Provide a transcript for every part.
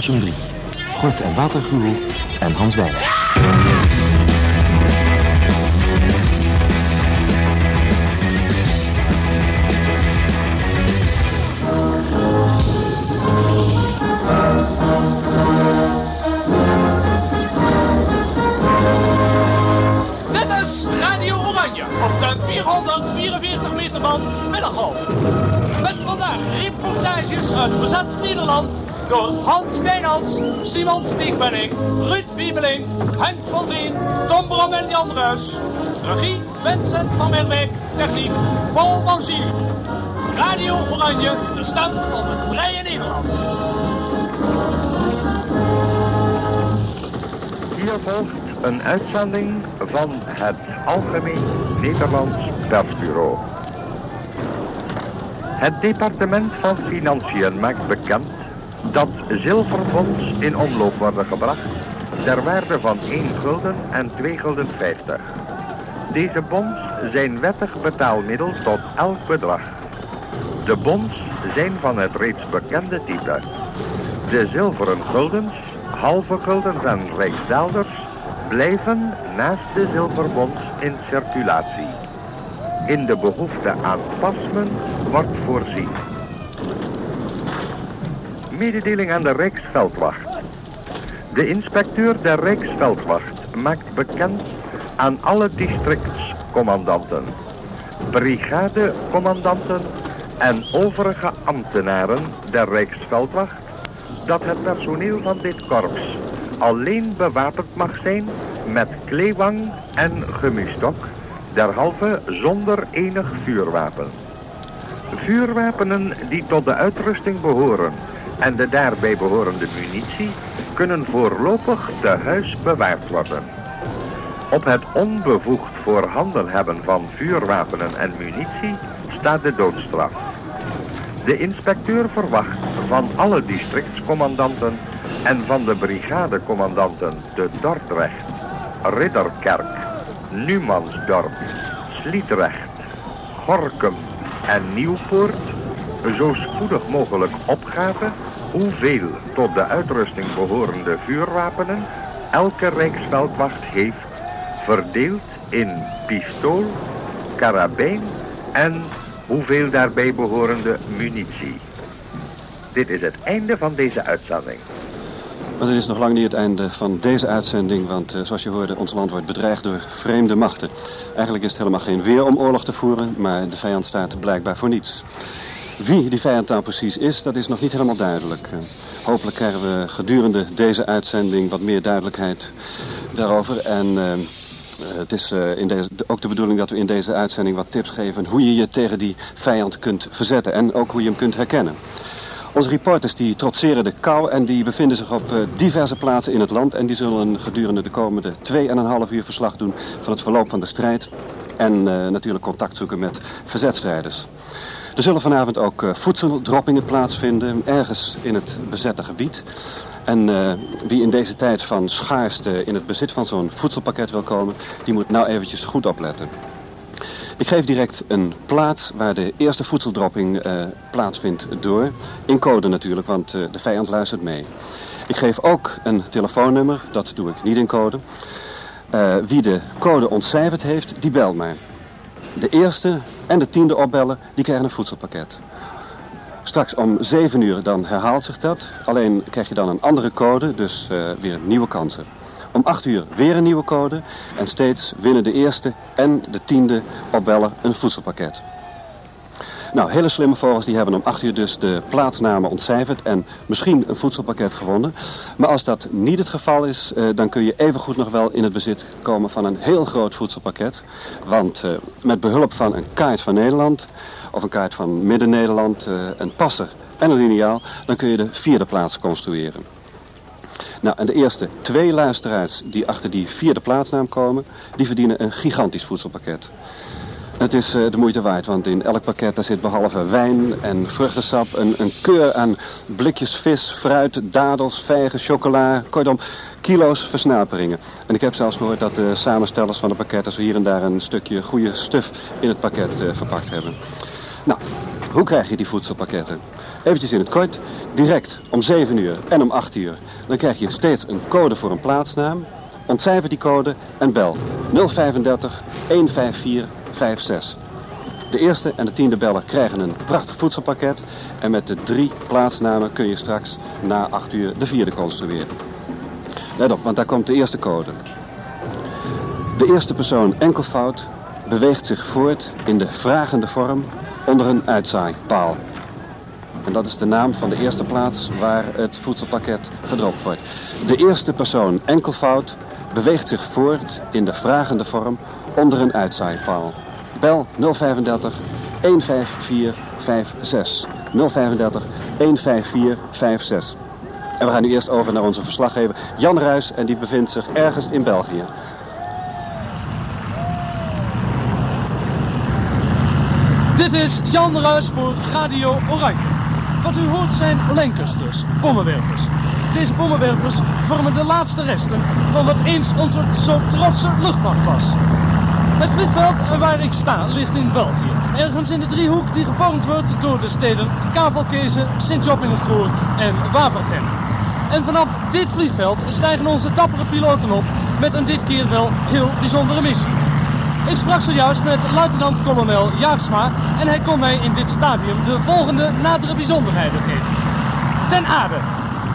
Hilversum 3. Gort en Waterguru en Hans Weijer. Dit is Radio Oranje op de 444 meter band. Met vandaag reportages uit bezet Nederland door Hans Wijnands, Simon Steekpenning, Ruud Wiebeling, Henk van Veen, Tom Bram en Jan Ruis. Regie Vincent van Merwijk, techniek Paul van Ziel. Radio Oranje, de stem van het vrije Nederland. Hier volgt een uitzending van het Algemeen Nederlands Persbureau. Het departement van Financiën maakt bekend dat zilverbonds in omloop worden gebracht ter waarde van 1 gulden en 2 gulden 50. Deze bonds zijn wettig betaalmiddel tot elk bedrag. De bonds zijn van het reeds bekende type. De zilveren guldens, halve guldens en rijksdaalders blijven naast de zilverbonds in circulatie. In de behoefte aan pasmen wordt voorzien. Mededeling aan de Rijksveldwacht. De inspecteur der Rijksveldwacht maakt bekend aan alle districtscommandanten, brigadecommandanten en overige ambtenaren der Rijksveldwacht dat het personeel van dit korps alleen bewapend mag zijn met kleewang en gummistok, derhalve zonder enig vuurwapen. Vuurwapenen die tot de uitrusting behoren en de daarbij behorende munitie kunnen voorlopig te huis bewaard worden. Op het onbevoegd voorhanden hebben van vuurwapenen en munitie staat de doodstraf. De inspecteur verwacht van alle districtscommandanten en van de brigadecommandanten te Dordrecht, Ridderkerk, Numansdorp, Sliedrecht, Gorkum en Nieuwpoort zo spoedig mogelijk opgave hoeveel tot de uitrusting behorende vuurwapenen elke Rijksveldwacht heeft, verdeeld in pistool, karabijn en hoeveel daarbij behorende munitie. Dit is het einde van deze uitzending. Maar dit is nog lang niet het einde van deze uitzending, want uh, zoals je hoorde, ons land wordt bedreigd door vreemde machten. Eigenlijk is het helemaal geen weer om oorlog te voeren, maar de vijand staat blijkbaar voor niets. Wie die vijand nou precies is, dat is nog niet helemaal duidelijk. Uh, hopelijk krijgen we gedurende deze uitzending wat meer duidelijkheid daarover. En uh, het is in deze, ook de bedoeling dat we in deze uitzending wat tips geven hoe je je tegen die vijand kunt verzetten en ook hoe je hem kunt herkennen. Onze reporters die trotseren de kou en die bevinden zich op diverse plaatsen in het land. En die zullen gedurende de komende 2,5 uur verslag doen van het verloop van de strijd. En natuurlijk contact zoeken met verzetstrijders. Er zullen vanavond ook uh, voedseldroppingen plaatsvinden, ergens in het bezette gebied. En uh, wie in deze tijd van schaarste in het bezit van zo'n voedselpakket wil komen, die moet nou eventjes goed opletten. Ik geef direct een plaats waar de eerste voedseldropping uh, plaatsvindt door. In code natuurlijk, want de vijand luistert mee. Ik geef ook een telefoonnummer, dat doe ik niet in code. Wie de code ontcijferd heeft, die belt mij. De eerste en de tiende opbellen, die krijgen een voedselpakket. Straks om 7 uur dan herhaalt zich dat. Alleen krijg je dan een andere code, dus weer nieuwe kansen. Om 8 uur weer een nieuwe code. En steeds winnen de eerste en de tiende opbellen een voedselpakket. Nou, hele slimme vogels die hebben om 8 uur dus de plaatsnamen ontcijferd en misschien een voedselpakket gewonnen. Maar als dat niet het geval is, uh, dan kun je evengoed nog wel in het bezit komen van een heel groot voedselpakket. Want uh, met behulp van een kaart van Nederland of een kaart van Midden-Nederland, uh, een passer en een liniaal, dan kun je de vierde plaats construeren. Nou, en de eerste twee luisteraars die achter die vierde plaatsnaam komen, die verdienen een gigantisch voedselpakket. Het is uh, de moeite waard, want in elk pakket daar zit behalve wijn en vruchtensap een, een keur aan blikjes vis, fruit, dadels, vijgen, chocola, kortom, kilo's versnaperingen. En ik heb zelfs gehoord dat de samenstellers van de pakketten zo hier en daar een stukje goede stuf in het pakket uh, verpakt hebben. Nou, Hoe krijg je die voedselpakketten? Eventjes in het kort, direct om 7 uur en om 8 uur. Dan krijg je steeds een code voor een plaatsnaam. Ontcijfer die code en bel 035 154 56. De eerste en de tiende beller krijgen een prachtig voedselpakket. En met de drie plaatsnamen kun je straks na 8 uur de vierde construeren. Let op, want daar komt de eerste code. De eerste persoon enkelvoud beweegt zich voort in de vragende vorm onder een uitzaaipaal. En dat is de naam van de eerste plaats waar het voedselpakket gedropt wordt. De eerste persoon enkelvoud beweegt zich voort in de vragende vorm onder een uitzaaipaal. Bel 035 154 56. 035 154 56. En we gaan nu eerst over naar onze verslaggever Jan Ruis en die bevindt zich ergens in België. Dit is Jan Ruis voor Radio Oranje. Wat u hoort zijn Lancasters, bommenwerpers. Deze bommenwerpers vormen de laatste resten van wat eens onze zo trotse luchtmacht was. Het vliegveld waar ik sta ligt in België. Ergens in de driehoek die gevormd wordt door de steden Kavelkezen, Sint-Job in het Goor en Wavergem. En vanaf dit vliegveld stijgen onze dappere piloten op met een dit keer wel heel bijzondere missie. Ik sprak zojuist met luitenant-kolonel Jaarsma en hij kon mij in dit stadium de volgende nadere bijzonderheden geven. Ten aarde.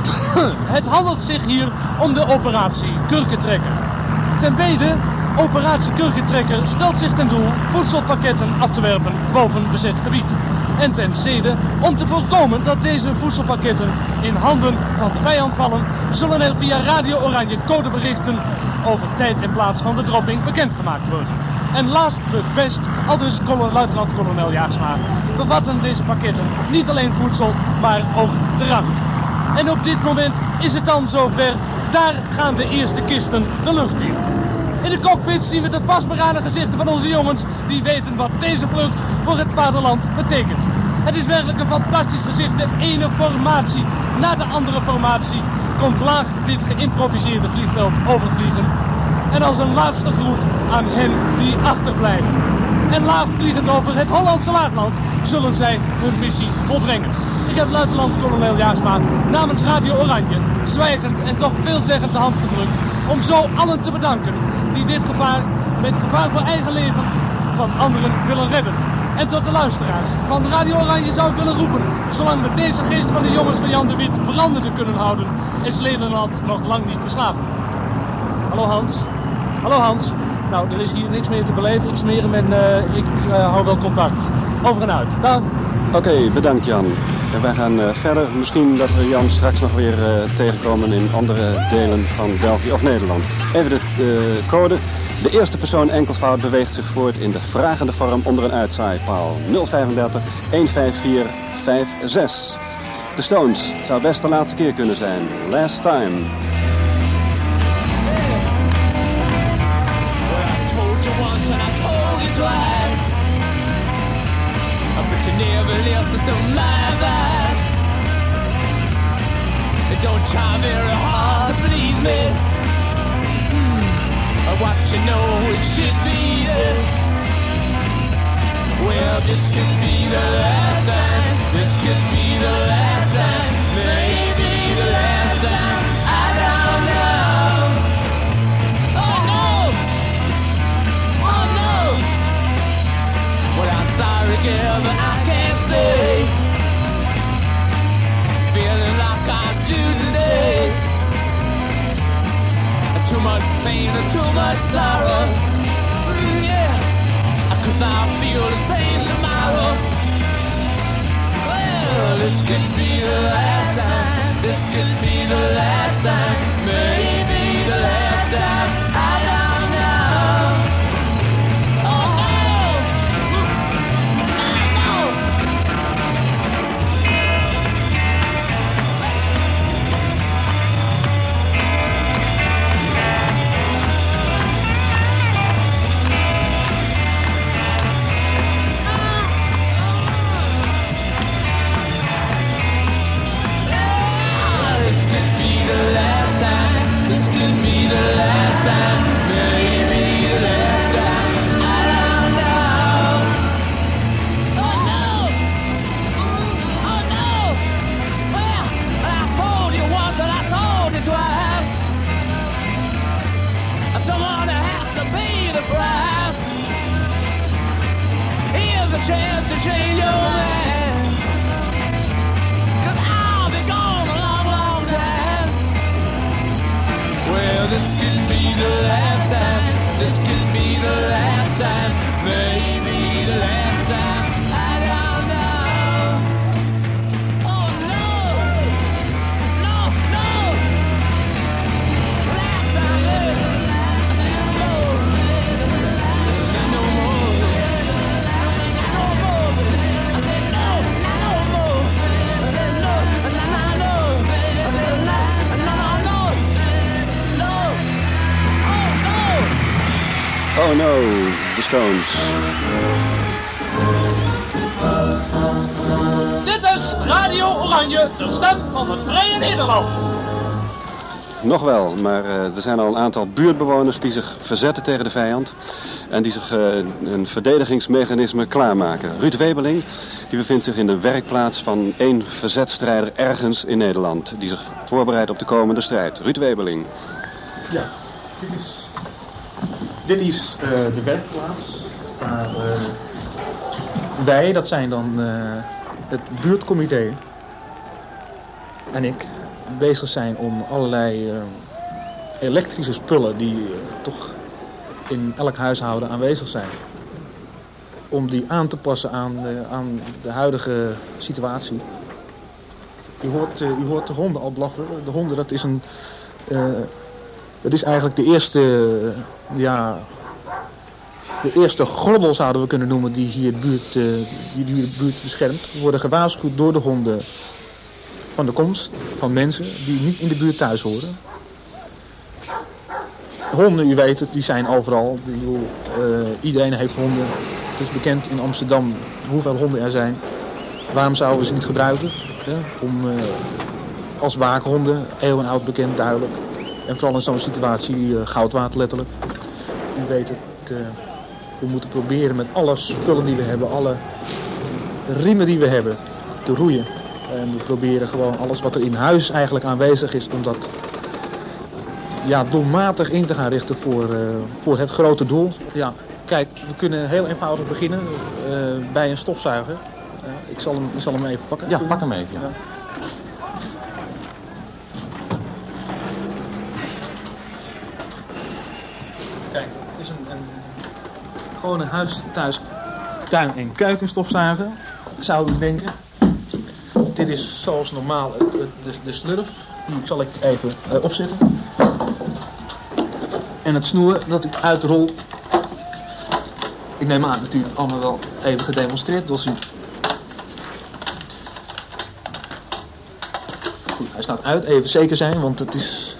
Het handelt zich hier om de operatie Kurkentrekker. Ten bede, operatie Kurkentrekker stelt zich ten doel voedselpakketten af te werpen boven bezet gebied. En ten tweede, om te voorkomen dat deze voedselpakketten in handen van de vijand vallen, zullen er via Radio Oranje codeberichten over tijd en plaats van de dropping bekendgemaakt worden. En last but best, al dus luitenant-kolonel Jaarsma, bevatten deze pakketten niet alleen voedsel, maar ook drank. En op dit moment is het dan zover, daar gaan de eerste kisten de lucht in. In de cockpit zien we de vastberaden gezichten van onze jongens die weten wat deze vlucht voor het vaderland betekent. Het is werkelijk een fantastisch gezicht. De ene formatie na de andere formatie komt laag dit geïmproviseerde vliegveld overvliegen. En als een laatste groet aan hen die achterblijven. En laag vliegend over het Hollandse laagland zullen zij hun missie volbrengen. Ik heb luitenant-kolonel Jaarsma namens Radio Oranje zwijgend en toch veelzeggend de hand gedrukt om zo allen te bedanken die dit gevaar met gevaar voor eigen leven van anderen willen redden. En tot de luisteraars van Radio Oranje zou ik willen roepen, zolang we deze geest van de jongens van Jan de Wit brandende kunnen houden, is Nederland nog lang niet verslaven. Hallo Hans. Hallo Hans. Nou, er is hier niks meer te beleven. Ik smeer hem en uh, ik uh, hou wel contact. Over en uit. Oké, bedankt Jan. En wij gaan uh, verder. Misschien dat we Jan straks nog weer tegenkomen in andere delen van België of Nederland. Even de code. De eerste persoon enkelvoud beweegt zich voort in de vragende vorm onder een uitzaaipaal. 035 154 56. De Stones. Het zou best de laatste keer kunnen zijn. Last time. My. Don't try very hard to please me. Hmm. What you know it should be this. Well, this could be the last time. This could be the last time. Maybe the last time. Pain and too much sorrow. Mm, yeah. I feel the same tomorrow. Well, this could be the last time. This could be the last time. Maybe the last time. I the last Oh no. De Stones. Dit is Radio Oranje, de stem van het Vrije Nederland. Nog wel, maar eh, er zijn al een aantal buurtbewoners die zich verzetten tegen de vijand. En die zich eh, een verdedigingsmechanisme klaarmaken. Ruud Webeling die bevindt zich in de werkplaats van één verzetstrijder ergens in Nederland. Die zich voorbereidt op de komende strijd. Ruud Webeling. Ja, dit is, dit is eh, de werkplaats waar eh, wij, dat zijn dan eh, het buurtcomité en ik, bezig zijn om allerlei elektrische spullen die toch in elk huishouden aanwezig zijn. Om die aan te passen aan, de- aan de huidige situatie. U hoort, u hoort de honden al blaffen. De honden, dat is een... het is eigenlijk de eerste, ja, de eerste grobbel zouden we kunnen noemen die hier de buurt, eh, die buurt beschermt. Worden gewaarschuwd door de honden van de komst van mensen die niet in de buurt thuis horen. Honden, u weet het, die zijn overal. Eh, iedereen heeft honden. Het is bekend in Amsterdam hoeveel honden er zijn. Waarom zouden we ze niet gebruiken? Om, eh, als waakhonden, eeuwenoud bekend, duidelijk. En vooral in zo'n situatie eh, goudwater letterlijk. U weet het, eh, we moeten proberen met alle spullen die we hebben, alle riemen die we hebben, te roeien. En we proberen gewoon alles wat er in huis eigenlijk aanwezig is, om dat ja, doelmatig in te gaan richten voor, eh, voor het grote doel. Ja, kijk, we kunnen heel eenvoudig beginnen bij een stofzuiger. Ik, zal hem, ik zal hem even pakken. Ja, pak hem even. Ja. Ja. Kijk, het is een, een gewoon een huis, thuis, tuin- en keukenstofzuiger, zou u denken. Dit is zoals normaal de, de slurf. Die zal ik even eh, opzetten. En het snoer dat ik uitrol. Ik neem aan natuurlijk allemaal wel even gedemonstreerd. Dat u Goed, hij staat uit, even zeker zijn, want het is...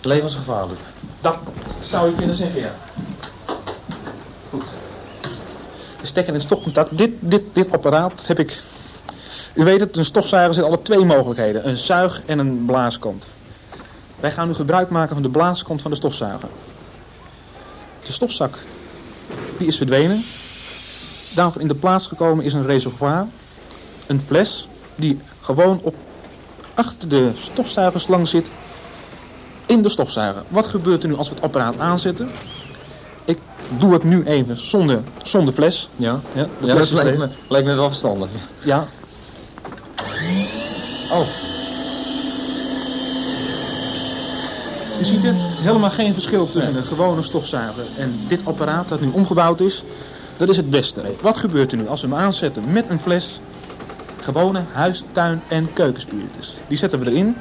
Levensgevaarlijk. Dat zou je kunnen zeggen, ja. De stekker en stopcontact. Dit, dit, dit apparaat heb ik... U weet het, een stofzuiger zit alle twee mogelijkheden. Een zuig- en een blaaskant. Wij gaan nu gebruik maken van de blaaskant van de stofzuiger. De stofzak, die is verdwenen. Daarvoor in de plaats gekomen is een reservoir. Een fles die gewoon op achter de stofzuigerslang zit in de stofzuiger. Wat gebeurt er nu als we het apparaat aanzetten? Doe het nu even zonder, zonder fles. Ja, ja, dat me, lijkt me wel verstandig. Ja. Oh. Je ziet het, helemaal geen verschil tussen een gewone stofzuiger en dit apparaat dat nu omgebouwd is. Dat is het beste. Wat gebeurt er nu als we hem aanzetten met een fles gewone huis, tuin en keukenspiritus? Die zetten we erin.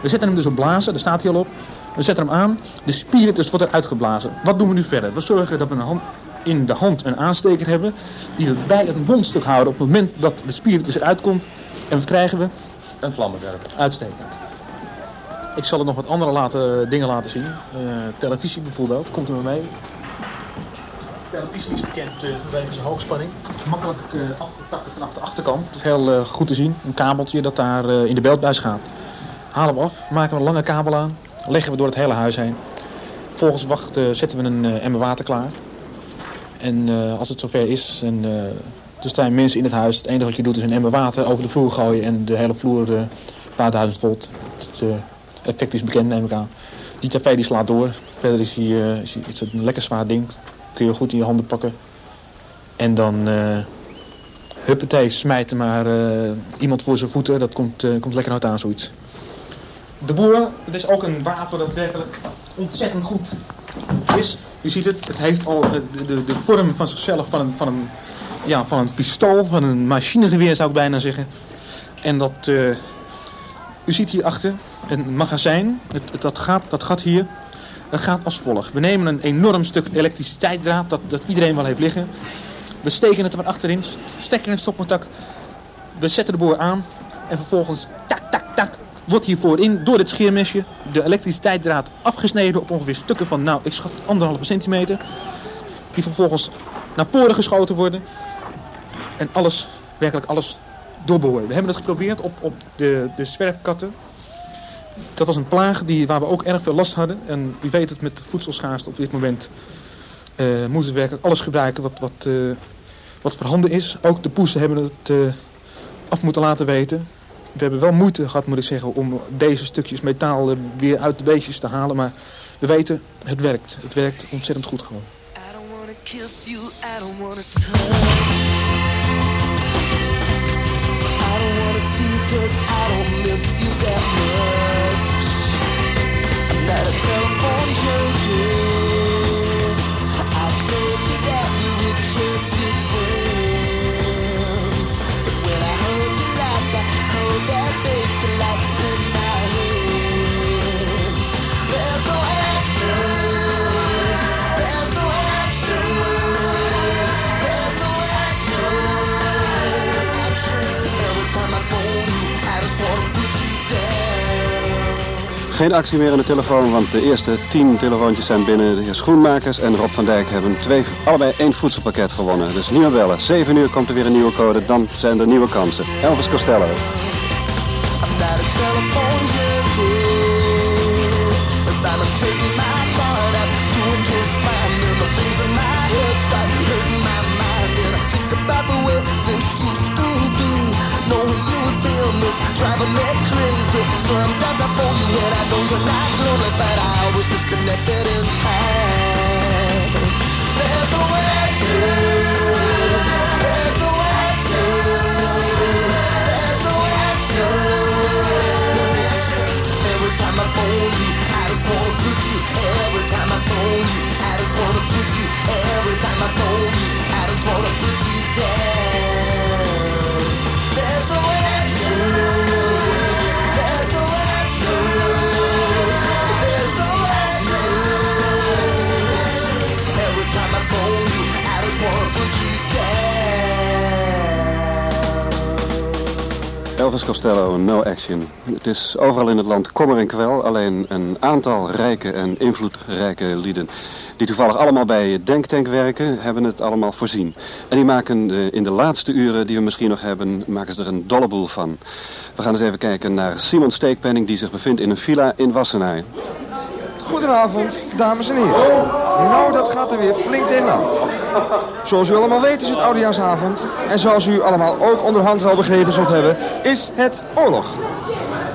We zetten hem dus op blazen, daar staat hij al op. We zetten hem aan, de spiritus wordt eruit geblazen. Wat doen we nu verder? We zorgen dat we een hand, in de hand een aansteker hebben die we bij het mondstuk houden op het moment dat de spiritus eruit komt. En wat krijgen we? Een vlammenwerper. Uitstekend. Ik zal er nog wat andere laten, dingen laten zien. Eh, televisie bijvoorbeeld, komt er maar mee. Televisie is bekend eh, vanwege zijn hoogspanning. Makkelijk takken vanaf de achterkant. Het is heel eh, goed te zien. Een kabeltje dat daar in de beeldbuis gaat. Halen we af, maken we een lange kabel aan. Leggen we door het hele huis heen. Vervolgens wacht, eh, zetten we een eh, emmer water klaar. En eh, als het zover is en er staan mensen in het huis. Het enige wat je doet is een emmer water over de vloer gooien en de hele vloer een paar duizend volt. Het effect is bekend neem ik aan. Die die slaat door. Verder is, hij, is, is het een lekker zwaar ding. Kun je goed in je handen pakken. En dan, huppatee, smijten maar iemand voor zijn voeten. Dat komt, komt lekker uit aan, zoiets. De boer, het is ook een wapen dat werkelijk ontzettend goed is. U ziet het, het heeft al de, de, de vorm van zichzelf van een, van, een, ja, van een pistool, van een machinegeweer zou ik bijna zeggen. En dat, eh, u ziet hierachter een magazijn, het, dat, gaat, dat gaat hier, dat gaat als volgt. We nemen een enorm stuk elektriciteitsdraad dat, dat iedereen wel heeft liggen. We steken het er achterin, stekken in het stopcontact. We zetten de boor aan en vervolgens tak, tak, tak, wordt hier voorin door dit scheermesje de elektriciteitsdraad afgesneden op ongeveer stukken van, nou, ik schat anderhalve centimeter. Die vervolgens naar voren geschoten worden. En alles, werkelijk alles doorboren. We hebben het geprobeerd op, op de, de zwerfkatten. Dat was een plaag die, waar we ook erg veel last hadden. En u weet het met de voedselschaarste op dit moment eh, moeten we werkelijk alles gebruiken wat, wat, eh, wat voorhanden is. Ook de poesen hebben het eh, af moeten laten weten. We hebben wel moeite gehad, moet ik zeggen, om deze stukjes metaal er weer uit de beestjes te halen. Maar we weten, het werkt. Het werkt ontzettend goed gewoon. Geen actie meer aan de telefoon, want de eerste tien telefoontjes zijn binnen. De heer Schoenmakers en Rob van Dijk hebben twee, allebei één voedselpakket gewonnen. Dus niet meer bellen. Zeven uur komt er weer een nieuwe code, dan zijn er nieuwe kansen. Elvis Costello. I know you're not lonely, but I always disconnected in time. There's no. There's no. There's no. Every time I phone you, I just wanna you. Every time I phone you, I just wanna put you. Every Elvis Costello, No Action. Het is overal in het land kommer en kwel. Alleen een aantal rijke en invloedrijke lieden... die toevallig allemaal bij Denktank werken, hebben het allemaal voorzien. En die maken in de laatste uren die we misschien nog hebben... maken ze er een dolle boel van. We gaan eens even kijken naar Simon Steekpenning... die zich bevindt in een villa in Wassenaar. Goedenavond, dames en heren. Nou, dat gaat er weer flink tegenaan. Zoals u allemaal weet is het oudejaarsavond. En zoals u allemaal ook onderhand wel begrepen zult hebben, is het oorlog.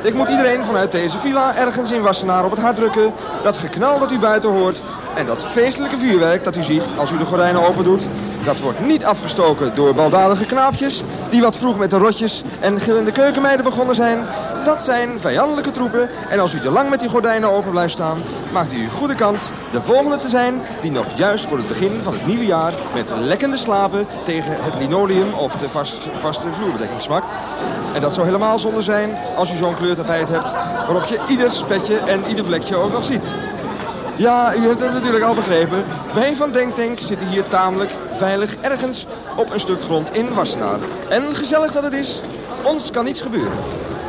Ik moet iedereen vanuit deze villa ergens in Wassenaar op het hart drukken. Dat geknal dat u buiten hoort. En dat feestelijke vuurwerk dat u ziet als u de gordijnen open doet. Dat wordt niet afgestoken door baldadige knaapjes. Die wat vroeg met de rotjes en gillende keukenmeiden begonnen zijn. Dat zijn vijandelijke troepen. En als u te lang met die gordijnen open blijft staan. maakt u goede kans de volgende te zijn. Die nog juist voor het begin van het nieuwe jaar. met lekkende slapen tegen het linoleum of de vast, vaste vloerbedekking smakt. En dat zou helemaal zonde zijn als u zo'n kleurtapijt hebt. waarop je ieder spetje en ieder vlekje ook nog ziet. Ja, u hebt het natuurlijk al begrepen. Wij van Denktank zitten hier tamelijk veilig ergens op een stuk grond in Wassenaar. En gezellig dat het is, ons kan niets gebeuren.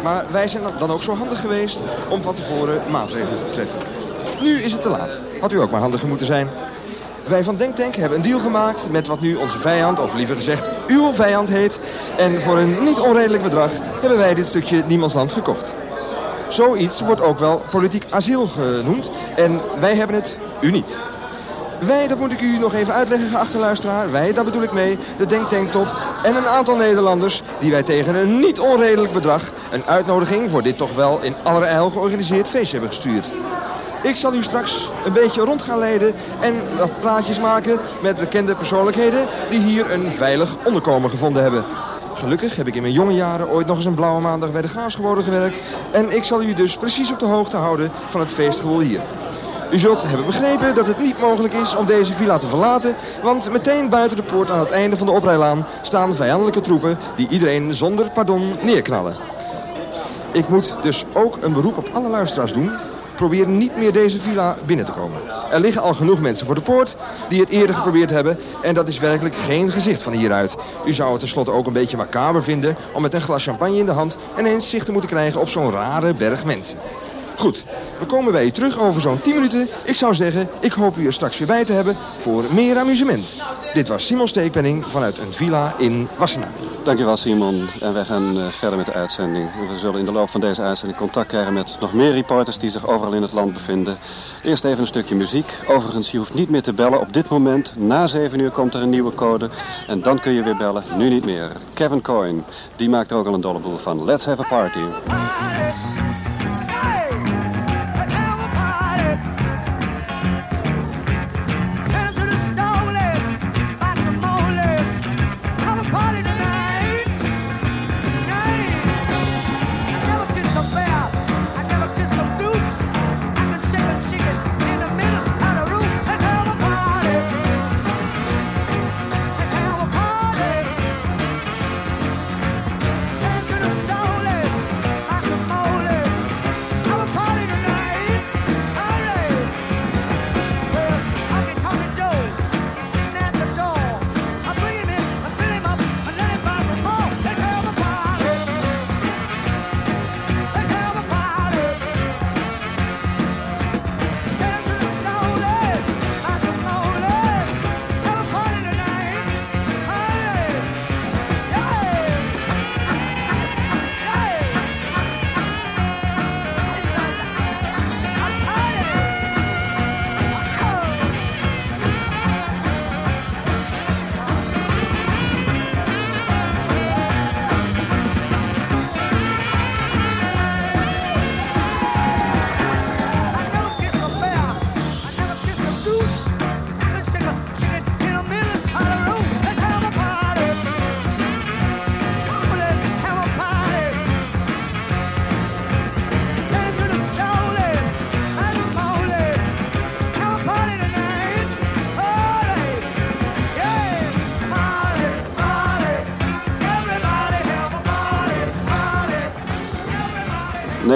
Maar wij zijn dan ook zo handig geweest om van tevoren maatregelen te treffen. Nu is het te laat. Had u ook maar handiger moeten zijn. Wij van Denktank hebben een deal gemaakt met wat nu onze vijand, of liever gezegd uw vijand heet. En voor een niet onredelijk bedrag hebben wij dit stukje niemandsland gekocht. Zoiets wordt ook wel politiek asiel genoemd. En wij hebben het, u niet. Wij, dat moet ik u nog even uitleggen, geachte luisteraar. Wij, daar bedoel ik mee, de Denktanktop en een aantal Nederlanders... die wij tegen een niet onredelijk bedrag... een uitnodiging voor dit toch wel in allerijl georganiseerd feestje hebben gestuurd. Ik zal u straks een beetje rond gaan leiden en wat praatjes maken met bekende persoonlijkheden die hier een veilig onderkomen gevonden hebben. Gelukkig heb ik in mijn jonge jaren ooit nog eens een blauwe maandag bij de Graafsgeboden gewerkt en ik zal u dus precies op de hoogte houden van het feestgevoel hier. U zult hebben begrepen dat het niet mogelijk is om deze villa te verlaten, want meteen buiten de poort aan het einde van de oprijlaan staan vijandelijke troepen die iedereen zonder pardon neerknallen. Ik moet dus ook een beroep op alle luisteraars doen. Probeer niet meer deze villa binnen te komen. Er liggen al genoeg mensen voor de poort die het eerder geprobeerd hebben. En dat is werkelijk geen gezicht van hieruit. U zou het tenslotte ook een beetje macaber vinden om met een glas champagne in de hand ineens zicht te moeten krijgen op zo'n rare berg mensen. Goed, we komen bij u terug over zo'n 10 minuten. Ik zou zeggen, ik hoop u er straks weer bij te hebben voor meer amusement. Dit was Simon Steekpenning vanuit een villa in Wassenaar. Dankjewel Simon. En wij gaan eh, verder met de uitzending. We zullen in de loop van deze uitzending contact krijgen met nog meer reporters die zich overal in het land bevinden. Eerst even een stukje muziek. Overigens, je hoeft niet meer te bellen op dit moment. Na 7 uur komt er een nieuwe code. En dan kun je weer bellen. Nu niet meer. Kevin Coyne, die maakt er ook al een dolle boel van. Let's have a party.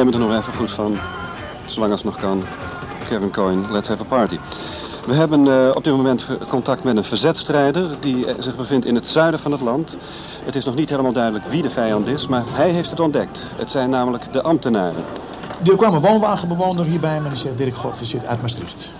Neem het er nog even goed van. Zolang als nog kan. Kevin Coyne, let's have a party. We hebben eh, op dit moment contact met een verzetstrijder die eh, zich bevindt in het zuiden van het land. Het is nog niet helemaal duidelijk wie de vijand is, maar hij heeft het ontdekt. Het zijn namelijk de ambtenaren. Er kwam een woonwagenbewoner hierbij en die zegt, Dirk Godfried uit Maastricht.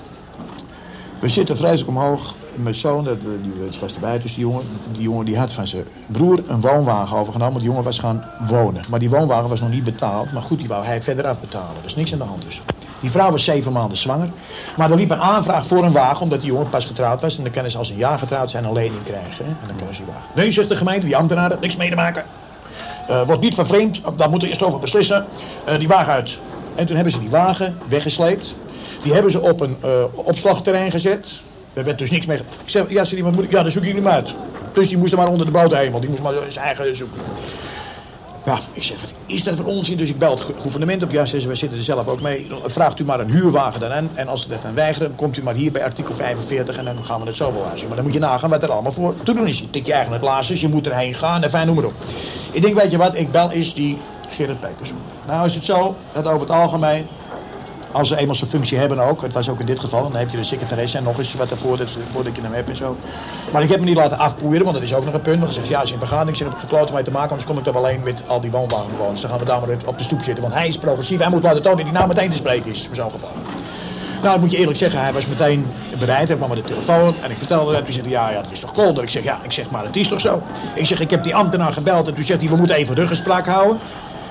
We zitten vreselijk omhoog. Mijn zoon, dat, die was erbij, dus die jongen, die jongen die had van zijn broer een woonwagen overgenomen. Die jongen was gaan wonen. Maar die woonwagen was nog niet betaald. Maar goed, die wou hij verder afbetalen. Er is niks aan de hand dus. Die vrouw was zeven maanden zwanger. Maar er liep een aanvraag voor een wagen, omdat die jongen pas getrouwd was. En dan kunnen ze als een jaar getrouwd zijn een lening krijgen. Hè? En dan kunnen ze die wagen. Nee, zegt de gemeente, die ambtenaren, niks mee te maken. Uh, wordt niet vervreemd, daar moeten we eerst over beslissen. Uh, die wagen uit. En toen hebben ze die wagen weggesleept. Die hebben ze op een opslagterrein gezet. Er werd dus niks mee. Ik zeg, ja, zei wat moet ik? Ja, dan zoek ik maar uit. Dus die moest er maar onder de boot want die moest maar zijn eigen zoeken. Ja, ik zeg, is dat voor onzin? Dus ik bel het gouvernement op. Ja, ze, we zitten er zelf ook mee. Vraagt u maar een huurwagen dan. En als ze dat dan weigeren, komt u maar hier bij artikel 45 en dan gaan we het zo wel aanzien. Maar dan moet je nagaan wat er allemaal voor te doen is. Je tik je eigen het laatste, je moet erheen gaan en fijn, noem maar op. Ik denk, weet je wat, ik bel is die Gerrit Peters. Nou is het zo, dat over het algemeen, als ze eenmaal zijn functie hebben ook, het was ook in dit geval, dan heb je de secretaresse en nog eens wat ervoor dat, voordat je hem hebt en zo. Maar ik heb me niet laten afpoeieren, want dat is ook nog een punt. Want dan zegt ja, als je een vergadering zit, heb ik gekloten mee te maken, anders kom ik er alleen met al die woonwagenbewoners. Dan gaan we daar maar op de stoep zitten, want hij is progressief, hij moet laten tonen dat hij nou meteen te spreken is, voor zo'n geval. Nou, ik moet je eerlijk zeggen, hij was meteen bereid. Hij kwam met de telefoon en ik vertelde dat. Hij zei, ja, ja, dat is toch kolder. Ik zeg, ja, ik zeg, maar het is toch zo. Ik zeg, ik heb die ambtenaar gebeld en toen zegt hij, we moeten even ruggespraak houden.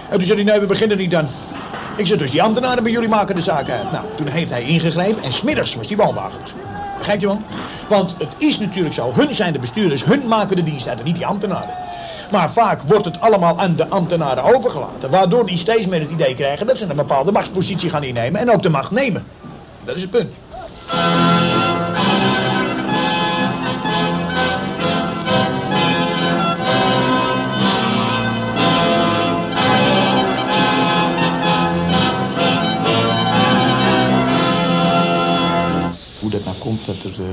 En toen zei hij, nee, we beginnen niet dan. Ik zeg dus, die ambtenaren bij jullie maken de zaak uit. Nou, toen heeft hij ingegrepen en smiddags was die woonwagen. Begrijpt je man? Want het is natuurlijk zo, hun zijn de bestuurders, hun maken de dienst uit en niet die ambtenaren. Maar vaak wordt het allemaal aan de ambtenaren overgelaten. Waardoor die steeds meer het idee krijgen dat ze een bepaalde machtspositie gaan innemen en ook de macht nemen. Dat is het punt. Dat nou komt dat er eh,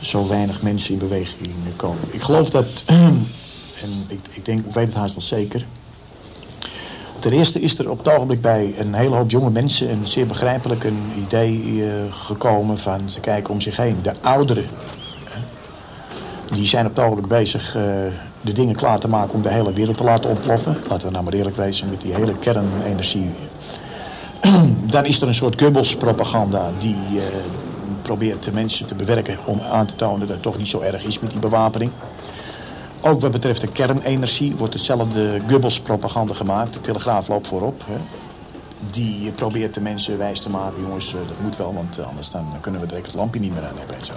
zo weinig mensen in beweging komen. Ik geloof dat, en ik, ik denk, ik weet het haast wel zeker. Ten eerste is er op het ogenblik bij een hele hoop jonge mensen een zeer begrijpelijk een idee eh, gekomen van ze kijken om zich heen. De ouderen, die zijn op het ogenblik bezig eh, de dingen klaar te maken om de hele wereld te laten ontploffen. Laten we nou maar eerlijk wezen met die hele kernenergie. Dan is er een soort Goebbels-propaganda die probeert de mensen te bewerken om aan te tonen dat het toch niet zo erg is met die bewapening. Ook wat betreft de kernenergie wordt hetzelfde Goebbels-propaganda gemaakt. De Telegraaf loopt voorop. Hè. Die probeert de mensen wijs te maken, jongens, eh, dat moet wel, want eh, anders dan kunnen we direct het lampje niet meer aan hebben en zo.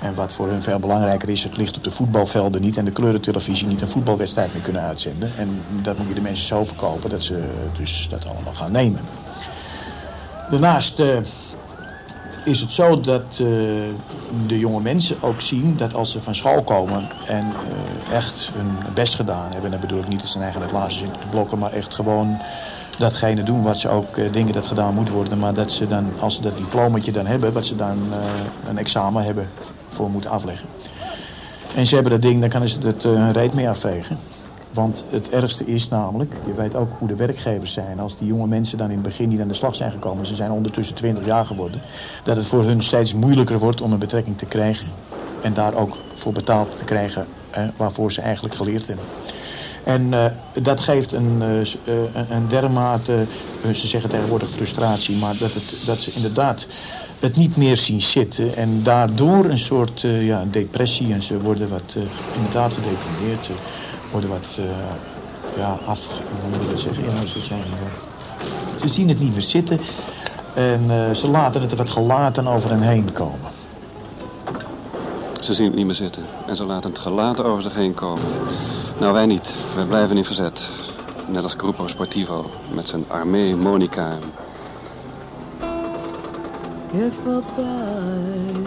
En wat voor hun veel belangrijker is, het ligt op de voetbalvelden niet en de kleurentelevisie niet een voetbalwedstrijd meer kunnen uitzenden. En dat moet je de mensen zo verkopen dat ze dus dat allemaal gaan nemen. Daarnaast eh, is het zo dat eh, de jonge mensen ook zien dat als ze van school komen en eh, echt hun best gedaan hebben, dan bedoel ik niet dat ze eigen het laatste zitten te blokken, maar echt gewoon datgene doen wat ze ook eh, denken dat gedaan moet worden, maar dat ze dan, als ze dat diplomaatje dan hebben, wat ze dan een examen hebben voor moeten afleggen. En ze hebben dat ding, dan kunnen ze het eh, reet mee afvegen. Want het ergste is namelijk, je weet ook hoe de werkgevers zijn. Als die jonge mensen dan in het begin niet aan de slag zijn gekomen, ze zijn ondertussen 20 jaar geworden, dat het voor hun steeds moeilijker wordt om een betrekking te krijgen. En daar ook voor betaald te krijgen eh, waarvoor ze eigenlijk geleerd hebben. En eh, dat geeft een, eh, eh, een- dermate, ze zeggen tegenwoordig frustratie, maar dat, het, dat ze inderdaad het niet meer zien zitten. En daardoor een soort ja, depressie en ze worden wat inderdaad gedeprimeerd. Ze worden wat eh, ja, af, hoe moet je dat zeggen? Ja, ze, zijn, ze zien het niet meer zitten en eh, ze laten het er wat gelaten over hen heen komen. Ze zien het niet meer zitten. En ze laten het gelaten over zich heen komen. Nou, wij niet. Wij blijven in verzet. Net als Gruppo Sportivo. Met zijn armee Monica. Geh vorbei.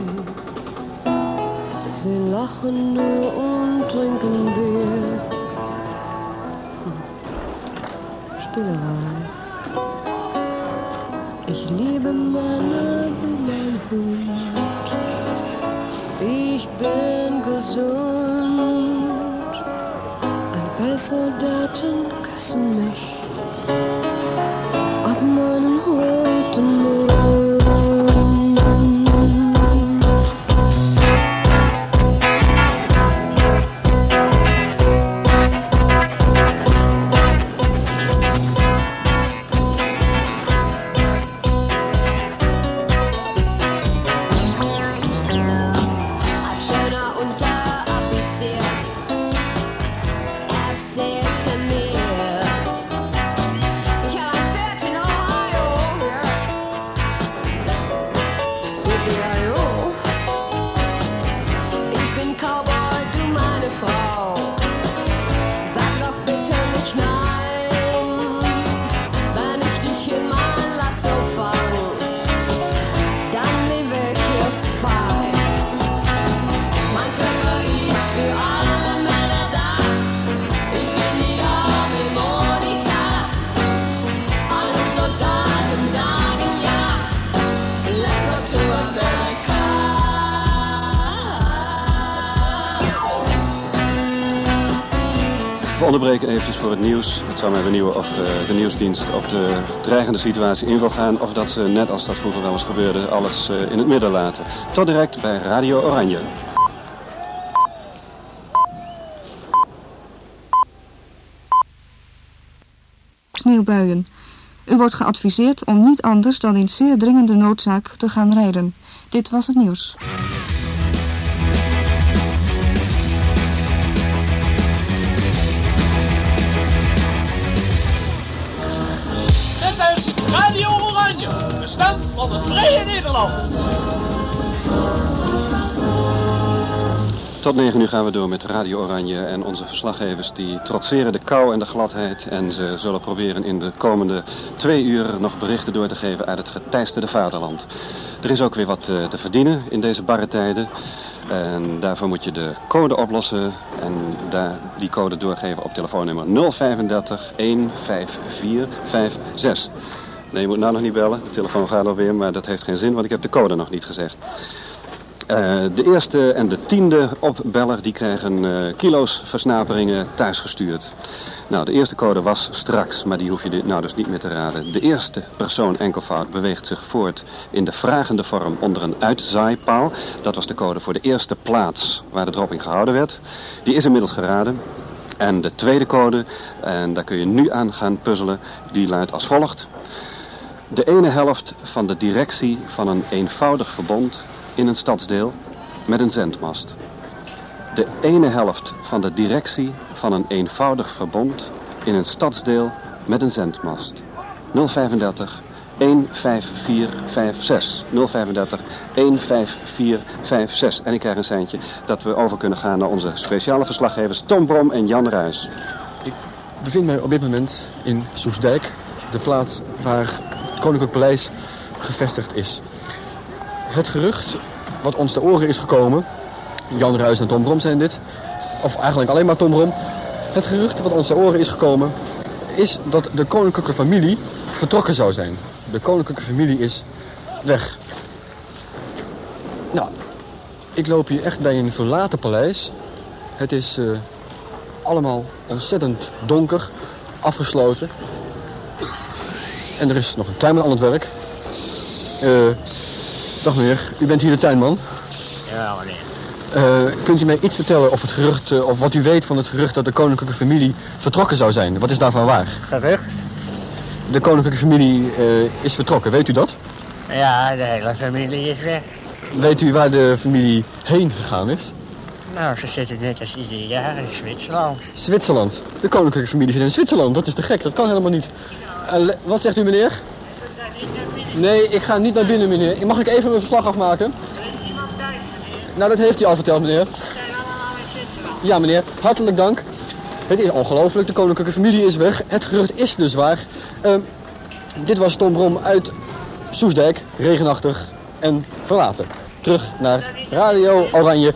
Sie lachen nur und trinken Bier. Spielerei. Ich liebe Männer wie mein Hund. Ich bin gesund. Ein paar Soldaten onderbreken eventjes voor het nieuws. Het zou mij benieuwen of eh, de nieuwsdienst op de dreigende situatie in wil gaan. Of dat ze, net als dat vroeger wel eens gebeurde, alles eh, in het midden laten. Tot direct bij Radio Oranje. Sneeuwbuien. U wordt geadviseerd om niet anders dan in zeer dringende noodzaak te gaan rijden. Dit was het nieuws. Radio Oranje, de stem van het vrije Nederland. Tot 9 uur gaan we door met Radio Oranje en onze verslaggevers die trotseren de kou en de gladheid. En ze zullen proberen in de komende twee uur nog berichten door te geven uit het geteisterde vaderland. Er is ook weer wat eh, te verdienen in deze barre tijden. En daarvoor moet je de code oplossen en daar, die code doorgeven op telefoonnummer 035 15456. Nee, je moet nou nog niet bellen. De telefoon gaat alweer, maar dat heeft geen zin, want ik heb de code nog niet gezegd. Eh, de eerste en de tiende opbeller die krijgen eh, kilo's versnaperingen thuisgestuurd. Nou, de eerste code was straks, maar die hoef je nou dus niet meer te raden. De eerste persoon enkelvoud beweegt zich voort in de vragende vorm onder een uitzaaipaal. Dat was de code voor de eerste plaats waar de dropping gehouden werd. Die is inmiddels geraden. En de tweede code, en daar kun je nu aan gaan puzzelen, die luidt als volgt. De ene helft van de directie van een eenvoudig verbond in een stadsdeel met een zendmast. De ene helft van de directie van een eenvoudig verbond in een stadsdeel met een zendmast. 035 15456. 035 15456. En ik krijg een seintje dat we over kunnen gaan naar onze speciale verslaggevers Tom Brom en Jan Ruis. Ik bevind mij op dit moment in Soesdijk, de plaats waar Koninklijk Paleis gevestigd is. Het gerucht wat ons ter oren is gekomen, Jan Ruis en Tom Brom zijn dit, of eigenlijk alleen maar Tom Brom. Het gerucht wat ons ter oren is gekomen, is dat de koninklijke familie vertrokken zou zijn. De koninklijke familie is weg. Nou, ik loop hier echt bij een verlaten paleis. Het is eh, allemaal ontzettend donker, afgesloten. En er is nog een tuinman aan het werk. Eh, dag meneer, u bent hier de tuinman. Ja, meneer. Eh, kunt u mij iets vertellen of, het gerucht, eh, of wat u weet van het gerucht dat de koninklijke familie vertrokken zou zijn? Wat is daarvan waar? Gerucht? De koninklijke familie is vertrokken, weet u dat? Ja, de hele familie is weg. Weet u waar de familie heen gegaan is? Nou, ze zitten net als ieder jaar in Zwitserland. Zwitserland. De koninklijke familie zit in Zwitserland. Dat is te gek, dat kan helemaal niet. Eh, wat zegt u meneer? Nee, ik ga niet naar binnen meneer. Mag ik even mijn verslag afmaken? Nou, dat heeft u al verteld meneer. Ja meneer, hartelijk dank. Het is ongelooflijk, de koninklijke familie is weg. Het gerucht is dus waar. Ehm, dit was Tom Brom uit Soesdijk, regenachtig en verlaten. Terug naar Radio Oranje.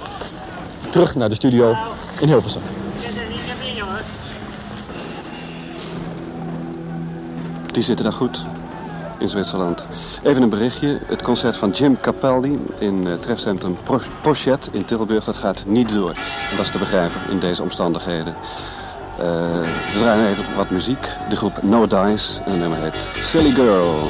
Terug naar de studio in Hilversum. Die zitten daar goed in Zwitserland. Even een berichtje. Het concert van Jim Capaldi in uh, trefcentrum Pro- Pochet in Tilburg, dat gaat niet door. Dat is te begrijpen in deze omstandigheden. Eh, we draaien even wat muziek. De groep No Dice en het nummer heet Silly Girl.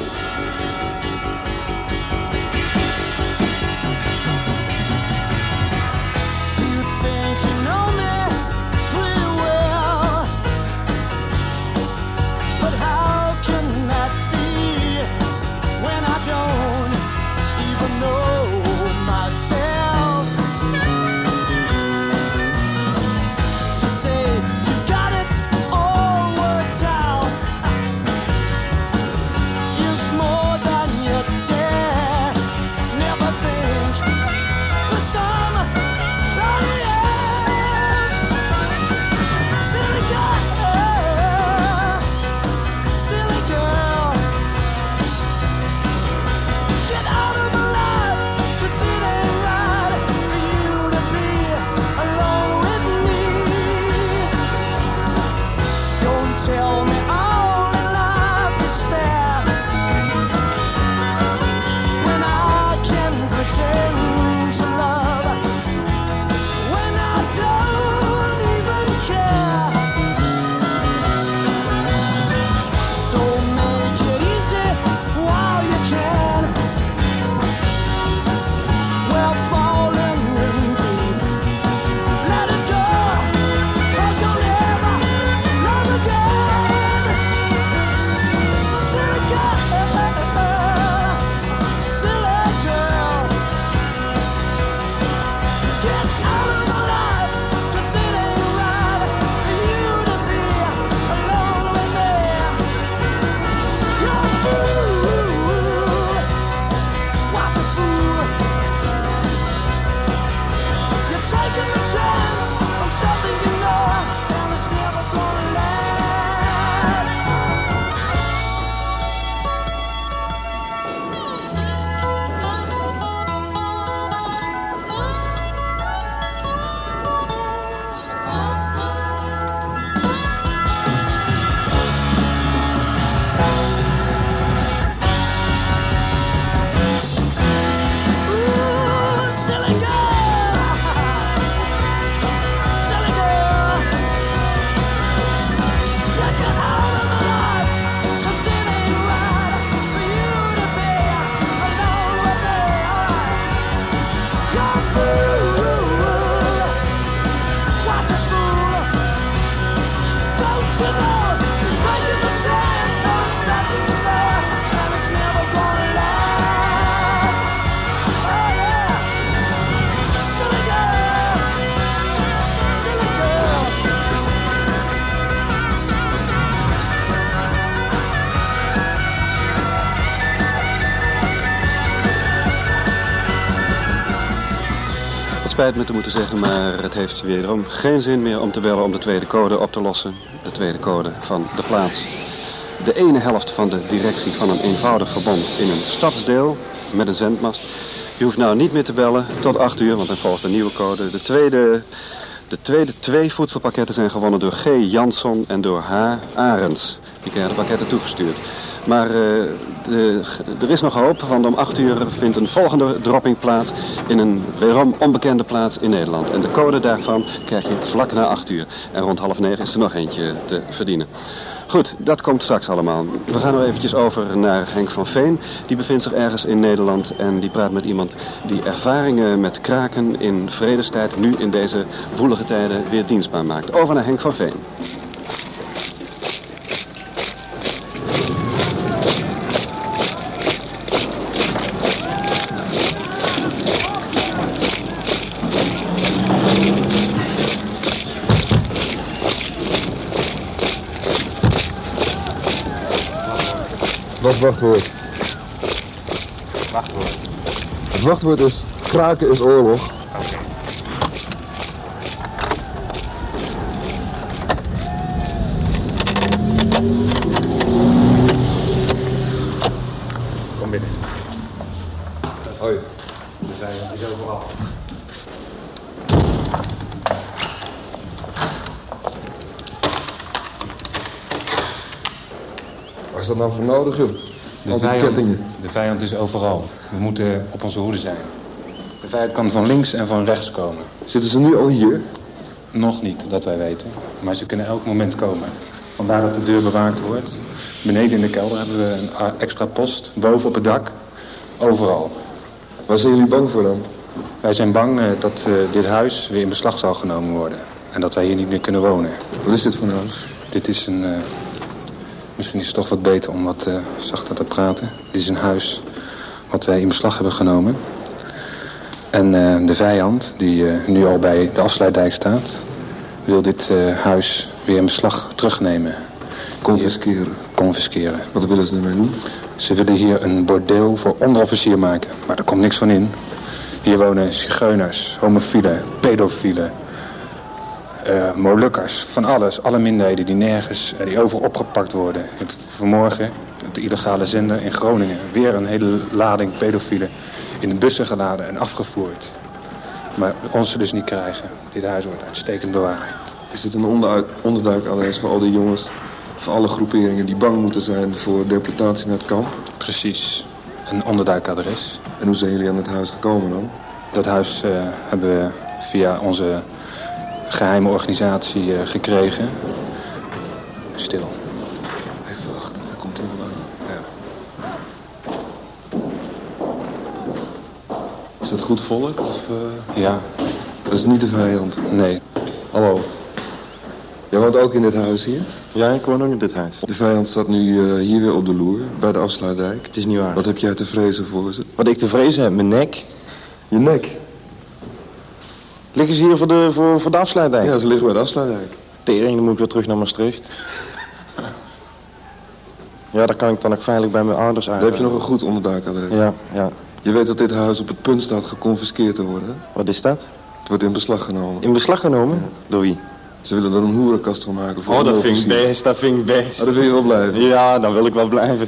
Spijt me te moeten zeggen, maar het heeft wederom geen zin meer om te bellen om de tweede code op te lossen. De tweede code van de plaats. De ene helft van de directie van een eenvoudig verbond in een stadsdeel met een zendmast. Je hoeft nou niet meer te bellen tot 8 uur, want dan volgt een nieuwe code. De tweede, de tweede twee voedselpakketten zijn gewonnen door G. Jansson en door H. Arends. Die krijgen de pakketten toegestuurd. Maar eh, de, er is nog hoop, want om 8 uur vindt een volgende dropping plaats in een weerom onbekende plaats in Nederland. En de code daarvan krijg je vlak na 8 uur. En rond half negen is er nog eentje te verdienen. Goed, dat komt straks allemaal. We gaan nu eventjes over naar Henk van Veen. Die bevindt zich ergens in Nederland en die praat met iemand die ervaringen met kraken in vredestijd nu in deze woelige tijden weer dienstbaar maakt. Over naar Henk van Veen. Wat wachtwoord? Wachtwoord. Het wachtwoord is kraken is oorlog. Kom binnen. Hoi. We zijn is overal. Waar is dat nou voor nodig, joh? De vijand, kettingen. de vijand is overal. We moeten op onze hoede zijn. De vijand kan van links en van rechts komen. Zitten ze nu al hier? Nog niet, dat wij weten. Maar ze kunnen elk moment komen. Vandaar dat de deur bewaakt wordt. Beneden in de kelder hebben we een extra post. Boven op het dak. Overal. Waar zijn jullie bang voor dan? Wij zijn bang eh, dat eh, dit huis weer in beslag zal genomen worden. En dat wij hier niet meer kunnen wonen. Wat is dit voor een huis? Dit is een... eh, misschien is het toch wat beter om wat eh, zachter te praten. Dit is een huis wat wij in beslag hebben genomen. En eh, de vijand, die eh, nu al bij de afsluitdijk staat... wil dit huis weer in beslag terugnemen. Confisceren. Confisceren. Wat willen ze ermee doen? Ze willen hier een bordeel voor onderofficier maken. Maar daar komt niks van in. Hier wonen zigeuners, homofielen, pedofielen, molukkers, van alles. Alle minderheden die nergens, eh, die overal opgepakt worden. Heb Vanmorgen de illegale zender in Groningen weer een hele lading pedofielen in de bussen geladen en afgevoerd. Maar ons ze dus niet krijgen. Dit huis wordt uitstekend bewaard. Is dit een onderuit- onderduikadres voor al die jongens? Voor alle groeperingen die bang moeten zijn voor deportatie naar het kamp? Precies. Een onderduikadres. En hoe zijn jullie aan het huis gekomen dan? Dat huis eh, hebben we via onze geheime organisatie eh, gekregen. Stil. Even wachten, daar komt iemand aan. Ja. Is dat goed volk? Of, eh, Ja. Dat is niet de vijand. Nee. Hallo. Jij woont ook in dit huis hier? Ja, ik woon ook in dit huis. De vijand staat nu eh, hier weer op de loer, bij de afsluitdijk. Het is niet waar. Wat heb jij te vrezen voor ze? Wat ik te vrezen heb, mijn nek. Je nek? Liggen ze hier voor de, voor, voor de afsluitdijk? Ja, ze liggen bij de afsluitdijk. Tering, dan moet ik weer terug naar Maastricht. Ja, daar kan ik dan ook veilig bij mijn ouders uit. Daar heb je nog een goed onderduikadres. Ja, ja. Je weet dat dit huis op het punt staat geconfiskeerd te worden. Wat is dat? Het wordt in beslag genomen. In beslag genomen? Door wie? Ze willen er een hoerenkast van maken. Voor Oh, dat vind ik best, dat vind ik best. Oh, dat wil je wel blijven? Ja, dan wil ik wel blijven.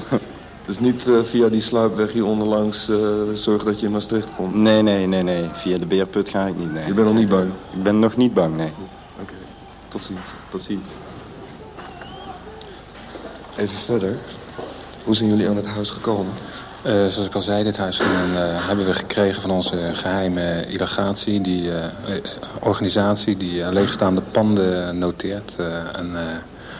Dus niet eh, via die sluipweg hier onderlangs eh, zorgen dat je in Maastricht komt. Nee, nee, nee, nee. Via de beerput ga ik niet, nee. Je bent nog niet bang? Ik ben nog niet bang, nee. Oké, tot ziens. Tot ziens. Even verder. Hoe zijn jullie aan het huis gekomen? Eh, zoals ik al zei, dit huis eh, hebben we gekregen van onze geheime illegatie, die eh, organisatie die leegstaande panden noteert en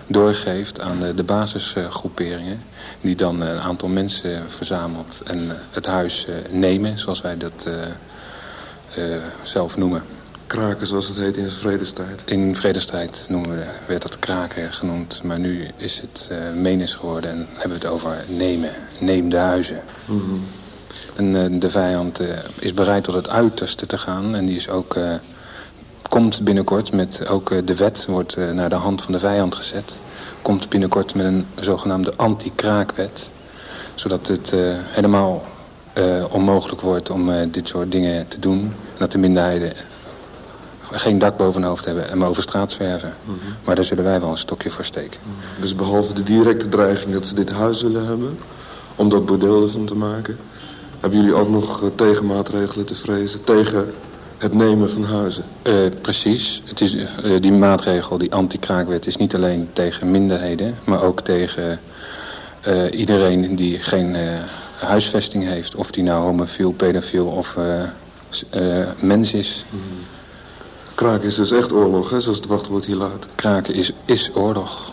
doorgeeft aan de, de basisgroeperingen, die dan een aantal mensen verzamelt en het huis nemen, zoals wij dat zelf noemen. Kraken zoals het heet in de vredestijd. In vredestijd noemen we, werd dat kraken genoemd, maar nu is het eh menis geworden en hebben we het over nemen. Neem de huizen. Mhm. En eh, de vijand eh, is bereid tot het uiterste te gaan en die is ook, komt binnenkort met, ook de wet wordt naar de hand van de vijand gezet. Komt binnenkort met een zogenaamde anti-kraakwet. Zodat het helemaal onmogelijk wordt om dit soort dingen te doen. En dat de minderheden geen dak boven hun hoofd hebben en over straat zwerven. Maar daar zullen wij wel een stokje voor steken. Dus behalve de directe dreiging dat ze dit huis willen hebben, om dat bordeel ervan te maken, hebben jullie ook nog eh, tegenmaatregelen te vrezen tegen het nemen van huizen? Eh, precies. Het is, eh, die maatregel, die anti-kraakwet, is niet alleen tegen minderheden, maar ook tegen iedereen die geen huisvesting heeft. Of die nou homofiel, pedofiel of mens is. Kraken is dus echt oorlog, hè, zoals het wachtwoord hier laat. Kraken is, is oorlog.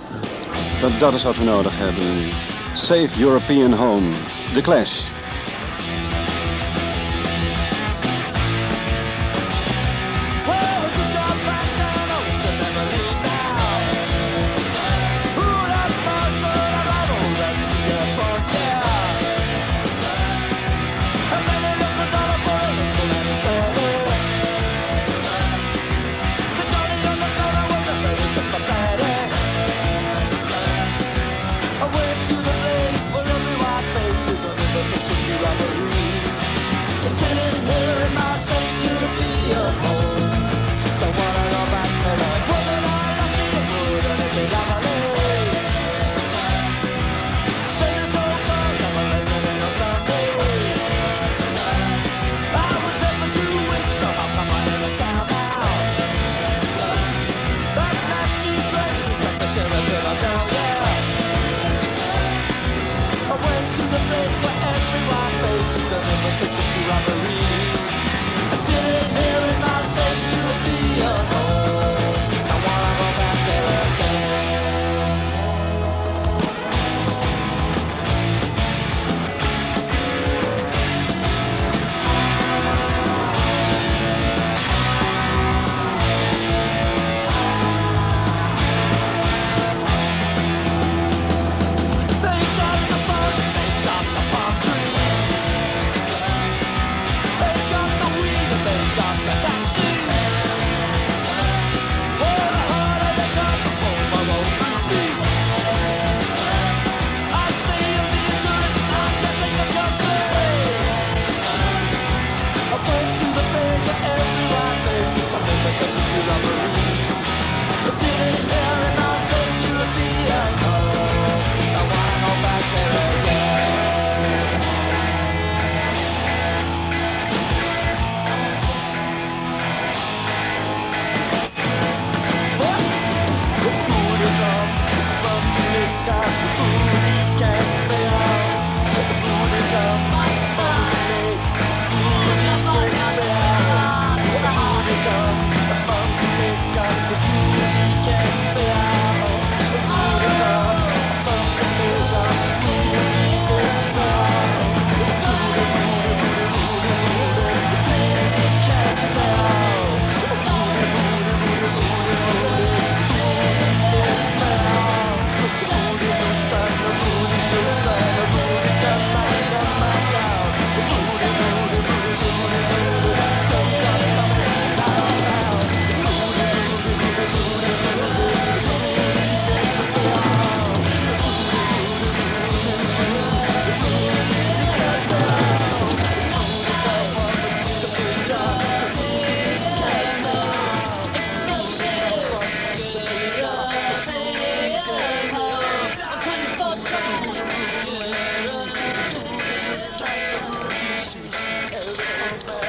Dat, dat is wat we nodig hebben. Safe European Home. The Clash.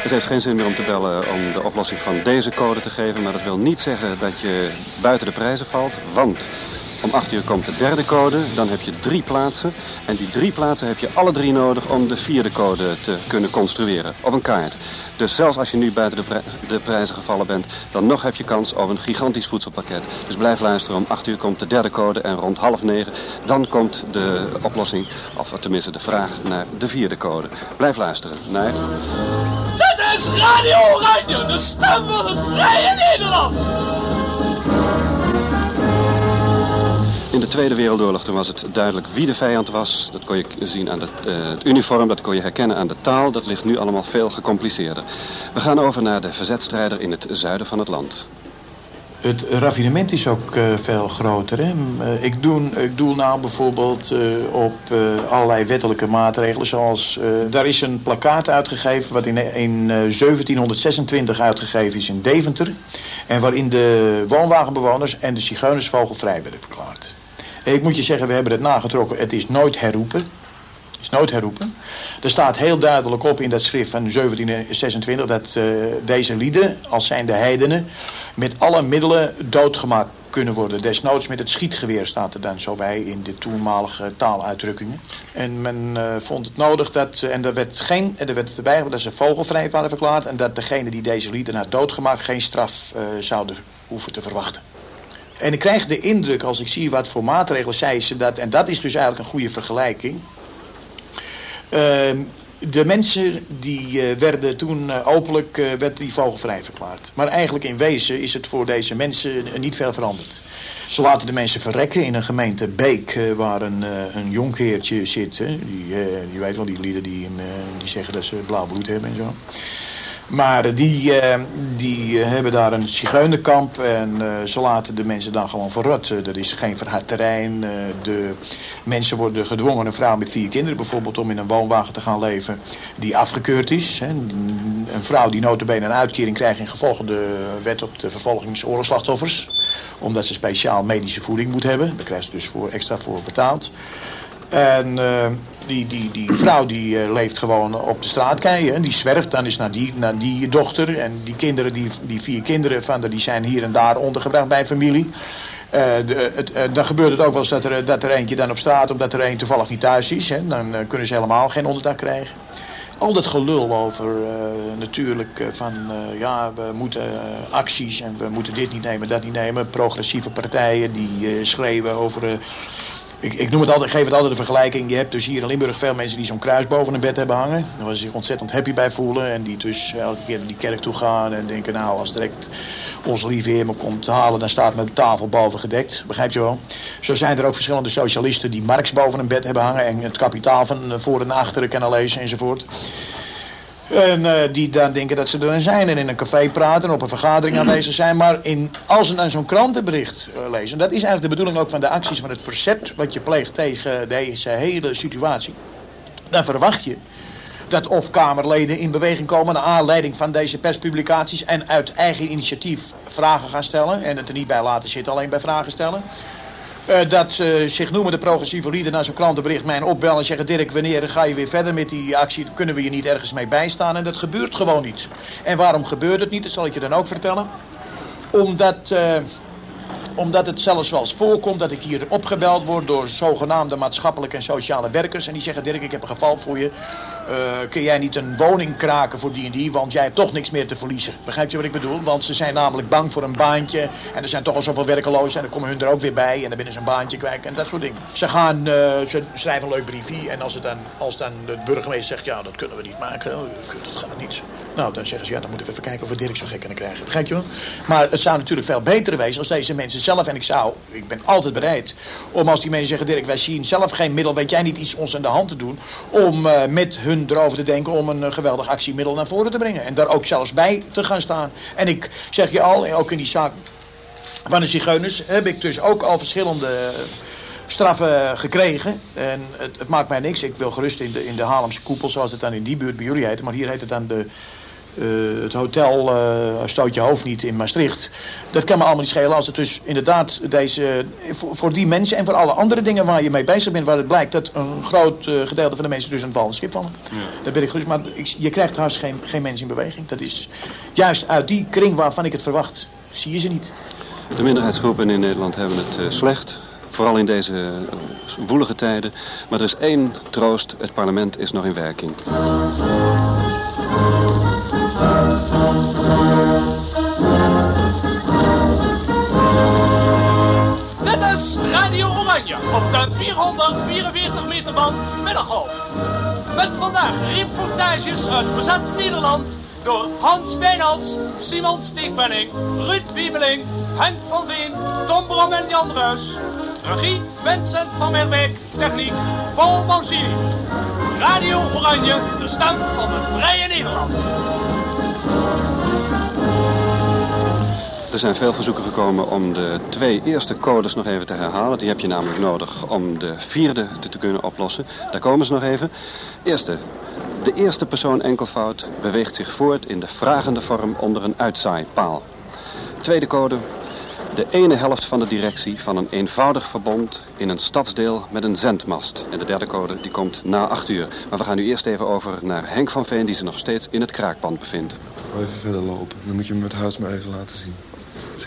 Het heeft geen zin meer om te bellen om de oplossing van deze code te geven. Maar dat wil niet zeggen dat je buiten de prijzen valt. Want om 8 uur komt de derde code. Dan heb je drie plaatsen. En die drie plaatsen heb je alle drie nodig om de vierde code te kunnen construeren. Op een kaart. Dus zelfs als je nu buiten de, de prijzen gevallen bent. Dan nog heb je kans op een gigantisch voedselpakket. Dus blijf luisteren. Om 8 uur komt de derde code. En rond half negen dan komt de oplossing. Of tenminste de vraag naar de vierde code. Blijf luisteren naar... Is Radio de stem van het vrije Nederland. In de Tweede Wereldoorlog toen was het duidelijk wie de vijand was. Dat kon je zien aan het, eh, het uniform, dat kon je herkennen aan de taal. Dat ligt nu allemaal veel gecompliceerder. We gaan over naar de verzetstrijder in het zuiden van het land. Het raffinement is ook eh, veel groter. Hè? Eh, ik, doe, ik nou bijvoorbeeld eh, op allerlei wettelijke maatregelen. Zoals, daar is een plakkaat uitgegeven wat in, in eh, 1726 uitgegeven is in Deventer. En waarin de woonwagenbewoners en de zigeuners vogelvrij werden verklaard. Ik moet je zeggen, we hebben het nagetrokken. Het is nooit herroepen. Is nooit herroepen. Er staat heel duidelijk op in dat schrift van 1726 dat eh, deze lieden, als zijn de heidenen, met alle middelen doodgemaakt kunnen worden. Desnoods met het schietgeweer staat er dan zo bij in de toenmalige taaluitdrukkingen. En men eh, vond het nodig dat, en er werd, geen, en er werd erbij dat ze vogelvrij waren verklaard en dat degene die deze lieden had doodgemaakt geen straf eh, zouden hoeven te verwachten. En ik krijg de indruk, als ik zie wat voor maatregelen zij ze dat, en dat is dus eigenlijk een goede vergelijking. Ehm, de mensen die eh, werden toen eh, openlijk uh, werd die vogelvrij verklaard. Maar eigenlijk in wezen is het voor deze mensen niet veel veranderd. Ze laten de mensen verrekken in een gemeente Beek waar een, een jonkheertje zit. Hè. Die, je weet wel, die lieden die, die zeggen dat ze blauw bloed hebben en zo. Maar die, uh, die hebben daar een zigeunerkamp en ze laten de mensen dan gewoon verrot. er is geen verhard terrein. De mensen worden gedwongen, een vrouw met vier kinderen bijvoorbeeld, om in een woonwagen te gaan leven die afgekeurd is. Een vrouw die notabene een uitkering krijgt in gevolg de wet op de vervolgingsoorlogsslachtoffers. Omdat ze speciaal medische voeding moet hebben. Daar krijgt ze dus voor, extra voor betaald. En die, die, die vrouw die uh, leeft gewoon op de straatkeien. En die zwerft dan eens naar die, naar die dochter. En die kinderen, die, die vier kinderen van haar, die zijn hier en daar ondergebracht bij familie. Uh, de, het, dan gebeurt het ook wel eens dat er, dat er eentje dan op straat, omdat er een toevallig niet thuis is. Hè, dan kunnen ze helemaal geen onderdak krijgen. Al dat gelul over natuurlijk van ja, we moeten acties en we moeten dit niet nemen, dat niet nemen. Progressieve partijen die schreeuwen over ik, ik noem het altijd, geef het altijd een vergelijking. Je hebt dus hier in Limburg veel mensen die zo'n kruis boven hun bed hebben hangen. Waar ze zich ontzettend happy bij voelen. En die dus elke keer naar die kerk toe gaan en denken, nou als direct onze lieve heer me komt halen, dan staat mijn tafel boven gedekt. Begrijp je wel? Zo zijn er ook verschillende socialisten die Marx boven hun bed hebben hangen en het kapitaal van voor en achteren kunnen lezen enzovoort. En uh, die dan denken dat ze er zijn en in een café praten, op een vergadering aanwezig zijn. Maar in, als ze dan zo'n krantenbericht uh, lezen, dat is eigenlijk de bedoeling ook van de acties van het verzet wat je pleegt tegen deze hele situatie. Dan verwacht je dat of Kamerleden in beweging komen naar aanleiding van deze perspublicaties en uit eigen initiatief vragen gaan stellen. En het er niet bij laten zitten, alleen bij vragen stellen. Uh, dat uh, zich noemen de progressieve lieden naar zo'n krantenbericht mij opbellen en zeggen... Dirk, wanneer ga je weer verder met die actie? Kunnen we je niet ergens mee bijstaan? En dat gebeurt gewoon niet. En waarom gebeurt het niet? Dat zal ik je dan ook vertellen. Omdat, uh, omdat het zelfs wel eens voorkomt dat ik hier opgebeld word... door zogenaamde maatschappelijke en sociale werkers. En die zeggen, Dirk, ik heb een geval voor je. Uh, kun jij niet een woning kraken voor die en die, want jij hebt toch niks meer te verliezen. Begrijp je wat ik bedoel? Want ze zijn namelijk bang voor een baantje en er zijn toch al zoveel werkelozen en dan komen hun er ook weer bij en dan binnen ze een baantje kwijt en dat soort dingen. Ze gaan, uh, ze schrijven een leuk briefje en als, het dan, als dan de burgemeester zegt, ja dat kunnen we niet maken, dat gaat niet. Nou, dan zeggen ze, ja dan moeten we even kijken of we Dirk zo gek kunnen krijgen. Begrijp je wel? Maar het zou natuurlijk veel beter wezen als deze mensen zelf, en ik zou, ik ben altijd bereid, om als die mensen zeggen, Dirk wij zien zelf geen middel, weet jij niet iets ons aan de hand te doen, om met hun erover te denken om een geweldig actiemiddel naar voren te brengen. En daar ook zelfs bij te gaan staan. En ik zeg je al, ook in die zaak van de zigeuners heb ik dus ook al verschillende straffen gekregen. En het, het maakt mij niks. Ik wil gerust in de, in de koepel, zoals het dan in die buurt bij jullie heet. Maar hier heet het dan de... Uh, het hotel uh, Stoot je hoofd niet in Maastricht. Dat kan me allemaal niet schelen als het dus inderdaad deze, voor, voor, die mensen en voor alle andere dingen waar je mee bezig bent, waar het blijkt dat een groot uh, gedeelte van de mensen dus aan het vallende schip vallen. Ja. Dat ben ik gerust, maar ik, je krijgt trouwens geen, geen mensen in beweging. Dat is juist uit die kring waarvan ik het verwacht, zie je ze niet. De minderheidsgroepen in Nederland hebben het slecht. Vooral in deze woelige tijden. Maar er is één troost, het parlement is nog in werking. Op de 444 meter band Middengolf. Met vandaag reportages uit bezet Nederland door Hans Wijnands, Simon Steekpenning, Ruud Wiebeling, Henk van Veen, Tom Brom en Jan Ruis. Regie Vincent van Merwijk, techniek Paul Mancini. Radio Oranje, de stem van het vrije Nederland. Er zijn veel verzoeken gekomen om de twee eerste codes nog even te herhalen. Die heb je namelijk nodig om de vierde te, kunnen oplossen. Daar komen ze nog even. Eerste. De eerste persoon enkelvoud beweegt zich voort in de vragende vorm onder een uitzaaipaal. Tweede code. De ene helft van de directie van een eenvoudig verbond in een stadsdeel met een zendmast. En de derde code die komt na acht uur. Maar we gaan nu eerst even over naar Henk van Veen die zich nog steeds in het kraakpand bevindt. Even verder lopen. Dan moet je me het huis maar even laten zien.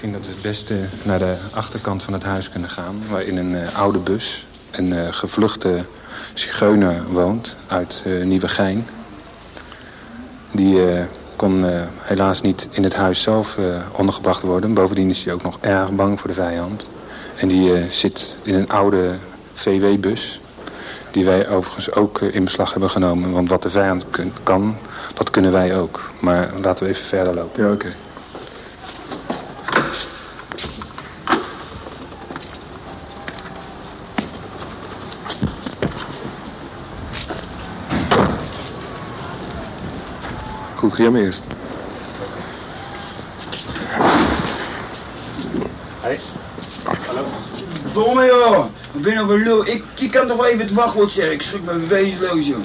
Misschien dat we het beste naar de achterkant van het huis kunnen gaan. Waar in een eh, oude bus een eh, gevluchte zigeuner woont uit uh, Nieuwegein. Die eh, kon eh, helaas niet in het huis zelf eh, ondergebracht worden. Bovendien is hij ook nog erg bang voor de vijand. En die eh, zit in een oude VW-bus. Die wij overigens ook eh, in beslag hebben genomen. Want wat de vijand kan, dat kunnen wij ook. Maar laten we even verder lopen. Ja, oké. Goed, ga jij maar eerst. Hey. Hallo. Domme joh, ik ben nog een lul. Ik, je kan toch wel even het wachtwoord zeggen. Ik schrik me wezenloos joh.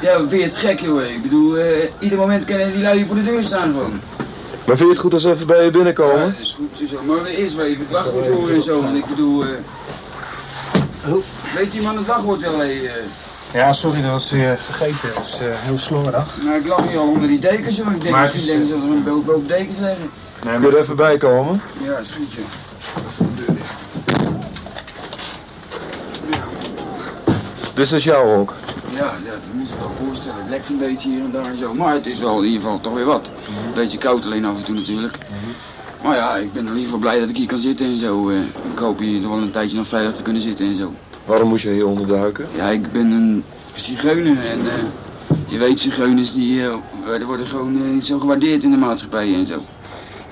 Ja, vind je het gek joh. Ik bedoel, eh, ieder moment kunnen die lui voor de deur staan gewoon. Maar vind je het goed als we even bij je binnenkomen? Ja, dat is goed zo. Maar we eerst wel even het wachtwoord horen en zo. Want ik bedoel, eh weet iemand het wachtwoord wel? eh? Ja, sorry, dat was weer vergeten. Dat is eh, heel slordig. Nou, ik lag hier al onder die dekens joh. Ik denk misschien is, denken ze dat er een boven boven dekens liggen. Kun je er even bij komen? Ja, is goed joh. Dit is jouw hok. Ja, ja, dat moet je je wel voorstellen. Het lekt een beetje hier en daar en zo. Maar het is wel in ieder geval toch weer wat. Een beetje koud alleen af en toe natuurlijk. Maar ja, ik ben in ieder geval blij dat ik hier kan zitten en zo. eh. ik hoop hier toch wel een tijdje nog veilig te kunnen zitten en zo. Waarom moest je hier onderduiken? Ja, ik ben een zigeuner en eh, je weet, zigeuners die eh, worden- worden gewoon eh, niet zo gewaardeerd in de maatschappij en zo.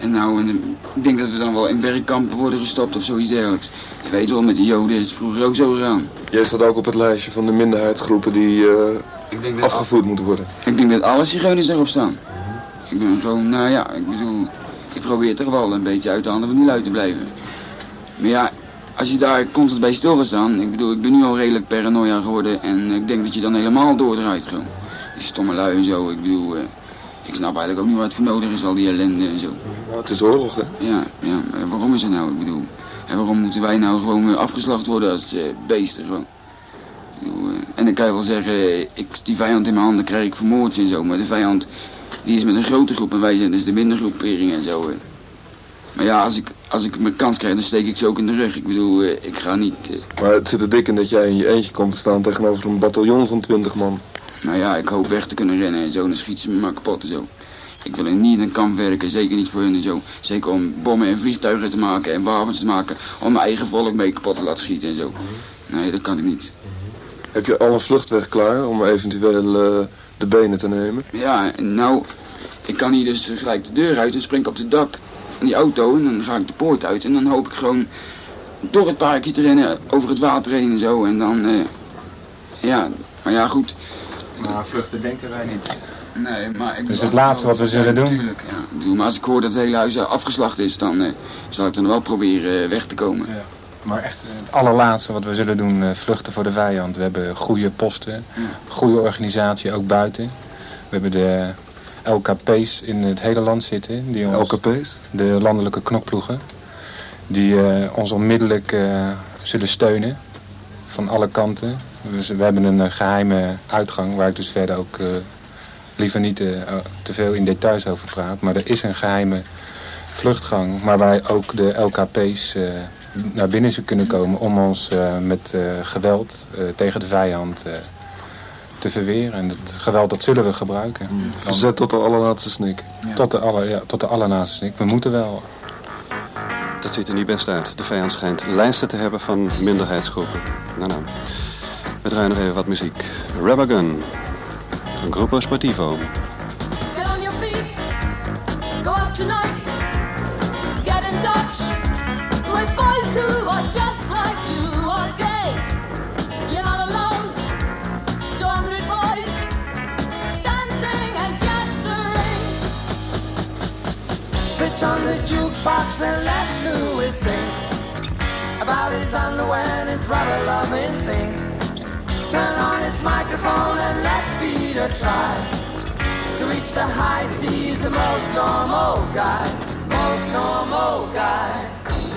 En nou, en, eh, ik denk dat we dan wel in werkkampen worden gestopt of zoiets dergelijks. Je weet wel, met de joden is het vroeger ook zo gegaan. Jij staat ook op het lijstje van de minderheidsgroepen die eh, Ik denk dat afgevoerd moeten worden. Ik denk dat alle zigeuners erop staan. Ik ben gewoon, nou ja, ik bedoel, ik probeer toch wel een beetje uit de handen van die lui te blijven. Maar ja, als je daar constant bij stil gaat staan, ik bedoel, ik ben nu al redelijk paranoia geworden en ik denk dat je dan helemaal doordraait gewoon. Die stomme lui en zo, ik bedoel, eh, ik snap eigenlijk ook niet wat voor nodig is, al die ellende en zo. Ja, het is oorlog, hè? Ja, ja, maar waarom is het nou, ik bedoel, en waarom moeten wij nou gewoon weer afgeslacht worden als eh, beesten gewoon? Bedoel, eh, En dan kan je wel zeggen, ik, die vijand in mijn handen krijg ik vermoord en zo. Maar de vijand die is met een grote groep en wij zijn dus de mindergroepering en zo. Maar ja, als ik, als ik mijn kans krijg, dan steek ik ze ook in de rug. Ik bedoel, eh, ik ga niet... eh, Maar het zit er dik in dat jij in je eentje komt te staan tegenover een bataljon van 20 man. Nou ja, ik hoop weg te kunnen rennen en zo. Dan schieten ze me maar kapot en zo. Ik wil niet in een kamp werken, zeker niet voor hun en zo. Zeker om bommen en vliegtuigen te maken en wapens te maken. Om mijn eigen volk mee kapot te laten schieten en zo. Nee, dat kan ik niet. Heb je al een vluchtweg klaar om eventueel eh, de benen te nemen? Ja, nou, ik kan hier dus gelijk de deur uit en spring op het dak van die auto. En dan ga ik de poort uit en dan hoop ik gewoon door het parkje te rennen, over het water heen en zo. En dan, eh, ja, maar ja, goed. Maar vluchten denken wij niet. Nee, maar ik Dus het laatste wat we zullen doen? Natuurlijk, ja. Maar als ik hoor dat het hele huis eh, afgeslacht is, dan eh, zal ik dan wel proberen weg te komen. Maar echt het allerlaatste wat we zullen doen, eh, vluchten voor de vijand. We hebben goede posten, goede organisatie, ook buiten. We hebben de LKP's in het hele land zitten. Die ons, LKP's? De landelijke knokploegen. Die eh, ons onmiddellijk eh, zullen steunen. Van alle kanten. Dus we hebben een eh, geheime uitgang waar ik dus verder ook liever niet te veel in details over praat. Maar er is een geheime vluchtgang, maar wij ook de LKP's naar binnen kunnen komen om ons met geweld tegen de vijand te verweren. En dat geweld dat zullen we gebruiken. Dan- Verzet tot de allerlaatste snik. tot, de aller, ja, tot de allerlaatste snik. We moeten wel. Dat ziet er niet best uit. De vijand schijnt lijsten te hebben van minderheidsgroepen. Nou, nou. We draaien nog even wat muziek. Rubber Gun van Gruppo Sportivo. Get on your feet. the jukebox and let Louis sing about his underwear and his rubber loving thing. Turn on his microphone and let Peter try to reach the high seas, the most normal guy, most normal guy.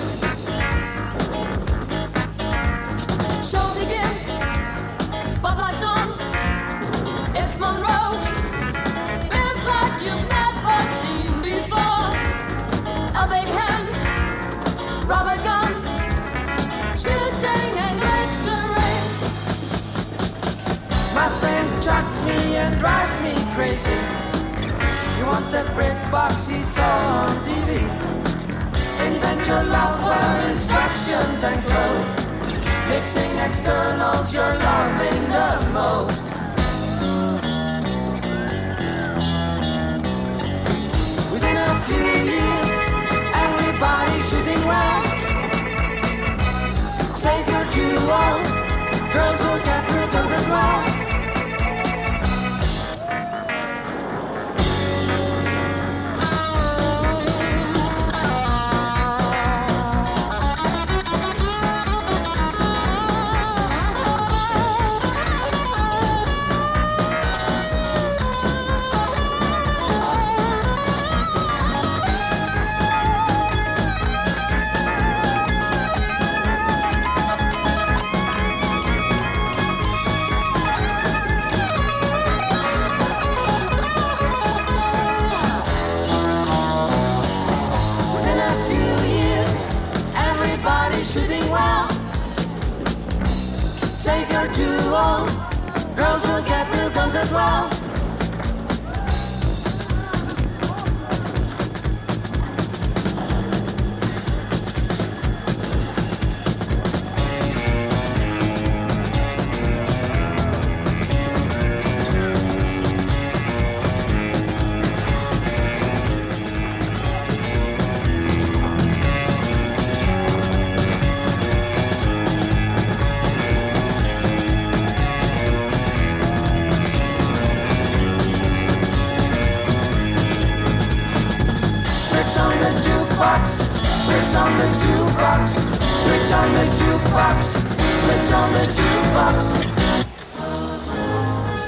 Drives me crazy. He wants that brick box he saw on TV. Invent your lover instructions and clothes. Mixing externals you're loving the most. Within a few years, everybody's shooting well. Save your jewels, girls forget the guns as well.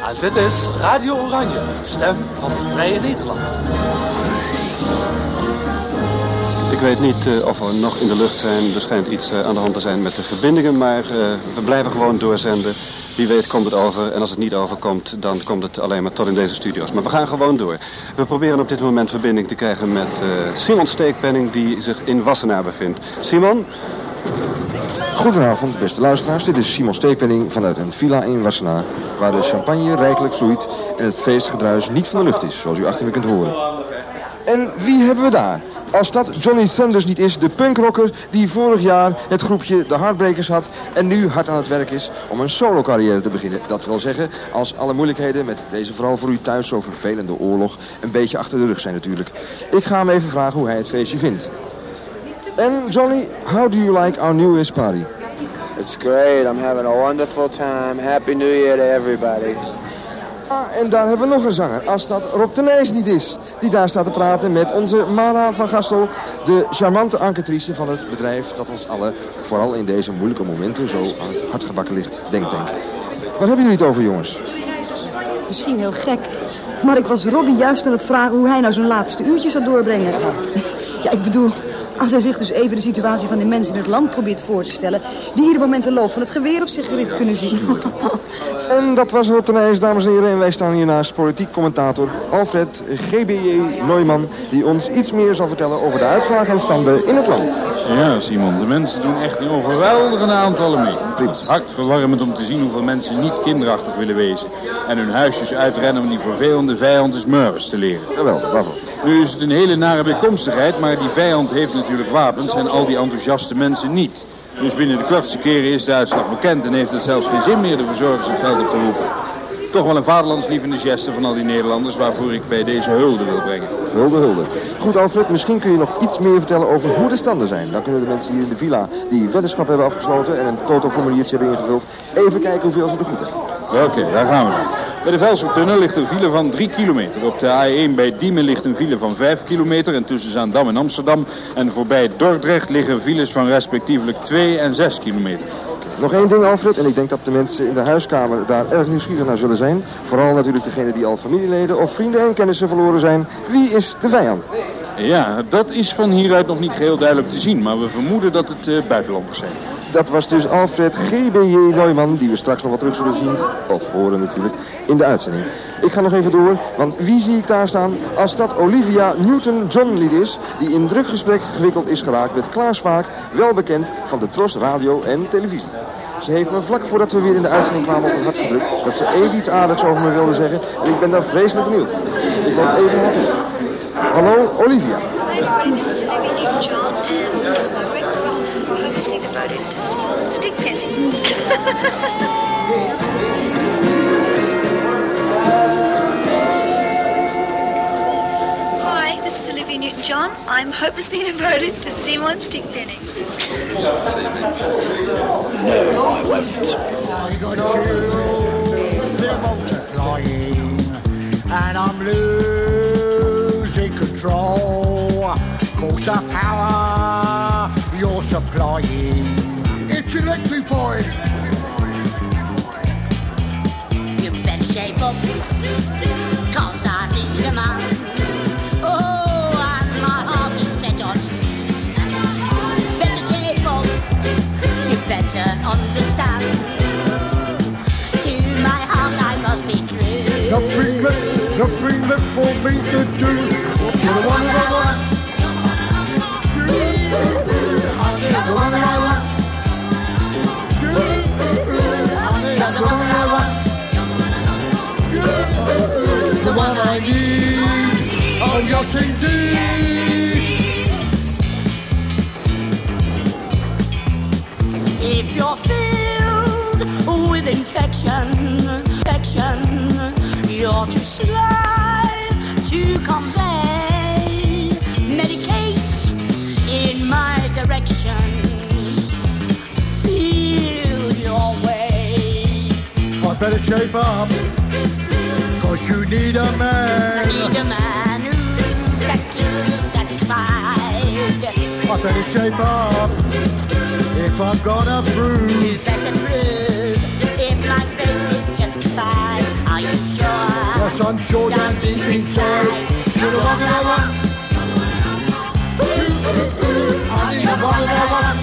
En dit is Radio Oranje, stem van het Vrije Nederland. Ik weet niet eh, of we nog in de lucht zijn. Er schijnt iets eh, aan de hand te zijn met de verbindingen, maar eh, we blijven gewoon doorzenden. Wie weet komt het over en als het niet overkomt, dan komt het alleen maar tot in deze studio's. Maar we gaan gewoon door. We proberen op dit moment verbinding te krijgen met Simon Steekpenning, die zich in Wassenaar bevindt. Simon? Goedenavond, beste luisteraars. Dit is Simon Steepenning vanuit een villa in Wassenaar... waar de champagne rijkelijk vloeit en het feestgedruis niet van de lucht is, zoals u achter me kunt horen. En wie hebben we daar? Als dat Johnny Thunders niet is, de punkrocker die vorig jaar het groepje de Heartbreakers had... en nu hard aan het werk is om een solo-carrière te beginnen. Dat wil zeggen, als alle moeilijkheden met deze vooral voor u thuis zo vervelende oorlog... een beetje achter de rug zijn natuurlijk. Ik ga hem even vragen hoe hij het feestje vindt. En Johnny, how do you like our New Year's party? It's great. I'm having a wonderful time. Happy New Year to everybody. Ah, en daar hebben we nog een zanger, als dat Rob de Nijs niet is. Die daar staat te praten met onze Mara van Gastel, de charmante enquêtrice van het bedrijf dat ons allen, vooral in deze moeilijke momenten, zo aan het hart gebakken ligt, denk denk. Waar hebben jullie het over, jongens? Misschien heel gek, maar ik was Robbie juist aan het vragen hoe hij nou zijn laatste uurtje zou doorbrengen. Ja, ik bedoel, als hij zich dus even de situatie van de mensen in het land probeert voor te stellen... die ieder moment de loop van het geweer op zich gericht kunnen zien. En dat was Rob de Nijs, dames en heren. En wij staan hier naast politiek commentator Alfred GBJ Neumann... die ons iets meer zal vertellen over de uitslagen en standen in het land. Ja, Simon, de mensen doen echt in overweldigende aantallen mee. Het is hartverwarmend om te zien hoeveel mensen niet kinderachtig willen wezen. En hun huisjes uitrennen om die vervelende vijand eens murfs te leren. Geweldig, bravo. Nu is het een hele nare bijkomstigheid, maar die vijand heeft natuurlijk wapens en al die enthousiaste mensen niet. Dus binnen de kortste keren is de uitslag bekend en heeft het zelfs geen zin meer de verzorgers het veld op te roepen. Toch wel een vaderlandslievende geste van al die Nederlanders waarvoor ik bij deze hulde wil brengen. Hulde, hulde. Goed, Alfred, misschien kun je nog iets meer vertellen over hoe de standen zijn. Dan kunnen de mensen hier in de villa die weddenschap hebben afgesloten en een totalformuliertje hebben ingevuld, even kijken hoeveel ze er goed hebben. Oké, daar gaan we. Bij de Velsertunnel ligt een file van 3 kilometer. Op de A1 bij Diemen ligt een file van 5 kilometer. En tussen Zaandam en Amsterdam en voorbij Dordrecht liggen files van respectievelijk 2 en 6 kilometer. Nog één ding, Alfred, en ik denk dat de mensen in de huiskamer daar erg nieuwsgierig naar zullen zijn. Vooral natuurlijk degenen die al familieleden of vrienden en kennissen verloren zijn. Wie is de vijand? Ja, dat is van hieruit nog niet geheel duidelijk te zien. Maar we vermoeden dat het eh, buitenlanders zijn. Dat was dus Alfred G.B.J. Neumann, die we straks nog wat terug zullen zien, of horen natuurlijk, in de uitzending. Ik ga nog even door, want wie zie ik daar staan als dat Olivia Newton-John is, die in druk gesprek gewikkeld is geraakt met Klaas Vaak, wel bekend van de Tros Radio en Televisie. Ze heeft me vlak voordat we weer in de uitzending kwamen op het hart gedrukt dat ze even iets aardigs over me wilde zeggen en ik ben daar vreselijk benieuwd. Ik word even. Hallo, Olivia. Hi, this is Olivia Newton-John, from Hopelessly Devoted to Seal and Stick Hi, this is Olivia Newton-John. I'm hopelessly devoted to Seymour and Stick Penny. No, I won't. I got you, they're multiplying, and I'm losing control. Cause the power you're supplying, it's electrifying. You better shape up, cause I need a man. Oh, and my heart is set on you. Better shape up, you better understand. To my heart I must be true. Nothing left, nothing left for me to do. You're the one I want. You're the one I want. The one I need. Oh, yes, indeed. If you're filled with infection, infection, you're too slow to convey. Medicate in my direction. Feel your way. I better shape up. Cause you need a I man. need a man who can keep you satisfied. I better shape up. If I'm gonna prove. You better prove if my faith is justified. Are you sure? Yes, I'm sure down deep inside. You're the one that I want. I need the one that I want.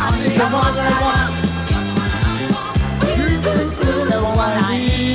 I need the one that I want.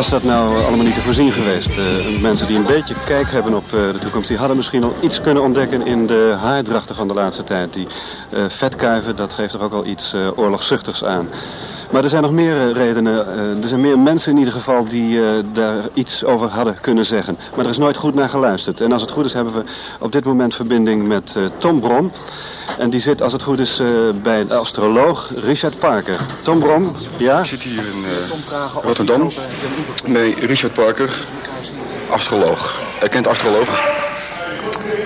Was dat nou allemaal niet te voorzien geweest? Eh, mensen die een beetje kijk hebben op eh, de toekomst... die hadden misschien al iets kunnen ontdekken in de haardrachten van de laatste tijd. Die eh, vetkuiven, dat geeft toch ook al iets oorlogzuchtigs aan. Maar er zijn nog meer redenen. er zijn meer mensen in ieder geval die daar iets over hadden kunnen zeggen. Maar er is nooit goed naar geluisterd. En als het goed is hebben we op dit moment verbinding met Tom Brom. En die zit, als het goed is, eh, bij de astroloog Richard Parker. Tom Brom, ja? Ik zit hier in eh, Rotterdam. Nee, Richard Parker, astroloog. Erkend astroloog.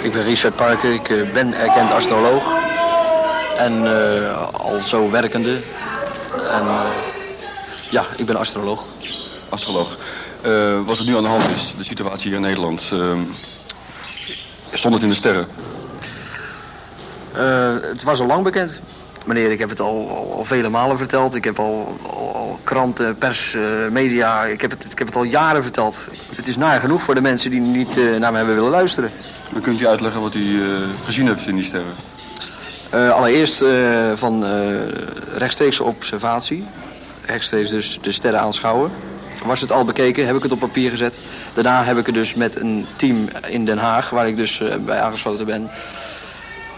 Ik ben Richard Parker, ik eh, ben erkend astroloog. En eh, al zo werkende. En ja, ik ben astroloog. Astroloog. Eh, wat er nu aan de hand is, de situatie hier in Nederland. eh, stond het in de sterren? Eh, het was al lang bekend. Meneer, ik heb het al, al, al vele malen verteld. Ik heb al, al, kranten, pers, eh, media. Ik heb, het, ik heb het al jaren verteld. Het is naar genoeg voor de mensen die niet eh, naar me hebben willen luisteren. Dan kunt u uitleggen wat u gezien hebt in die sterren. Allereerst van eh, rechtstreekse observatie. Rechtstreeks dus de sterren aanschouwen. Was het al bekeken, heb ik het op papier gezet. Daarna heb ik het dus met een team in Den Haag, waar ik dus bij aangesloten ben,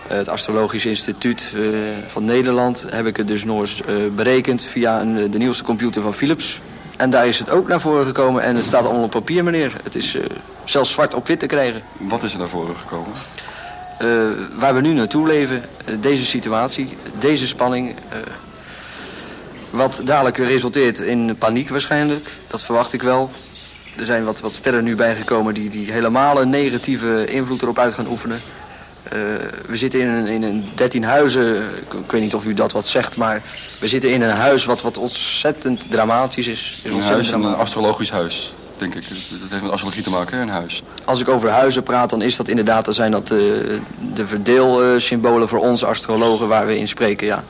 het Astrologisch Instituut eh, van Nederland heb ik het dus nog eens eh, berekend via een, eh, de nieuwste computer van Philips. En daar is het ook naar voren gekomen en het staat allemaal op papier, meneer. Het is eh, zelfs zwart op wit te krijgen. Wat is er naar voren gekomen? Eh, waar we nu naartoe leven, eh, deze situatie, deze spanning. eh, wat dadelijk resulteert in paniek waarschijnlijk, dat verwacht ik wel. Er zijn wat, wat sterren nu bijgekomen die, die helemaal een negatieve invloed erop uit gaan oefenen. Eh, we zitten in een, in een 13 huizen, ik, ik weet niet of u dat wat zegt, maar we zitten in een huis wat, wat ontzettend dramatisch is. is Een huis, een astrologisch huis, denk ik. Dat heeft met astrologie te maken, hè, een huis. Als ik over huizen praat, dan is dat inderdaad, dan zijn dat de, de verdeelsymbolen voor ons astrologen waar we in spreken, ja.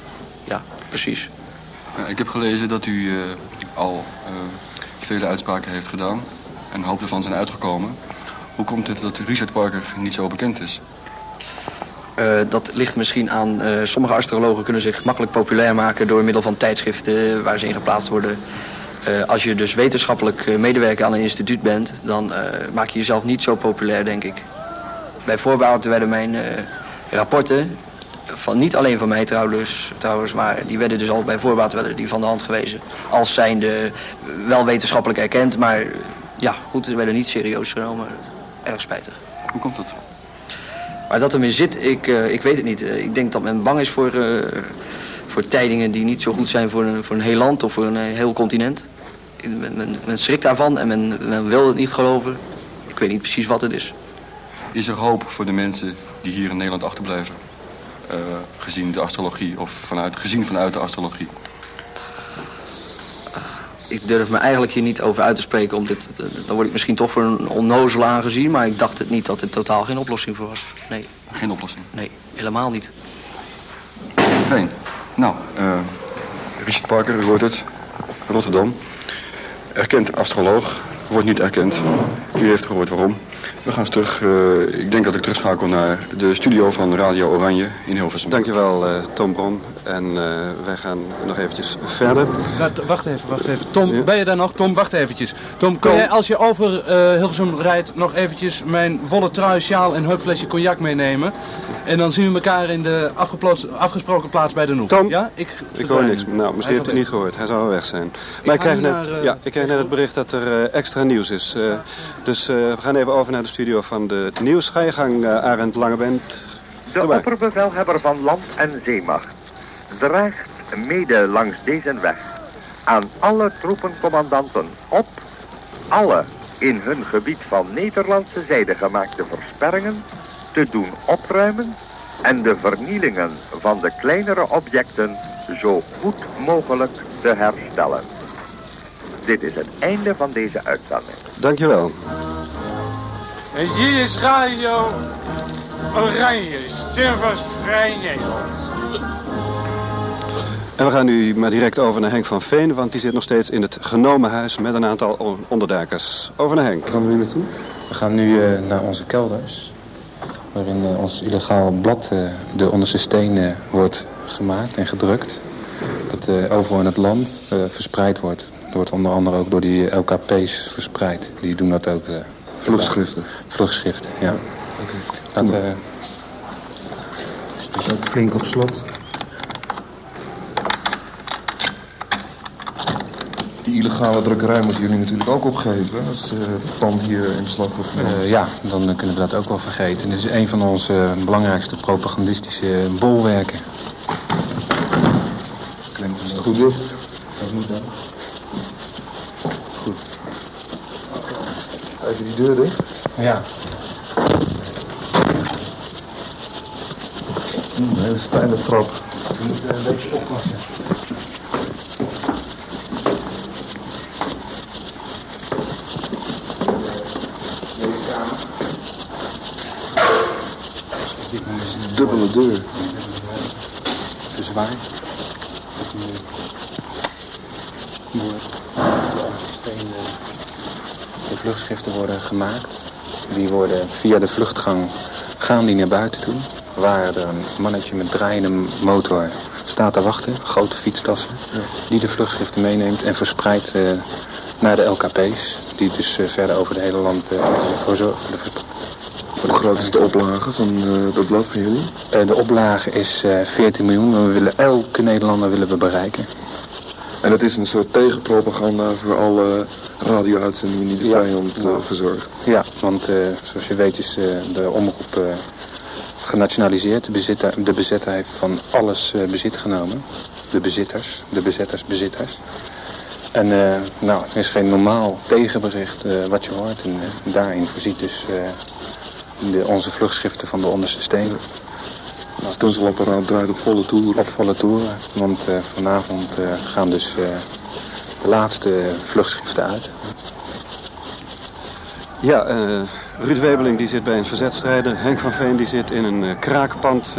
Ja, precies. Ik heb gelezen dat u eh, al eh, vele uitspraken heeft gedaan. En een hoop ervan zijn uitgekomen. Hoe komt het dat Richard Parker niet zo bekend is? Eh, dat ligt misschien aan, eh, sommige astrologen kunnen zich makkelijk populair maken door middel van tijdschriften waar ze in geplaatst worden. Eh, als je dus wetenschappelijk eh, medewerker aan een instituut bent, dan eh, maak je jezelf niet zo populair, denk ik. Bij voorbaat werden mijn eh, rapporten, van, niet alleen van mij trouwens, trouwens, maar die werden dus al bij voorbaat werden die van de hand gewezen. Als zijnde wel wetenschappelijk erkend, maar eh, ja, goed, ze werden niet serieus genomen. Erg spijtig. Hoe komt dat? Maar dat er in zit, ik, eh, ik weet het niet. Eh, ik denk dat men bang is voor, eh, voor tijdingen die niet zo goed zijn voor een, voor een heel land of voor een heel continent. Men, men, schrikt daarvan en men, wil het niet geloven. Ik weet niet precies wat het is. Is er hoop voor de mensen die hier in Nederland achterblijven? Gezien de astrologie of vanuit, gezien vanuit de astrologie? Ik durf me eigenlijk hier niet over uit te spreken, omdat eh, dan word ik misschien toch voor een onnozel aangezien. Maar ik dacht het niet dat er totaal geen oplossing voor was. Nee. Geen oplossing? Nee, helemaal niet. Fijn. Nou, eh, Richard Parker, u hoort het. Rotterdam. Erkend astroloog. Wordt niet erkend. U heeft gehoord waarom. We gaan eens terug. eh, ik denk dat ik terugschakel naar de studio van Radio Oranje in Hilversum. Dankjewel, eh, Tom Brom. En eh, wij gaan nog eventjes verder. Wacht, wacht even, wacht even. Tom, ben je daar nog? Tom, wacht eventjes. Tom, kun Tom. jij als je over eh, Hilversum rijdt nog eventjes mijn volle trui, sjaal en heupflesje cognac meenemen? En dan zien we elkaar in de afgeplots- afgesproken plaats bij de Noek. Tom, ja? Ik, Ik hoor niks. Nou, misschien heeft u het niet gehoord. Hij zou wel weg zijn. Maar ik krijg net, naar, ja, ik krijg net het bericht dat er extra nieuws is. Eh, dus eh, we gaan even over naar de studio van de nieuws. Ga je gang, eh, Arend Langebent. De opperbevelhebber van land- en zeemacht draagt mede langs deze weg aan alle troepencommandanten op alle in hun gebied van Nederlandse zijde gemaakte versperringen te doen opruimen en de vernielingen van de kleinere objecten zo goed mogelijk te herstellen. Dit is het einde van deze uitzending. Dankjewel. En hier is Radio Oranje, stem van Vrij Nederland. En we gaan nu maar direct over naar Henk van Veen, want die zit nog steeds in het genomen huis met een aantal on- onderduikers. Over naar Henk. Gaan we nu naartoe? We gaan nu eh, naar onze kelders. Waarin eh, ons illegaal blad eh, de onderste steen wordt gemaakt en gedrukt. Dat eh, overal in het land eh, verspreid wordt. Dat wordt onder andere ook door die LKP's verspreid. Die doen dat ook. Eh, Vlugschriften. Vlugschriften, ja. Laten we... is ook flink op slot. Die illegale drukkerij moeten jullie natuurlijk ook opgeven. Als eh, het pand hier in beslag wordt genomen. Eh, ja, dan kunnen we dat ook wel vergeten. Dit is een van onze eh, belangrijkste propagandistische bolwerken. Goed dicht. Dat moet dan. Goed. Even die deur dicht. Ja. Een hele steile trap. We moeten een beetje oppassen. Dubbele deur. Te zwaar. De vluchtschriften worden gemaakt. Die worden via de vluchtgang gaan die naar buiten toe. Waar er een mannetje met draaiende motor staat te wachten. Grote fietstassen. Die de vluchtschriften meeneemt en verspreidt eh, naar de LKP's. Die dus eh, verder over het hele land eh, voor zorgen. de Hoe groot is de oplage van eh, dat blad van jullie? De oplage is eh 14 miljoen. We willen elke Nederlander willen we bereiken. En het is een soort tegenpropaganda voor alle radio-uitzendingen die de vijand eh, verzorgt. Ja, want eh, zoals je weet is eh, de omroep genationaliseerd. De bezitter, de bezetter heeft van alles bezit genomen. De bezitters, de bezetters, bezitters. En nou, er is geen normaal tegenbericht wat je hoort. En daarin voorziet dus de, onze vluchtschriften van de onderste steen. Het toestel-apparaat draait op volle toeren. Op volle toeren, want eh, vanavond eh, gaan dus eh, de laatste vluchtschriften uit. Ja, eh, Ruud Webeling die zit bij een verzetstrijder. Henk van Veen die zit in een eh, kraakpand.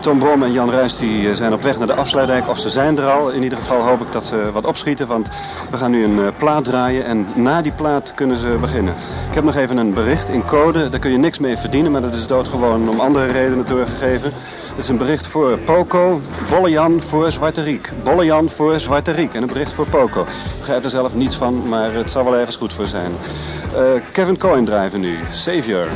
Tom Brom en Jan Ruijs die eh, zijn op weg naar de afsluitdijk. Of ze zijn er al. In ieder geval hoop ik dat ze wat opschieten. Want we gaan nu een eh, plaat draaien. En na die plaat kunnen ze beginnen. Ik heb nog even een bericht in code. Daar kun je niks mee verdienen. Maar dat is doodgewoon om andere redenen doorgegeven. Het is een bericht voor Poco. Bollejan voor Zwarte Riek. Bollejan voor Zwarte Riek. En een bericht voor Poco. Ik begrijp er zelf niets van. Maar het zal wel ergens goed voor zijn. Eh, Kevin Coyne drijven nu. Savior.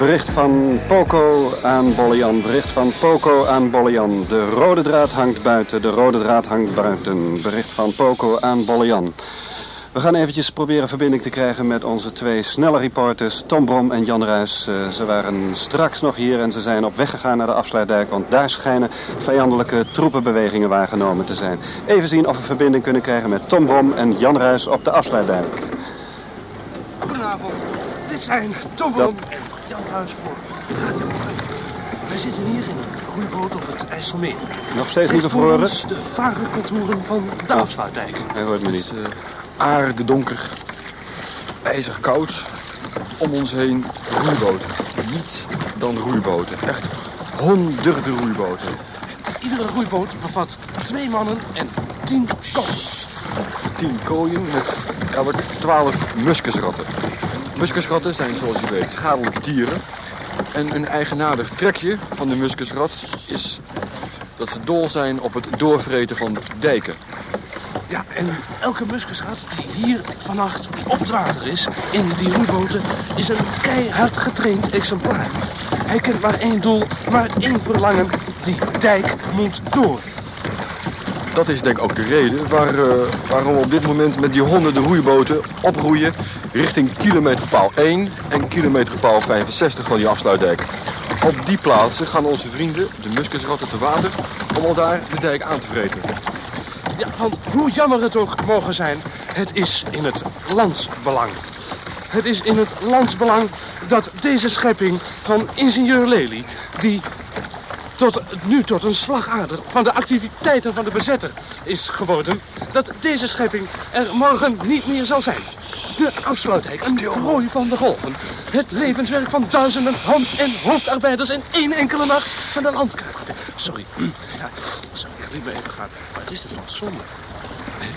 Bericht van Poco aan Bollian. Bericht van Poco aan Bollian. De rode draad hangt buiten. De rode draad hangt buiten. Bericht van Poco aan Bollian. We gaan eventjes proberen verbinding te krijgen met onze twee snelle reporters, Tom Brom en Jan Ruijs. Eh, ze waren straks nog hier en ze zijn op weg gegaan naar de afsluitdijk, want daar schijnen vijandelijke troepenbewegingen waargenomen te zijn. Even zien of we verbinding kunnen krijgen met Tom Brom en Jan Ruijs op de afsluitdijk. Goedenavond. Dit zijn Tom Brom voor Gaat. Wij zitten hier in een roeiboot op het IJsselmeer. Nog steeds niet voor de vage contouren van de afsluitdijk. Oh, hij hoort me niet. Eh, aarde donker, ijzig koud. Om ons heen roeiboten. Niets dan roeiboten. Echt honderden roeiboten. Iedere roeiboot bevat twee mannen en tien koppels. 10 kooien met elk 12 muskusratten. Muskusratten zijn, zoals je weet, schadelijke dieren. En een eigenaardig trekje van de muskusrat is dat ze dol zijn op het doorvreten van dijken. Ja, en elke muskusrat die hier vannacht op het water is, in die roeiboten, is een keihard getraind exemplaar. Hij kent maar één doel, maar één verlangen. Die dijk moet door. Dat is denk ik ook de reden waar, eh, waarom we op dit moment met die honderden roeiboten oproeien richting kilometerpaal 1 en kilometerpaal 65 van die afsluitdijk. Op die plaatsen gaan onze vrienden, de muskusratten, te water om al daar de dijk aan te vreten. Ja, want hoe jammer het ook mogen zijn, het is in het landsbelang. Het is in het landsbelang dat deze schepping van ingenieur Lely, die tot, nu tot een slagader van de activiteiten van de bezetter is geworden, dat deze schepping er morgen niet meer zal zijn. De afsluitdijk, een prooi van de golven. Het levenswerk van duizenden hand- en hoofdarbeiders in één enkele nacht van de landkaart. Sorry, ja, sorry, ik liet me even gaan. Maar het is het van zonde. Nee,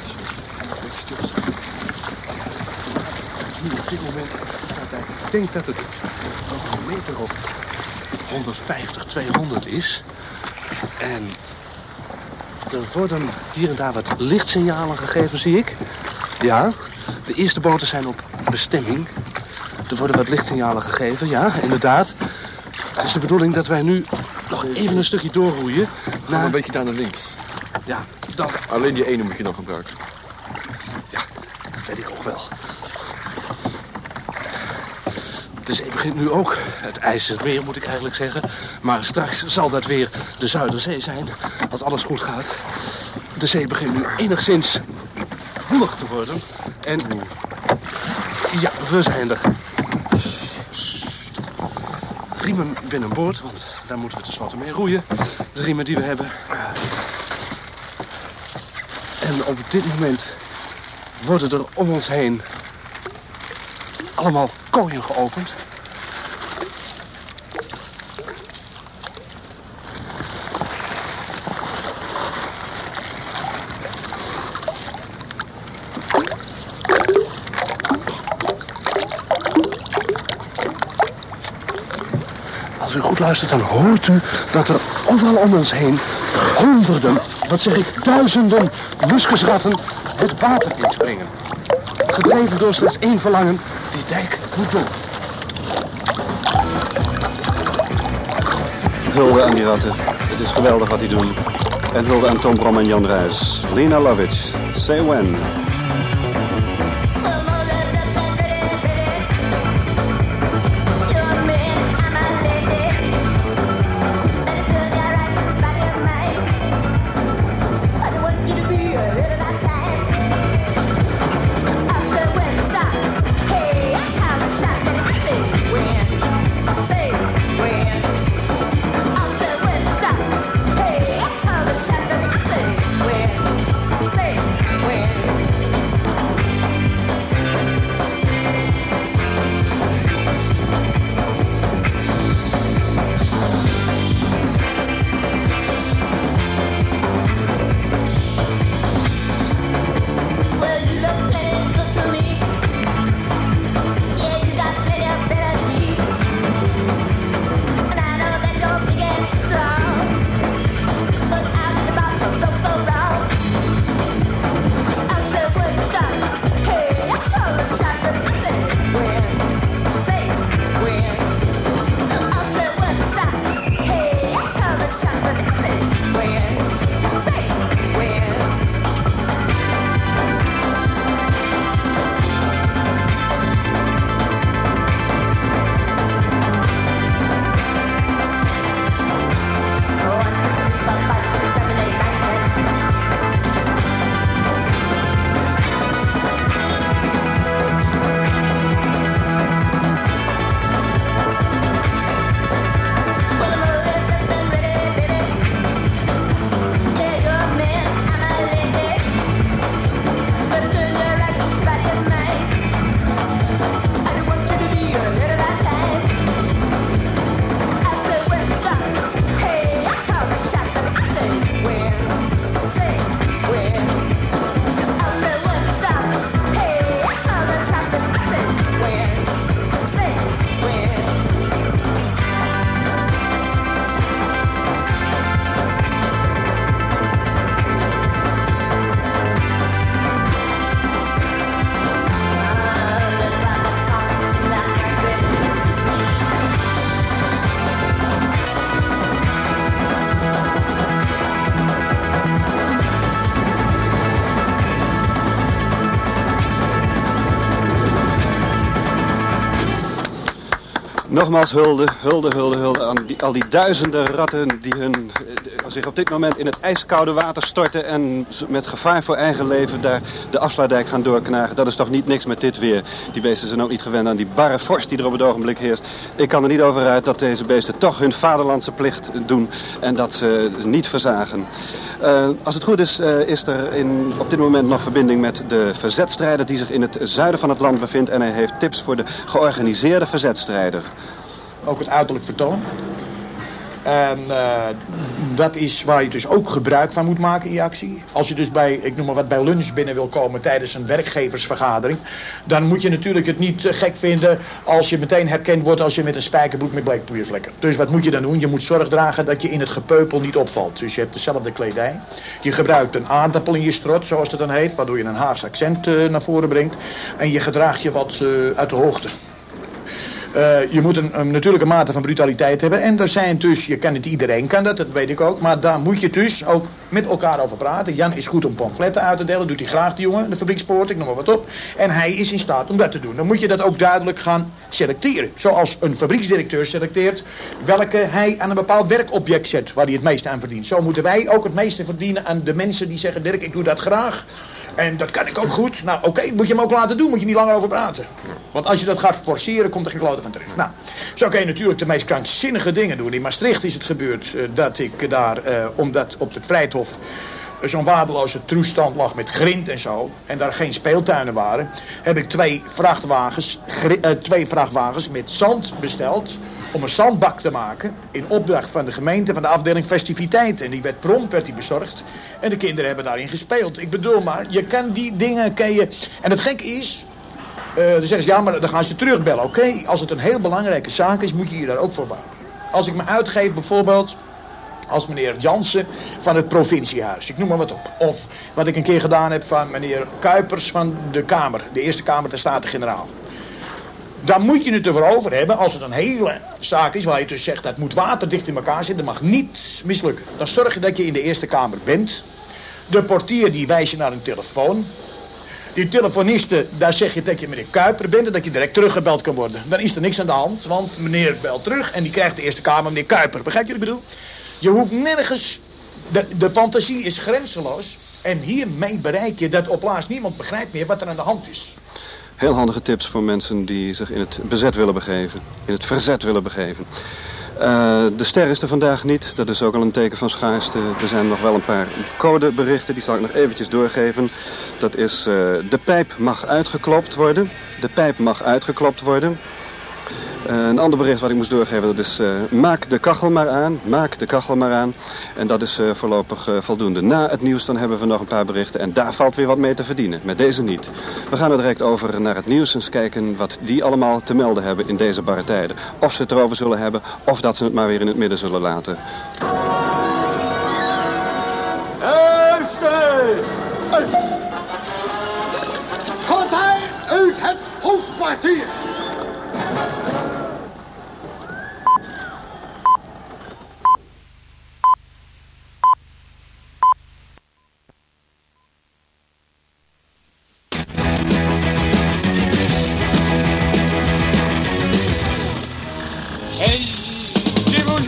stilstaan. Op dit moment, ik denk dat het nog een meter op 150, 200 is. En er worden hier en daar wat lichtsignalen gegeven, zie ik. Ja, de eerste boten zijn op bestemming. Er worden wat lichtsignalen gegeven, ja, inderdaad. Het is de bedoeling dat wij nu nog even een stukje doorroeien. Naar- een beetje daar naar links. Ja, dan Alleen die ene moet je dan gebruiken. weet ik ook wel. De zee begint nu ook. Het ijs is weer, moet ik eigenlijk zeggen. Maar straks zal dat weer de Zuiderzee zijn, als alles goed gaat. De zee begint nu enigszins voelig te worden. En ja, we zijn er. Riemen binnenboord, want daar moeten we tenslotte mee roeien. De riemen die we hebben. En op dit moment worden er om ons heen allemaal kooien geopend. Als u goed luistert, dan hoort u dat er overal om ons heen honderden, wat zeg ik, duizenden muskusratten het water inspringen. Gedreven door slechts één verlangen, dijk moet door. Hulde aan die ratten. Het is geweldig wat die doen. En hulde aan Tom Brom en Jan Ruijs. Lena Lovitch. Say when. Nogmaals hulde, hulde, hulde, hulde aan al die duizenden ratten die hun, eh, zich op dit moment in het ijskoude water storten en met gevaar voor eigen leven daar de afsluitdijk gaan doorknagen. Dat is toch niet niks met dit weer. Die beesten zijn ook niet gewend aan die barre vorst die er op het ogenblik heerst. Ik kan er niet over uit dat deze beesten toch hun vaderlandse plicht doen en dat ze niet verzagen. Eh, als het goed is, eh, is er in, op dit moment nog verbinding met de verzetstrijder die zich in het zuiden van het land bevindt. En hij heeft tips voor de georganiseerde verzetstrijder. Ook het uiterlijk vertoon. En eh, dat is waar je dus ook gebruik van moet maken in je actie. Als je dus bij, ik noem maar wat, bij lunch binnen wil komen tijdens een werkgeversvergadering. Dan moet je natuurlijk het niet gek vinden als je meteen herkend wordt als je met een spijkerbroek met bleekpoeiervlekken. Dus wat moet je dan doen? Je moet zorg dragen dat je in het gepeupel niet opvalt. Dus je hebt dezelfde kledij. Je gebruikt een aardappel in je strot, zoals het dan heet. Waardoor je een Haags accent eh, naar voren brengt. En je gedraagt je wat eh, uit de hoogte. Eh, je moet een, een natuurlijke mate van brutaliteit hebben. En er zijn dus, je kan het iedereen kan dat, dat weet ik ook. Maar daar moet je dus ook met elkaar over praten. Jan is goed om pamfletten uit te delen. Doet hij graag die jongen, de fabriekspoort, ik noem maar wat op. En hij is in staat om dat te doen. Dan moet je dat ook duidelijk gaan selecteren. Zoals een fabrieksdirecteur selecteert welke hij aan een bepaald werkobject zet. Waar hij het meeste aan verdient. Zo moeten wij ook het meeste verdienen aan de mensen die zeggen, Dirk, ik doe dat graag. En dat kan ik ook goed. Nou, oké, moet je hem ook laten doen. Moet je niet langer over praten. Want als je dat gaat forceren, komt er geen klote van terug. Nou, zo kun je natuurlijk de meest krankzinnige dingen doen. In Maastricht is het gebeurd eh, dat ik daar, eh, omdat op het Vrijthof eh, zo'n waardeloze toestand lag met grind en zo. En daar geen speeltuinen waren. Heb ik twee vrachtwagens, twee vrachtwagens met zand besteld om een zandbak te maken. In opdracht van de gemeente, van de afdeling festiviteiten. En die werd prompt werd die bezorgd. En de kinderen hebben daarin gespeeld. Ik bedoel maar, je kan die dingen... Kan je... En het gekke is... eh, dan zeggen ze, ja, maar dan gaan ze terugbellen. Oké, als het een heel belangrijke zaak is, moet je je daar ook voor wapenen. Als ik me uitgeef bijvoorbeeld als meneer Jansen van het provinciehuis. Ik noem maar wat op. Of wat ik een keer gedaan heb van meneer Kuipers van de Kamer. De Eerste Kamer ter Staten-Generaal. Dan moet je het ervoor over hebben als het een hele zaak is waar je dus zegt dat moet waterdicht in elkaar zitten. Mag niet mislukken. Dan zorg je dat je in de Eerste Kamer bent. De portier die wijst je naar een telefoon. Die telefoniste, daar zeg je dat je meneer Kuiper bent en dat je direct teruggebeld kan worden. Dan is er niks aan de hand, want meneer belt terug en die krijgt de Eerste Kamer meneer Kuiper. Begrijp je wat ik bedoel? Je hoeft nergens, de, de fantasie is grenzeloos. En hiermee bereik je dat op laatst niemand begrijpt meer wat er aan de hand is. Heel handige tips voor mensen die zich in het bezet willen begeven. In het verzet willen begeven. Eh, de ster is er vandaag niet. Dat is ook al een teken van schaarste. Er zijn nog wel een paar codeberichten. Die zal ik nog eventjes doorgeven. Dat is eh, de pijp mag uitgeklopt worden. De pijp mag uitgeklopt worden. Eh, een ander bericht wat ik moest doorgeven, dat is maak de kachel maar aan, maak de kachel maar aan. En dat is eh, voorlopig eh, voldoende. Na het nieuws dan hebben we nog een paar berichten en daar valt weer wat mee te verdienen. Met deze niet. We gaan er direct over naar het nieuws eens kijken wat die allemaal te melden hebben in deze barre tijden. Of ze het erover zullen hebben, of dat ze het maar weer in het midden zullen laten. Hij uit het hoofdkwartier?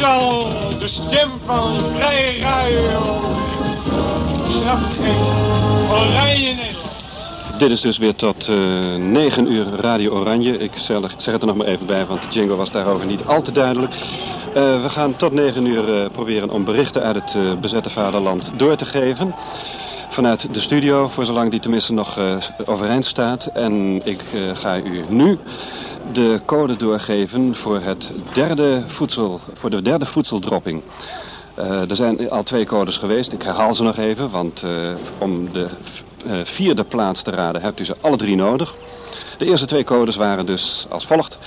De stem van Vrij Radio. Strafgeving, Oranje Nederland. Dit is dus weer tot eh 9 uur Radio Oranje. Ik zeg, het er nog maar even bij, want de jingle was daarover niet al te duidelijk. Eh, we gaan tot 9 uur eh, proberen om berichten uit het bezette vaderland door te geven. Vanuit de studio, voor zolang die tenminste nog overeind staat. En ik ga u nu de code doorgeven voor, het derde voedsel, voor de derde voedseldropping. Eh, er zijn al twee codes geweest. Ik herhaal ze nog even, want eh, om de eh, vierde plaats te raden hebt u ze alle drie nodig. De eerste twee codes waren dus als volgt.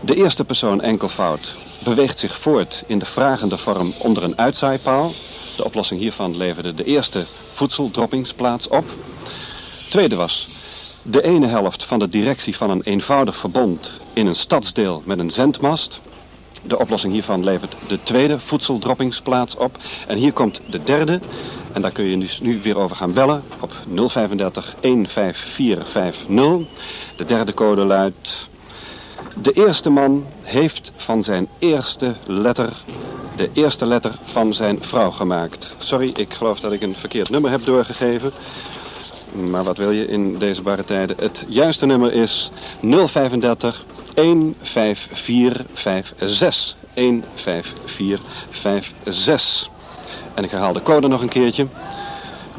De eerste persoon enkelvoud beweegt zich voort in de vragende vorm onder een uitzaaipaal. De oplossing hiervan leverde de eerste voedseldroppingsplaats op. Tweede was de ene helft van de directie van een eenvoudig verbond in een stadsdeel met een zendmast. De oplossing hiervan levert de tweede voedseldroppingsplaats op. En hier komt de derde. En daar kun je dus nu weer over gaan bellen op 035 15450. De derde code luidt De eerste man heeft van zijn eerste letter de eerste letter van zijn vrouw gemaakt. Sorry, ik geloof dat ik een verkeerd nummer heb doorgegeven. Maar wat wil je in deze barre tijden? Het juiste nummer is 035 15456. 15456. En ik herhaal de code nog een keertje.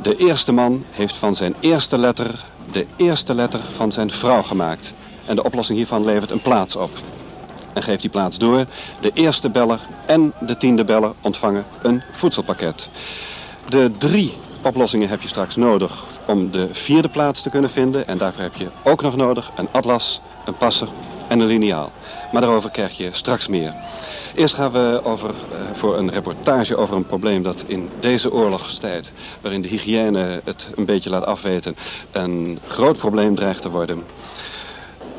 De eerste man heeft van zijn eerste letter de eerste letter van zijn vrouw gemaakt. En de oplossing hiervan levert een plaats op. En geeft die plaats door. De eerste beller en de tiende beller ontvangen een voedselpakket. De drie oplossingen heb je straks nodig om de vierde plaats te kunnen vinden. En daarvoor heb je ook nog nodig een atlas, een passer en een liniaal. Maar daarover krijg je straks meer. Eerst gaan we over, eh, voor een reportage over een probleem dat in deze oorlogstijd, waarin de hygiëne het een beetje laat afweten, een groot probleem dreigt te worden.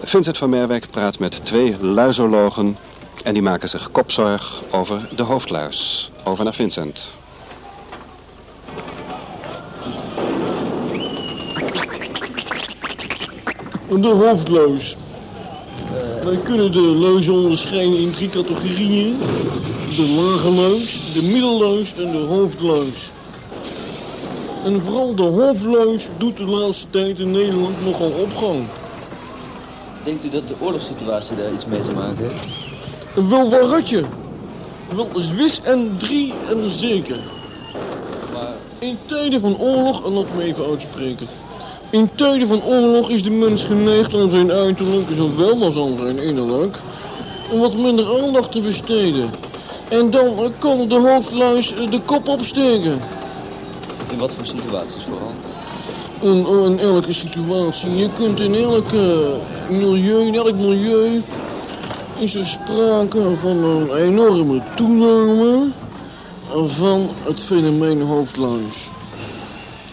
Vincent van Merwijk praat met twee luizologen en die maken zich kopzorg over de hoofdluis. Over naar Vincent. De hoofdluis. Wij kunnen de luizen onderscheiden in drie categorieën. De lage luis, de middelluis en de hoofdluis. En vooral de hoofdluis doet de laatste tijd in Nederland nogal opgang. Denkt u dat de oorlogssituatie daar iets mee te maken heeft? Wel waaratje. Wel Zwis en drie en zeker. In tijden van oorlog, en laat me even uitspreken. In tijden van oorlog is de mens geneigd aan zijn uiterlijk, zowel als aan zijn innerlijk, wat minder aandacht te besteden. En dan kan de hoofdluis de kop opsteken. In wat voor situaties vooral? In, in elke situatie. Je kunt in elk milieu, in elk milieu, is er sprake van een enorme toename van het fenomeen hoofdluis.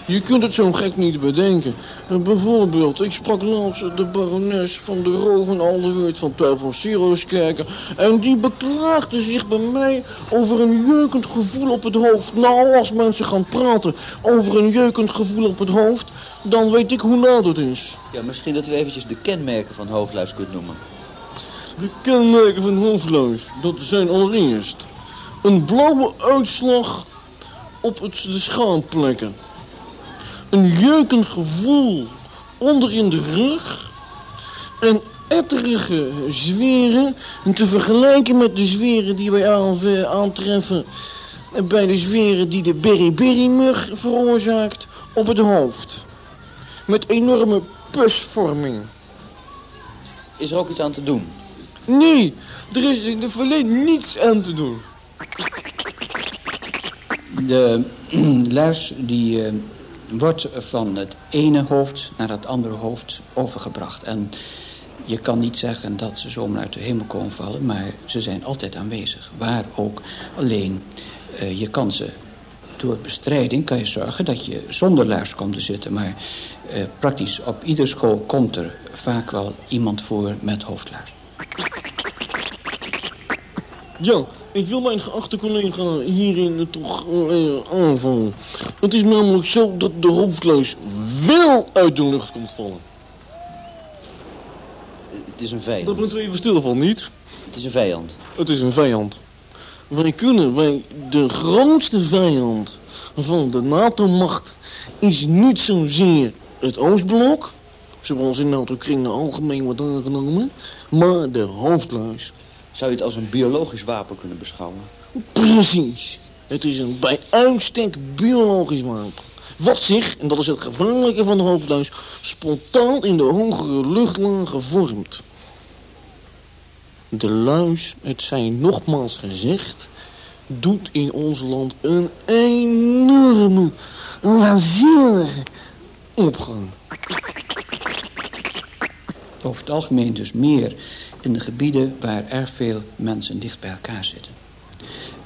Je kunt het zo gek niet bedenken. Eh, Bijvoorbeeld, ik sprak laatst de barones van de Roo van Alderweert van Tuil van Siroskerken. En die beklaagde zich bij mij over een jeukend gevoel op het hoofd. Nou, als mensen gaan praten over een jeukend gevoel op het hoofd, dan weet ik hoe laat het is. Ja, misschien dat u eventjes de kenmerken van hoofdluis kunt noemen. De kenmerken van hoofdluis, dat zijn allereerst een blauwe uitslag op het, de schaamplekken. Een jeukend gevoel onder in de rug. En etterige zweren. En te vergelijken met de zweren die wij aan- aantreffen bij de zweren die de beriberi-mug veroorzaakt op het hoofd. Met enorme pusvorming. Is er ook iets aan te doen? Nee, er is in het verleden niets aan te doen. De luis die eh, wordt van het ene hoofd naar het andere hoofd overgebracht. En je kan niet zeggen dat ze zomaar uit de hemel komen vallen, maar ze zijn altijd aanwezig. Waar ook. Alleen, eh, je kan ze door bestrijding kan je zorgen dat je zonder luis komt te zitten. Maar eh, praktisch op ieder school komt er vaak wel iemand voor met hoofdluis. Ja, ik wil mijn geachte collega hierin toch eh, aanvallen. Het is namelijk zo dat de hoofdluis wel uit de lucht komt vallen. Het is een vijand. Dat moeten we even stil van, niet? Het is een vijand. Het is een vijand. Wij kunnen, wij, de grootste vijand van de NATO-macht is niet zozeer het Oostblok, zoals in NATO-kringen algemeen wordt aangenomen, maar de hoofdluis. Zou je het als een biologisch wapen kunnen beschouwen? Precies. Het is een bij uitstek biologisch wapen. Wat zich, en dat is het gevaarlijke van de hoofdluis, spontaan in de hogere luchtlagen vormt. De luis, het zij nogmaals gezegd, doet in ons land een enorme, waanzinnige opgang. Over het algemeen dus meer in de gebieden waar erg veel mensen dicht bij elkaar zitten.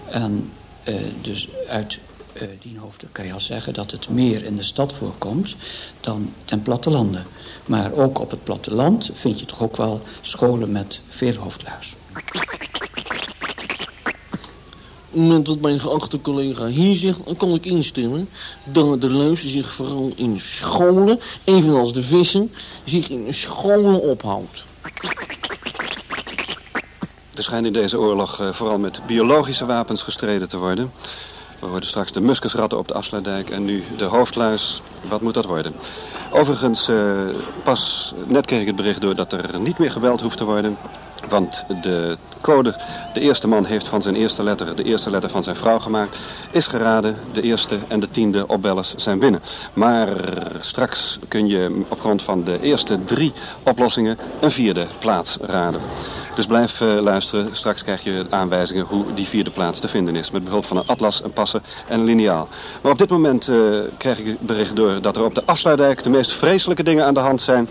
En eh, dus uit eh, die hoofden kan je al zeggen dat het meer in de stad voorkomt dan ten plattelanden. Maar ook op het platteland vind je toch ook wel scholen met veel hoofdluis. Met wat mijn geachte collega hier zegt, kan ik instemmen dat de luis zich vooral in scholen, evenals de vissen, zich in scholen ophoudt. Er schijnt in deze oorlog eh, vooral met biologische wapens gestreden te worden. We hoorden straks de muskusratten op de afsluitdijk en nu de hoofdluis. Wat moet dat worden? Overigens, eh, pas net kreeg ik het bericht door dat er niet meer gebeld hoeft te worden. Want de code, de eerste man heeft van zijn eerste letter de eerste letter van zijn vrouw gemaakt. Is geraden, de eerste en de tiende opbellers zijn binnen. Maar straks kun je op grond van de eerste drie oplossingen een vierde plaats raden. Dus blijf eh, luisteren. Straks krijg je aanwijzingen hoe die vierde plaats te vinden is. Met behulp van een atlas, een passer en een liniaal. Maar op dit moment eh, krijg ik het bericht door dat er op de afsluitdijk de meest vreselijke dingen aan de hand zijn.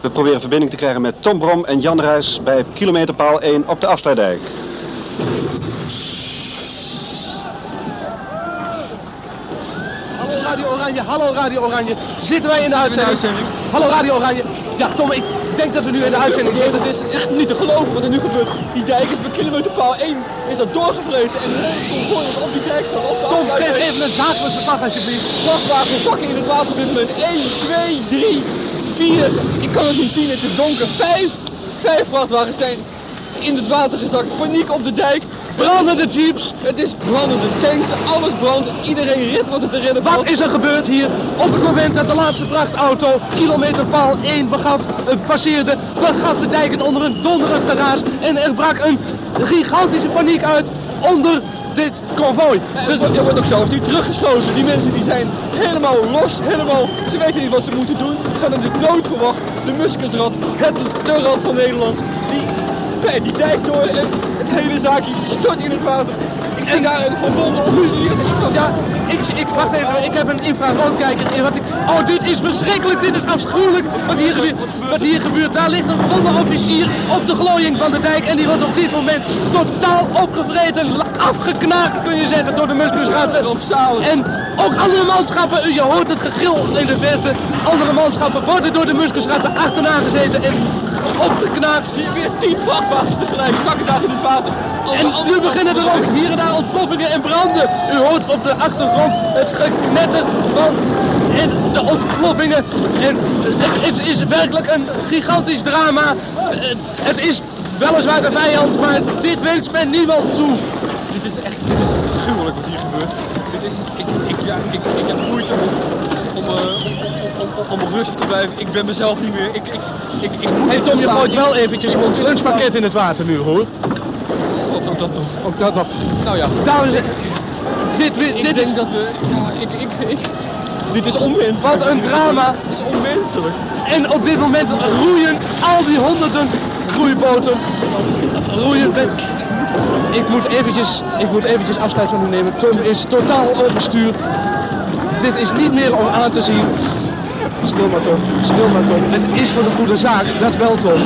We proberen verbinding te krijgen met Tom Brom en Jan Ruijs bij kilometerpaal 1 op de afsluitdijk. Hallo Radio Oranje, hallo Radio Oranje. Zitten wij in de uitzending? Hallo Radio Oranje. Ja, Tom, ik denk dat we nu in de uitzending zitten. Het is echt niet te geloven wat er nu gebeurt. Die dijk is bij kilometerpaal 1 is dat doorgevreten en de hele convoy op die dijk staan. Op Tom, geef even een zakelijk verslag alsjeblieft. Vrachtwagens zakken in het water op dit moment. 1, 2, 3, 4. Ik kan het niet zien, het is donker. 5. Vijf vrachtwagens zijn in het water gezakt. Paniek op de dijk. Brandende jeeps. Het is brandende tanks. Alles brandt. Iedereen redt wat het te redden Wat is er gebeurd hier op het moment dat de laatste vrachtauto kilometerpaal 1 begaf, eh, passeerde? Begaf de dijk het onder een donderend geraas en er brak een gigantische paniek uit onder dit konvooi. Er wordt, ook zelfs niet teruggeschoten. Die mensen die zijn helemaal los, helemaal... Ze weten niet wat ze moeten doen. Ze hadden dit nooit verwacht. De muskusrat, het, de rat van Nederland, die bij die dijk door en het hele zaakje stort in het water. Ik zie daar een verwonde officier. Ik Ja, ik, ik, wacht even, ik heb een infraroodkijker in. Wat ik, oh, dit is verschrikkelijk, dit is afschuwelijk wat hier, gebeurt, wat hier gebeurt. Daar ligt een gewonde officier op de glooiing van de dijk en die wordt op dit moment totaal opgevreten, afgeknaagd kun je zeggen door de muskusratten. En ook andere manschappen, je hoort het gegil in de verte, andere manschappen worden door de muskusratten achterna gezeten en opgeknaagd. Hier weer tien vrachtwagens tegelijk zakken daar in het water. En nu beginnen er ook hier en daar ontploffingen en branden. U hoort op de achtergrond het geknetter van en de ontploffingen. En het, is werkelijk een gigantisch drama. Het- Het is weliswaar de vijand, maar dit wenst men niemand toe. Dit is echt, dit is afschuwelijk wat hier gebeurt. Dit is, ik, ik, ja, ik, ik heb moeite om, om, eh, om, om, om, om rustig te blijven. Ik ben mezelf niet meer. Ik, ik, ik, ik Hey Tom, je gooit wel eventjes ons lunchpakket in het water nu, hoor. God, ook dat nog. Ook dat nog. Nou ja. Dames en dit, dit, Ik dit denk is... dat we... Ja, ik, ik, ik, dit is onmenselijk. Wat een drama. Dit is onmenselijk. En op dit moment roeien al die honderden roeiboten. Roeien met... Ik moet eventjes, ik moet eventjes afscheid van u nemen. Tom is totaal overstuur. Dit is niet meer om aan te zien. Stil maar Tom, stil maar Tom. Het is voor de goede zaak, dat wel Tom.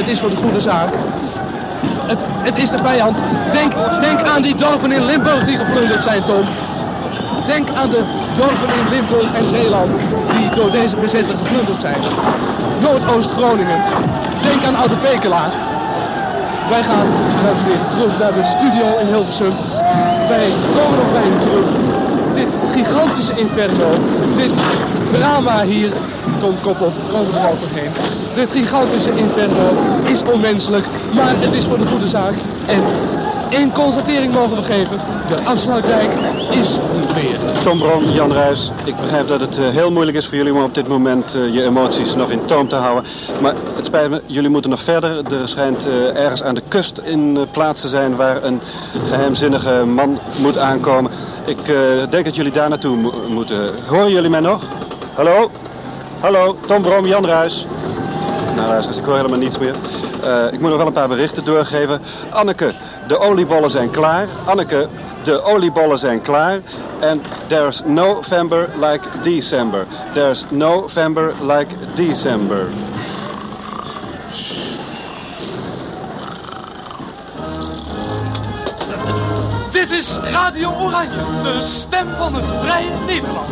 Het is voor de goede zaak. Het, het is de vijand. Denk, denk aan die dorpen in Limburg die geplunderd zijn, Tom. Denk aan de dorpen in Limburg en Zeeland die door deze bezetter geplunderd zijn. Noordoost-Groningen. Denk aan Oude Pekelaar. Wij gaan, en heren, terug naar de studio in Hilversum. Wij komen nog bij terug. Gigantische inferno, dit drama hier, Tom Koppel, komen we er overheen. Dit gigantische inferno is onmenselijk, maar het is voor de goede zaak. En één constatering mogen we geven, de afsluitdijk is niet meer. Tom Brom, Jan Ruijs, ik begrijp dat het eh, heel moeilijk is voor jullie om op dit moment eh, je emoties nog in toom te houden. Maar het spijt me, jullie moeten nog verder. Er schijnt eh, ergens aan de kust in plaats te zijn waar een geheimzinnige man moet aankomen. Ik eh, denk dat jullie daar naartoe mo- moeten. Horen jullie mij nog? Hallo? Hallo, Tom Brom, Jan Ruijs. Nou luister, ik hoor helemaal niets meer. Eh, ik moet nog wel een paar berichten doorgeven. Anneke, de oliebollen zijn klaar. Anneke, de oliebollen zijn klaar. En there's no November like December. There's no November like December. Radio Oranje, de stem van het vrije Nederland.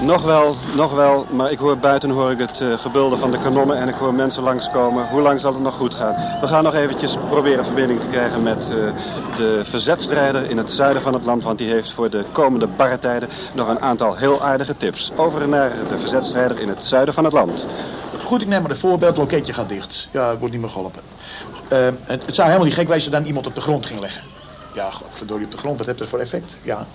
Nog wel, nog wel, maar ik hoor buiten hoor ik het eh, gebulder van de kanonnen en ik hoor mensen langskomen. Hoe lang zal het nog goed gaan? We gaan nog eventjes proberen verbinding te krijgen met eh, de verzetstrijder in het zuiden van het land, want die heeft voor de komende barre tijden nog een aantal heel aardige tips. Over naar de verzetstrijder in het zuiden van het land. goed, ik neem maar een voorbeeld. Loketje gaat dicht. Ja, het wordt niet meer geholpen. Eh, het, het zou helemaal niet gek wezen als er dan iemand op de grond ging leggen. Ja, godverdorie op de grond. Wat heeft dat voor effect? Ja.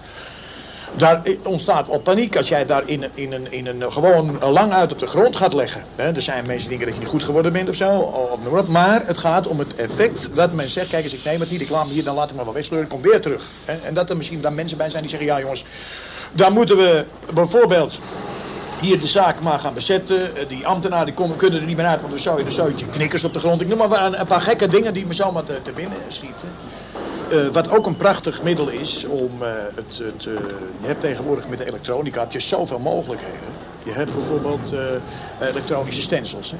Daar ontstaat al paniek als jij daar in, in, een, in een gewoon lang uit op de grond gaat leggen. Hè, er zijn mensen die denken dat je niet goed geworden bent of zo. Maar, het gaat om het effect dat men zegt, kijk eens ik neem het niet, ik laat me hier, dan laat ik me wel wegsleuren, ik kom weer terug. Hè. En dat er misschien dan mensen bij zijn die zeggen, ja jongens, dan moeten we bijvoorbeeld hier de zaak maar gaan bezetten. Eh, Die ambtenaren die kunnen er niet meer uit, want dan zou je, je knikkers op de grond. Ik noem maar een, een paar gekke dingen die me zomaar te binnen schieten. Eh, wat ook een prachtig middel is om eh, het, het eh, je hebt tegenwoordig met de elektronica heb je zoveel mogelijkheden. Je hebt bijvoorbeeld elektronische stencils. Hè?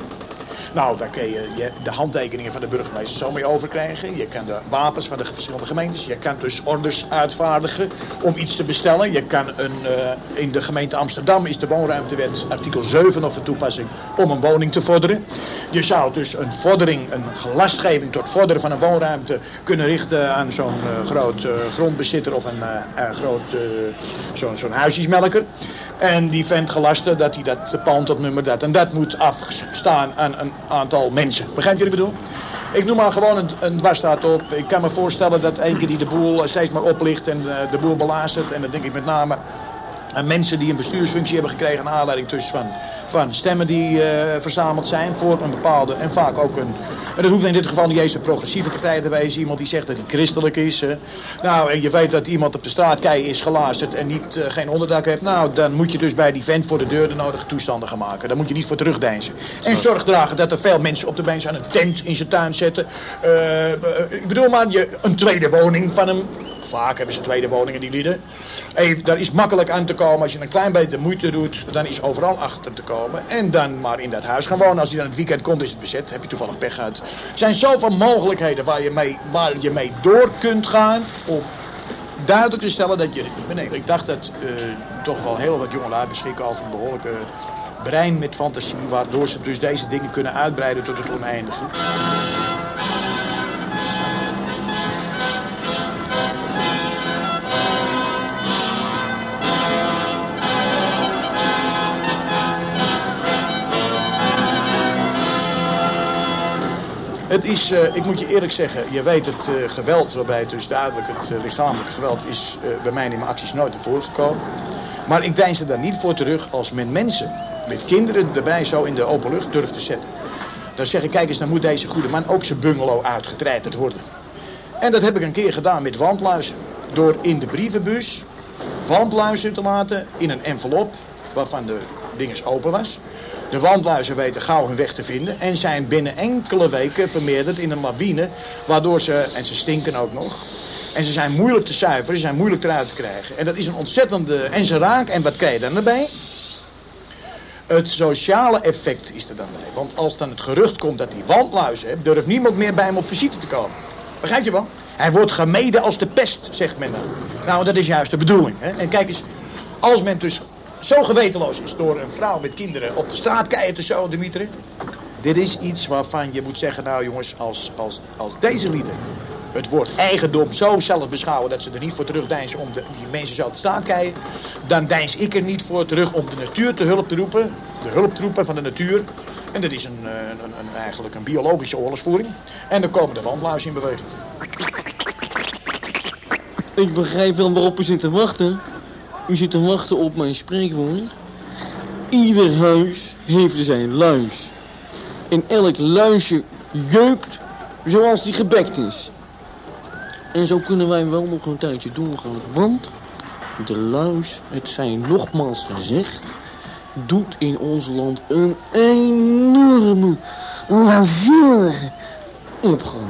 Nou, daar kun je, de handtekeningen van de burgemeester zo mee overkrijgen. Je kan de wapens van de verschillende gemeentes. Je kan dus orders uitvaardigen om iets te bestellen. Je kan een, eh, in de gemeente Amsterdam is de woonruimtewet artikel 7 nog van toepassing om een woning te vorderen. Je zou dus een vordering, een gelastgeving tot vorderen van een woonruimte kunnen richten aan zo'n eh, groot eh, grondbezitter of een groot zo'n zo'n huisjesmelker. En die vent gelasten dat hij dat pand op nummer dat en dat moet afstaan aan een aantal mensen. Begrijp je wat ik bedoel? Ik noem maar gewoon een, een dwarsstaat op. Ik kan me voorstellen dat keer die de boel eh, steeds maar oplicht en eh, de boel belazert. En dat denk ik met name aan mensen die een bestuursfunctie hebben gekregen... naar aanleiding dus van, van stemmen die eh, verzameld zijn voor een bepaalde... en vaak ook een... En dat hoeft in dit geval niet eens een progressieve partij te wezen. Iemand die zegt dat hij christelijk is. hè. Nou, en je weet dat iemand op de straat kei is gelazerd en niet, eh, geen onderdak heeft. Nou, dan moet je dus bij die vent voor de deur de nodige toestanden gaan maken. Daar moet je niet voor terugdeinzen. En zorg dragen dat er veel mensen op de been zijn. Een tent in zijn tuin zetten. Eh, ik bedoel maar, je, een tweede woning van hem. Vaak hebben ze tweede woningen, die lieden. Even, daar is makkelijk aan te komen. Als je een klein beetje moeite doet, dan is overal achter te komen. En dan maar in dat huis gaan wonen. Als hij dan het weekend komt, is het bezet. Heb je toevallig pech uit. Er zijn zoveel mogelijkheden waar je mee, waar je mee door kunt gaan. Om duidelijk te stellen dat je het niet beneden. Ik dacht dat eh, toch wel heel wat jongelui beschikken over een behoorlijke brein met fantasie. Waardoor ze dus deze dingen kunnen uitbreiden tot het oneindige. Het is, eh, ik moet je eerlijk zeggen, je weet het eh, geweld waarbij dus duidelijk het eh, lichamelijk geweld is bij mij in mijn acties nooit naar voren gekomen. Maar ik deins er daar niet voor terug als men mensen met kinderen erbij zo in de open lucht durft te zetten. Dan zeg ik, kijk eens, dan moet deze goede man ook zijn bungalow uitgetreiterd worden. En dat heb ik een keer gedaan met wandluizen. Door in de brievenbus wandluizen te laten in een envelop waarvan de dinges open was. De wandluizen weten gauw hun weg te vinden en zijn binnen enkele weken vermeerderd in een lawine, waardoor ze, en ze stinken ook nog, en ze zijn moeilijk te zuiveren, ze zijn moeilijk eruit te krijgen. En dat is een ontzettende, en ze raken, en wat krijg je dan erbij? Het sociale effect is er dan bij. Want als dan het gerucht komt dat hij wandluizen heeft, durft niemand meer bij hem op visite te komen. Begrijp je wel? Hij wordt gemeden als de pest, zegt men dan. Nou, dat is juist de bedoeling. Hè? En kijk eens, als men dus zo gewetenloos is door een vrouw met kinderen op de straat keien te zo, Dimitri. Dit is iets waarvan je moet zeggen, nou jongens, als, als, als deze lieden het woord eigendom zo zelf beschouwen dat ze er niet voor terugdeinzen om de, die mensen zo te straat keien, dan deins ik er niet voor terug om de natuur te hulp te roepen, de hulptroepen van de natuur. En dat is een, eh, een, een, eigenlijk een biologische oorlogsvoering. En dan komen de wandluizen in beweging. Ik begrijp wel waarop u zit te wachten. U zit te wachten op mijn spreekwoord. Ieder huis heeft zijn luis. En elk luisje jeukt zoals die gebekt is. En zo kunnen wij wel nog een tijdje doorgaan. Want de luis, het zij nogmaals gezegd, doet in ons land een enorme, waanzinnige opgang.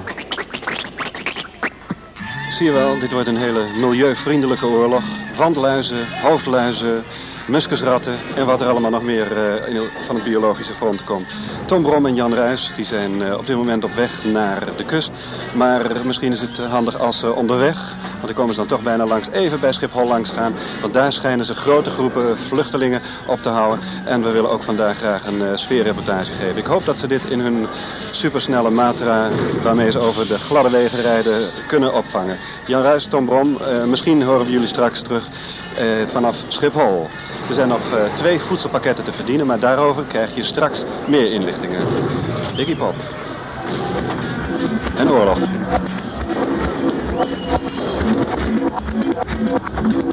Zie je wel, dit wordt een hele milieuvriendelijke oorlog. Wandluizen, hoofdluizen, muskusratten en wat er allemaal nog meer eh, van het biologische front komt. Tom Brom en Jan Ruijs die zijn eh, op dit moment op weg naar de kust. Maar misschien is het handig als ze onderweg, want dan komen ze dan toch bijna langs, even bij Schiphol langs gaan. Want daar schijnen ze grote groepen vluchtelingen op te houden. En we willen ook vandaag graag een eh, sfeerreportage geven. Ik hoop dat ze dit in hun supersnelle Matra, waarmee ze over de gladde wegen rijden, kunnen opvangen. Jan Ruijs, Tom Brom, eh, misschien horen we jullie straks terug eh, vanaf Schiphol. Er zijn nog eh, twee voedselpakketten te verdienen, maar daarover krijg je straks meer inlichtingen. Iggy Pop. En oorlog. Thank you.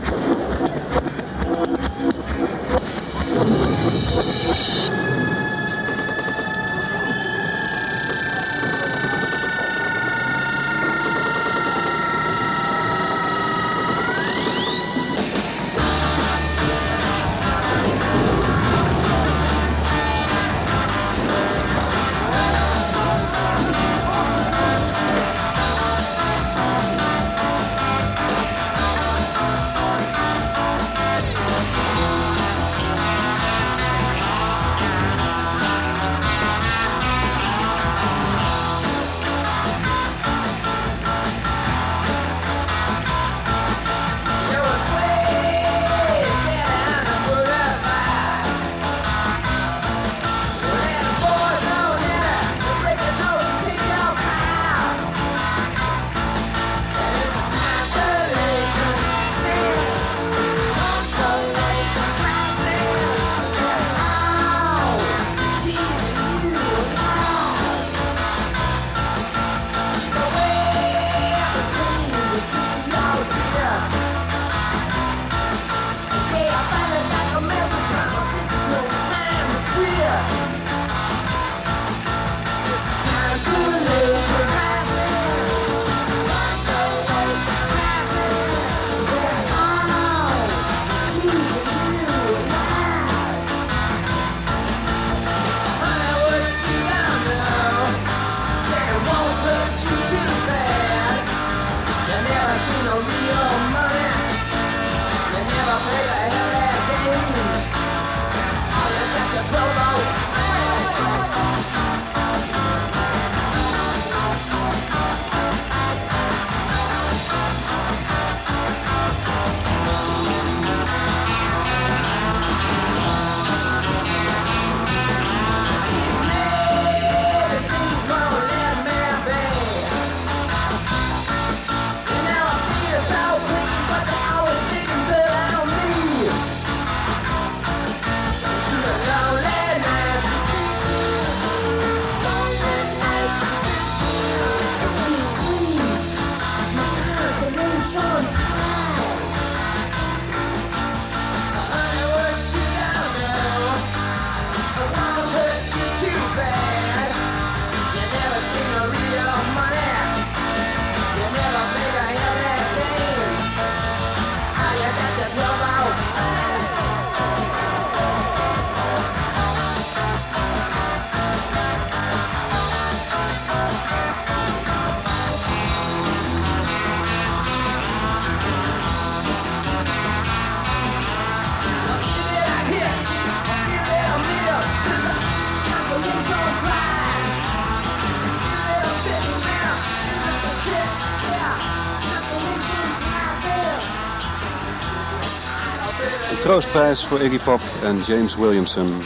Troostprijs voor Iggy Pop en James Williamson.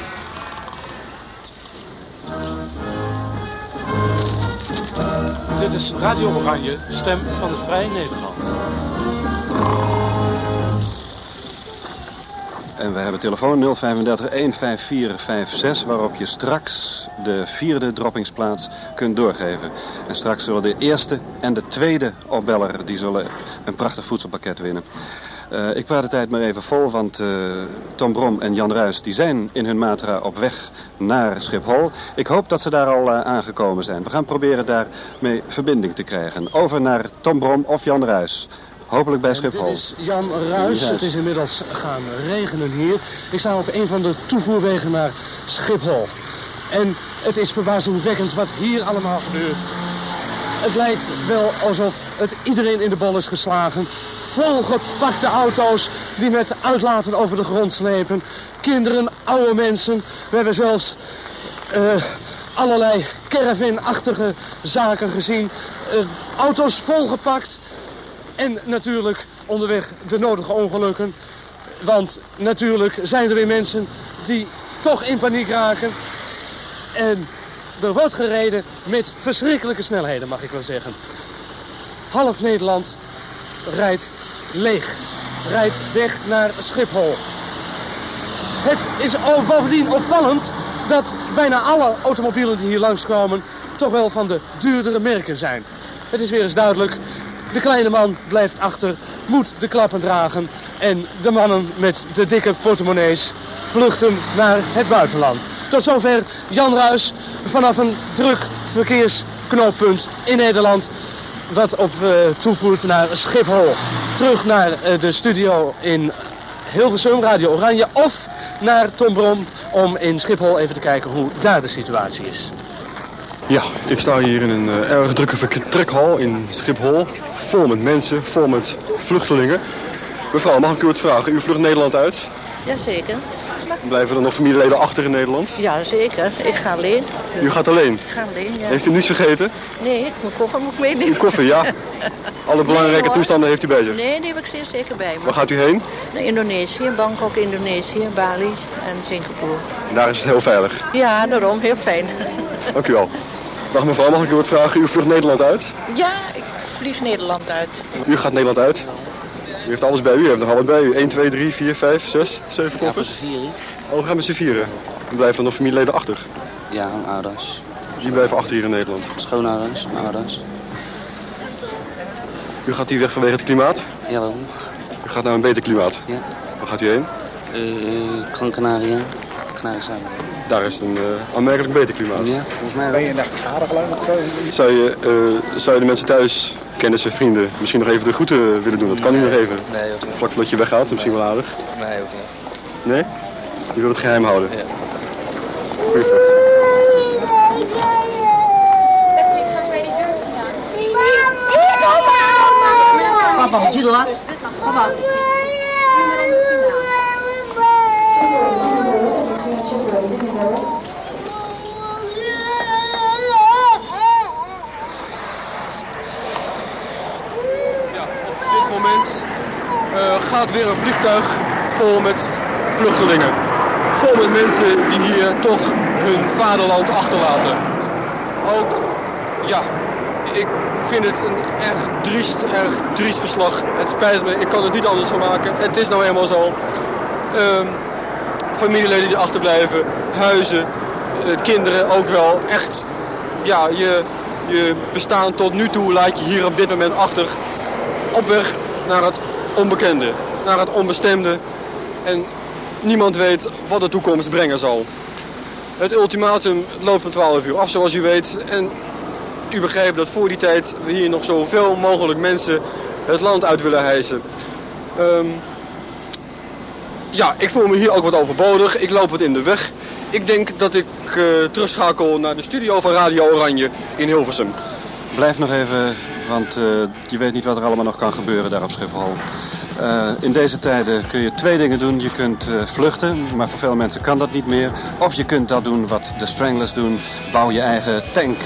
Dit is Radio Oranje, stem van het Vrije Nederland. En we hebben telefoon 035 15456 waarop je straks de vierde droppingsplaats kunt doorgeven. En straks zullen de eerste en de tweede opbeller die zullen een prachtig voedselpakket winnen. Eh, ik praat de tijd maar even vol, want eh, Tom Brom en Jan Ruis die zijn in hun Matra op weg naar Schiphol. Ik hoop dat ze daar al eh, aangekomen zijn. We gaan proberen daarmee verbinding te krijgen. Over naar Tom Brom of Jan Ruis. Hopelijk bij Schiphol. Dit is Jan Ruis. Juist. Het is inmiddels gaan regenen hier. Ik sta op een van de toevoerwegen naar Schiphol. En het is verbazingwekkend wat hier allemaal gebeurt. Het lijkt wel alsof het iedereen in de bol is geslagen. Volgepakte auto's die met uitlaten over de grond slepen. Kinderen, oude mensen. We hebben zelfs eh, allerlei caravanachtige zaken gezien. Eh, auto's volgepakt. En natuurlijk onderweg de nodige ongelukken. Want natuurlijk zijn er weer mensen die toch in paniek raken. En er wordt gereden met verschrikkelijke snelheden, mag ik wel zeggen. Half Nederland rijdt leeg rijdt weg naar Schiphol. Het is bovendien opvallend dat bijna alle automobielen die hier langskomen toch wel van de duurdere merken zijn. Het is weer eens duidelijk, de kleine man blijft achter, moet de klappen dragen en de mannen met de dikke portemonnees vluchten naar het buitenland. Tot zover Jan Ruis vanaf een druk verkeersknooppunt in Nederland wat op eh, toevoert naar Schiphol. Terug naar eh, de studio in Hilversum, Radio Oranje. Of naar Tom Brom om in Schiphol even te kijken hoe daar de situatie is. Ja, ik sta hier in een eh, erg drukke vertrekhal in Schiphol. Vol met mensen, vol met vluchtelingen. Mevrouw, mag ik u wat vragen? U vlucht Nederland uit. Jazeker. Blijven er nog familieleden achter in Nederland? Ja, zeker. Ik ga alleen. U gaat alleen? Ik ga alleen, ja. Heeft u niets vergeten? Nee, mijn koffer moet ik meenemen. Uw koffer, ja. Alle belangrijke toestanden heeft u bij zich? Nee, die heb ik zeer zeker bij me. Waar gaat u heen? Naar Indonesië, Bangkok, Indonesië, Bali en Singapore. Daar is het heel veilig. Ja, daarom. Heel fijn. Dank u wel. Dag mevrouw, mag ik u wat vragen? U vlucht Nederland uit? Ja, ik vlieg Nederland uit. U gaat Nederland uit? U heeft alles bij u, u heeft nog alles bij u. 1, 2, 3, 4, 5, 6, 7 koffers? Oh, we gaan met z'n vieren. En blijven er nog familieleden achter? Ja, mijn ouders. Die blijven achter hier in Nederland. Schoonouders, mijn ouders. U gaat hier weg vanwege het klimaat? Jawel. U gaat naar een beter klimaat? Ja. Waar gaat u heen? Uh, Gran Canaria. Canarische Daar is het een uh, aanmerkelijk beter klimaat. Ja, volgens mij Ben je echt aardig geloof ik? Zou je, uh, zou je de mensen thuis, kennissen, vrienden, misschien nog even de groeten willen doen? Dat kan u nog even. Nee, ook niet. Vlak voordat je weggaat, misschien wel aardig. Nee, ook niet. Nee? Je wilt het geheim houden? Ja. Goeie vraag. Papa, Papa. Op dit moment uh, gaat weer een vliegtuig vol met vluchtelingen. Vol met mensen die hier toch hun vaderland achterlaten. Ook, ja, ik vind het een erg triest, erg triest verslag. Het spijt me, ik kan het niet anders van maken. Het is nou eenmaal zo. Um, familieleden die achterblijven, huizen, uh, kinderen ook wel. Echt, ja, je, je bestaan tot nu toe laat je hier op dit moment achter. Op weg naar het onbekende, naar het onbestemde. En niemand weet wat de toekomst brengen zal. Het ultimatum loopt van 12 uur af, zoals u weet. En u begrijpt dat voor die tijd we hier nog zoveel mogelijk mensen het land uit willen hijsen. Um, ja, ik voel me hier ook wat overbodig. Ik loop wat in de weg. Ik denk dat ik uh, terugschakel naar de studio van Radio Oranje in Hilversum. Blijf nog even, want uh, je weet niet wat er allemaal nog kan gebeuren daar op Schiphol. Uh, in deze tijden kun je twee dingen doen. Je kunt uh, vluchten, maar voor veel mensen kan dat niet meer. Of je kunt dat doen wat de Stranglers doen. Bouw je eigen tank.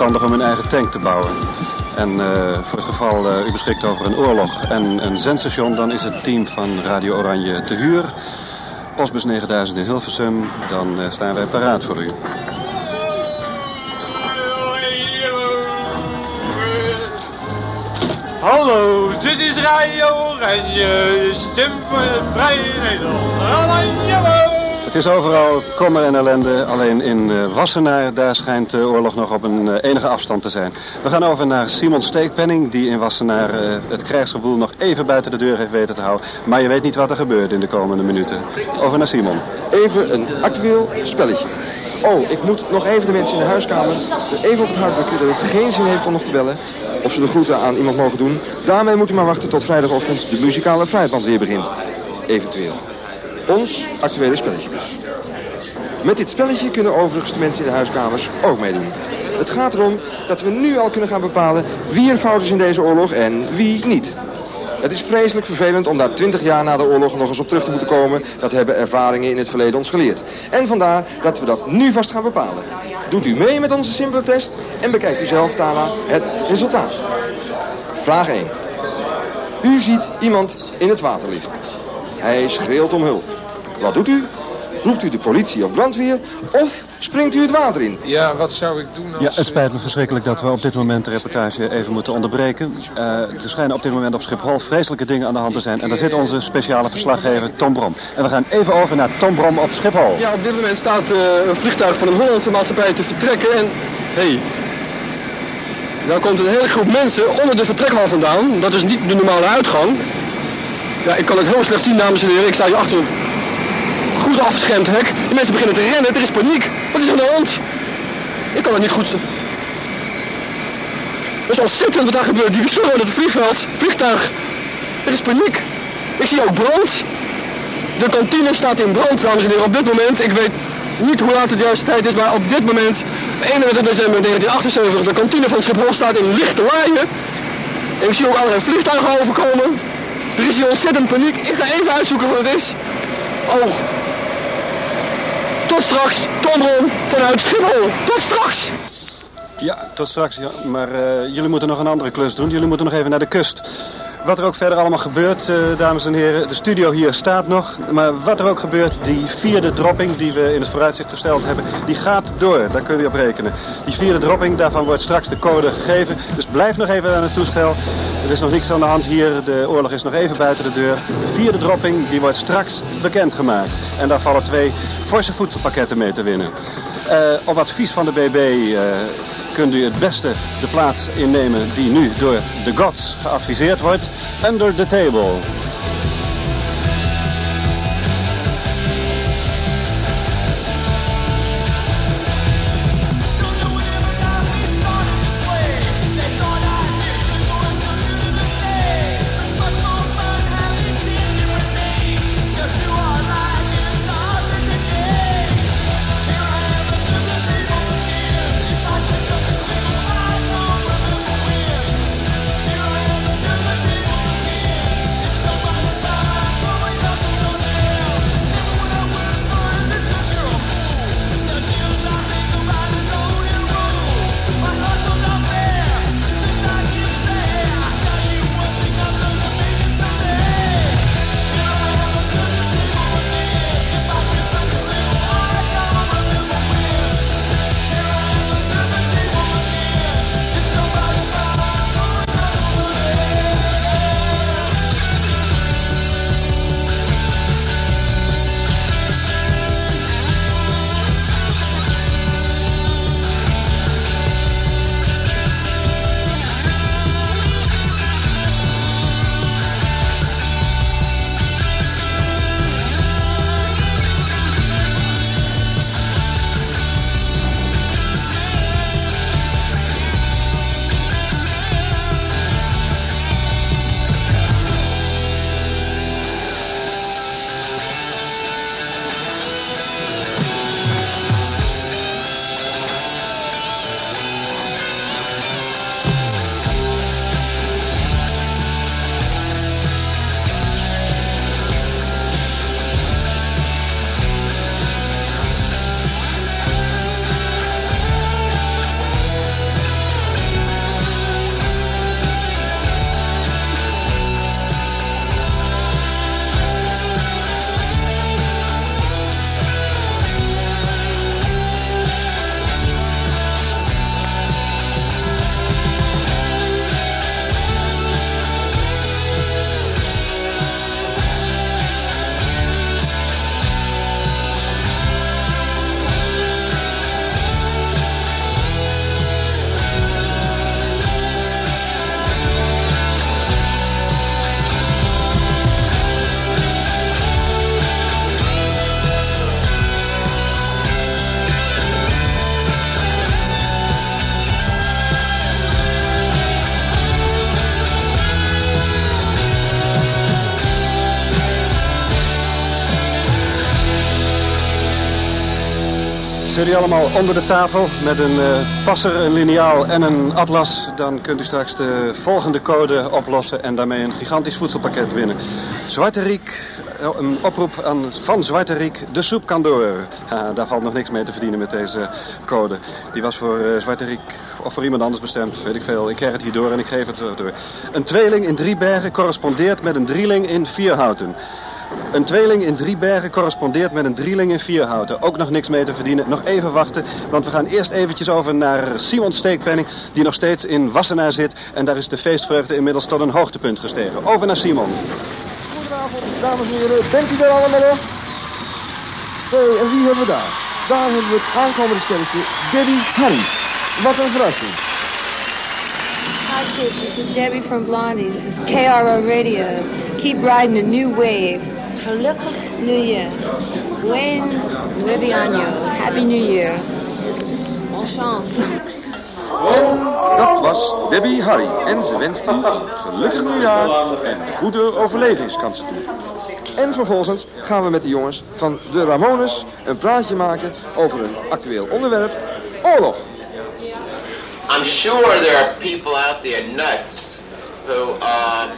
Verstandig om hun eigen tank te bouwen. En eh, voor het geval eh, u beschikt over een oorlog en een zendstation... dan is het team van Radio Oranje te huur. Postbus 9000 in Hilversum. Dan eh, staan wij paraat voor u. Hallo, dit is Radio Oranje, stem het vrije Nederland. Oranje! Het is overal kommer en ellende. Alleen in eh, Wassenaar, daar schijnt de oorlog nog op een eh, enige afstand te zijn. We gaan over naar Simon Steekpenning, die in Wassenaar eh, het krijgsgevoel nog even buiten de deur heeft weten te houden. Maar je weet niet wat er gebeurt in de komende minuten. Over naar Simon. Even een actueel spelletje. Oh, ik moet nog even de mensen in de huiskamer even op het hart drukken dat het geen zin heeft om nog te bellen. Of ze de groeten aan iemand mogen doen. Daarmee moet u maar wachten tot vrijdagochtend de muzikale vrijband weer begint. Eventueel. Ons actuele spelletje. Met dit spelletje kunnen overigens de mensen in de huiskamers ook meedoen. Het gaat erom dat we nu al kunnen gaan bepalen wie er fout is in deze oorlog en wie niet. Het is vreselijk vervelend om daar 20 jaar na de oorlog nog eens op terug te moeten komen. Dat hebben ervaringen in het verleden ons geleerd. En vandaar dat we dat nu vast gaan bepalen. Doet u mee met onze simpele test en bekijkt u zelf daarna het resultaat. Vraag 1. U ziet iemand in het water liggen. Hij schreeuwt om hulp. Wat doet u? Roept u de politie of brandweer of springt u het water in? Ja, wat zou ik doen als... Ja, het spijt me verschrikkelijk dat we op dit moment de reportage even moeten onderbreken. Eh, er schijnen op dit moment op Schiphol vreselijke dingen aan de hand te zijn. En daar zit onze speciale verslaggever Tom Brom. En we gaan even over naar Tom Brom op Schiphol. Ja, op dit moment staat eh, een vliegtuig van een Hollandse maatschappij te vertrekken en... Hé, hey, daar komt een hele groep mensen onder de vertrekhal vandaan. Dat is niet de normale uitgang. Ja, ik kan het heel slecht zien, dames en heren. Ik sta hier achter een goed afgeschermd hek. De mensen beginnen te rennen, er is paniek. Wat is er aan de hand? Ik kan het niet goed. Dat is ontzettend wat daar gebeurt. Die bestuurder het vliegveld, vliegtuig. Er is paniek. Ik zie ook brand. De kantine staat in brand, dames en heren, op dit moment. Ik weet niet hoe laat het juiste tijd is, maar op dit moment, 31 december 1978, de kantine van Schiphol staat in lichte laaien. En ik zie ook allerlei vliegtuigen overkomen. Er is hier ontzettend paniek. Ik ga even uitzoeken wat het is. Oh. Tot straks, Tom Ron vanuit Schiphol. Tot straks. Ja, tot straks. Ja. Maar eh, jullie moeten nog een andere klus doen. Jullie moeten nog even naar de kust. Wat er ook verder allemaal gebeurt, eh, dames en heren. De studio hier staat nog. Maar wat er ook gebeurt, die vierde dropping die we in het vooruitzicht gesteld hebben, die gaat door. Daar kun je op rekenen. Die vierde dropping, daarvan wordt straks de code gegeven. Dus blijf nog even aan het toestel. Er is nog niks aan de hand hier. De oorlog is nog even buiten de deur. De vierde dropping, die wordt straks bekendgemaakt. En daar vallen twee forse voedselpakketten mee te winnen. Eh, op advies van de BB kunt u het beste de plaats innemen die nu door de gods geadviseerd wordt. Under the table. Zit u allemaal onder de tafel met een eh, passer, een liniaal en een atlas... dan kunt u straks de volgende code oplossen en daarmee een gigantisch voedselpakket winnen. Zwarte Riek, eh, een oproep aan, van Zwarte Riek, de soep kan door. Daar valt nog niks mee te verdienen met deze code. Die was voor eh, Zwarte Riek of voor iemand anders bestemd, weet ik veel. Ik krijg het hier door en ik geef het door. Een tweeling in drie bergen correspondeert met een drieling in Vierhouten. Een tweeling in drie bergen correspondeert met een drieling in Vierhouten. Ook nog niks mee te verdienen. Nog even wachten, want we gaan eerst eventjes over naar Simon Steekpenning... die nog steeds in Wassenaar zit. En daar is de feestvreugde inmiddels tot een hoogtepunt gestegen. Over naar Simon. Goedenavond, dames en heren. Bent u er allemaal nog? Hey, en wie hebben we daar? Daar hebben we het aankomende stelletje Debbie Harry. Wat een verrassing. Hi kids, this is Debbie from Blondie. This is KRO Radio. Keep riding the new wave. Gelukkig nieuwjaar. Buen nueve año. Happy New Year. Bon chance. Dat was Debbie Harry. En ze wenst u gelukkig nieuwjaar en goede overlevingskansen toe. En vervolgens gaan we met de jongens van de Ramones een praatje maken over een actueel onderwerp, oorlog. I'm sure there are people out there nuts who um,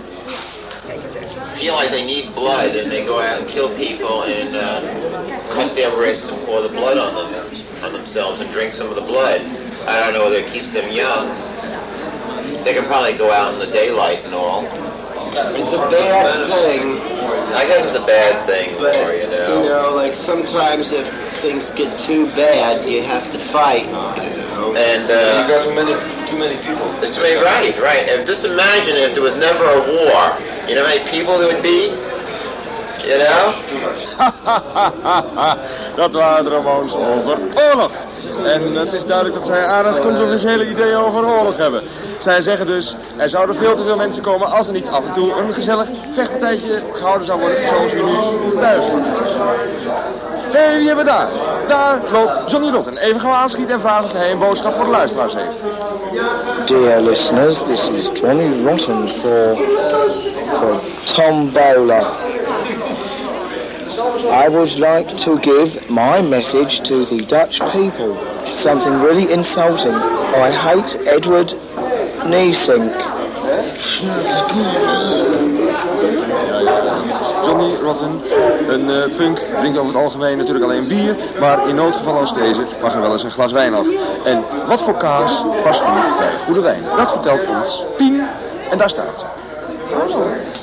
feel like they need blood and they go out and kill people and uh, cut their wrists and pour the blood on them on themselves and drink some of the blood. I don't know whether it keeps them young. They can probably go out in the daylight and all. It's a bad thing. I guess it's a bad thing, But, for you know. you know, like sometimes if things get too bad, you have to fight. And uh, You got too many, too many people. It's right, right, right. And just imagine if there was never a war. You know how people there would be? You know? dat waren Ramones over oorlog. En het is duidelijk dat zij aardig controversiële ideeën over oorlog hebben. Zij zeggen dus, er zouden veel te veel mensen komen als er niet af en toe een gezellig vechtpartijtje gehouden zou worden, zoals u nu thuis. Hé, hey, wie hebben we daar? Daar loopt Johnny Rotten. Even gaan aanschieten en vragen of hij een boodschap voor de luisteraars heeft. Dear listeners, this is Johnny Rotten for, for Tom Bowler. I would like to give my message to the Dutch people. Something really insulting. I hate Edward Neesink. Johnny Rotten, een eh, punk, drinkt over het algemeen natuurlijk alleen bier, maar in noodgevallen als deze mag er wel eens een glas wijn af. En wat voor kaas past nu bij goede wijn? Dat vertelt ons Pien en daar staat ze.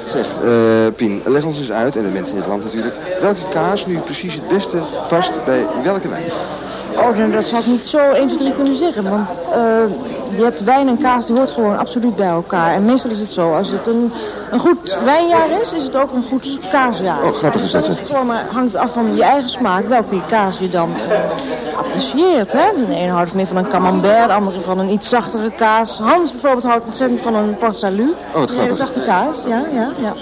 Zeg, eh, Pien, leg ons eens uit, en de mensen in het land natuurlijk, welke kaas nu precies het beste past bij welke wijn? Oh, nou, dat zou ik niet zo 1, 2, 3 kunnen zeggen. Want eh, je hebt wijn en kaas, die hoort gewoon absoluut bij elkaar. En meestal is het zo, als het een, een goed wijnjaar is, is het ook een goed kaasjaar. Oh, grappig is dat, Dan zeg. is het gewoon maar, hangt af van je eigen smaak, welke kaas je dan eh, apprecieert. Hè? De ene houdt meer van een camembert, de andere van een iets zachtere kaas. Hans bijvoorbeeld houdt ontzettend van een port salut. Oh, wat Een hele grappig. zachte kaas, ja, ja, ja.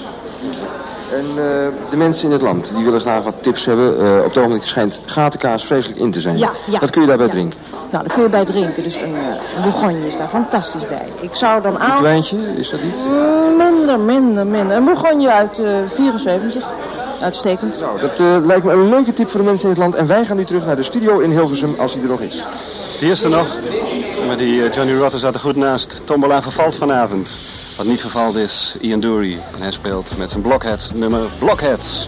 En eh, de mensen in het land, die willen graag wat tips hebben. Eh, op het ogenblik schijnt gatenkaas vreselijk in te zijn. Ja, ja. Wat kun je daarbij Ja. drinken? Nou, daar kun je bij drinken. Dus een, eh, een bourgogne is daar fantastisch bij. Ik zou dan aan... wijntje, is dat iets? Mm, Minder, minder, minder. Een Bourgogne uit eh 74. Uitstekend. Nou, dat eh, lijkt me een leuke tip voor de mensen in het land. En wij gaan nu terug naar de studio in Hilversum als hij er nog is. Die is er nog. Maar die Johnny Rotten zat er goed naast. Tombola vervalt vanavond. Wat niet vervalt is Ian Dury. En hij speelt met zijn Blockhead nummer Blockheads.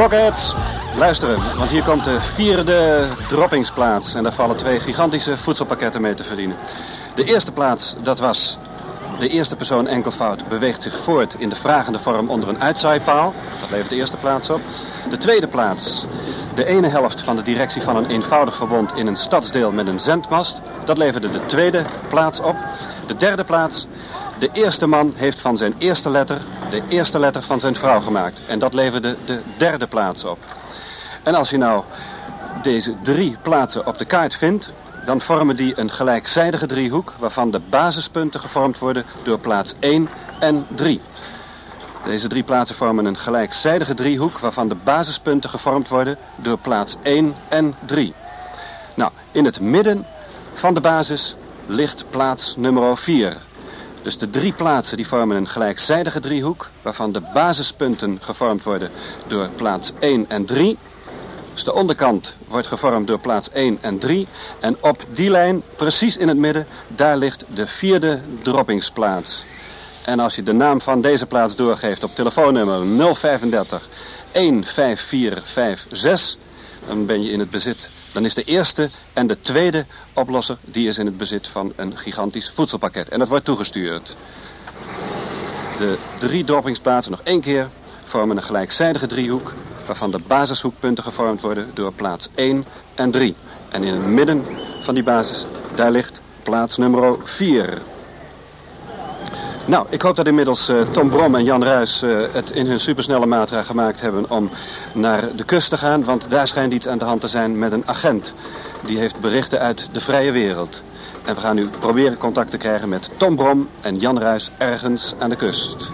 Blockheads, luisteren, want hier komt de vierde droppingsplaats. En daar vallen twee gigantische voedselpakketten mee te verdienen. De eerste plaats, dat was de eerste persoon enkelvoud beweegt zich voort in de vragende vorm onder een uitzaaipaal. Dat levert de eerste plaats op. De tweede plaats, de ene helft van de directie van een eenvoudig verbond in een stadsdeel met een zendmast. Dat leverde de tweede plaats op. De derde plaats, de eerste man heeft van zijn eerste letter de eerste letter van zijn vrouw gemaakt. En dat leverde de derde plaats op. En als je nou deze drie plaatsen op de kaart vindt, dan vormen die een gelijkzijdige driehoek waarvan de basispunten gevormd worden door plaats 1 en 3. Deze drie plaatsen vormen een gelijkzijdige driehoek waarvan de basispunten gevormd worden door plaats 1 en 3. Nou, in het midden van de basis ligt plaats nummer 4. Dus de drie plaatsen die vormen een gelijkzijdige driehoek waarvan de basispunten gevormd worden door plaats 1 en 3. Dus de onderkant wordt gevormd door plaats 1 en 3. En op die lijn, precies in het midden, daar ligt de vierde droppingsplaats. En als je de naam van deze plaats doorgeeft op telefoonnummer 035 15456, dan ben je in het bezit. Dan is de eerste en de tweede oplosser, die is in het bezit van een gigantisch voedselpakket. En dat wordt toegestuurd. De drie droppingsplaatsen nog één keer vormen een gelijkzijdige driehoek waarvan de basishoekpunten gevormd worden door plaats 1 en 3. En in het midden van die basis, daar ligt plaats nummer 4. Nou, ik hoop dat inmiddels eh, Tom Brom en Jan Ruis eh, het in hun supersnelle matra gemaakt hebben om naar de kust te gaan. Want daar schijnt iets aan de hand te zijn met een agent. Die heeft berichten uit de vrije wereld. En we gaan nu proberen contact te krijgen met Tom Brom en Jan Ruis ergens aan de kust.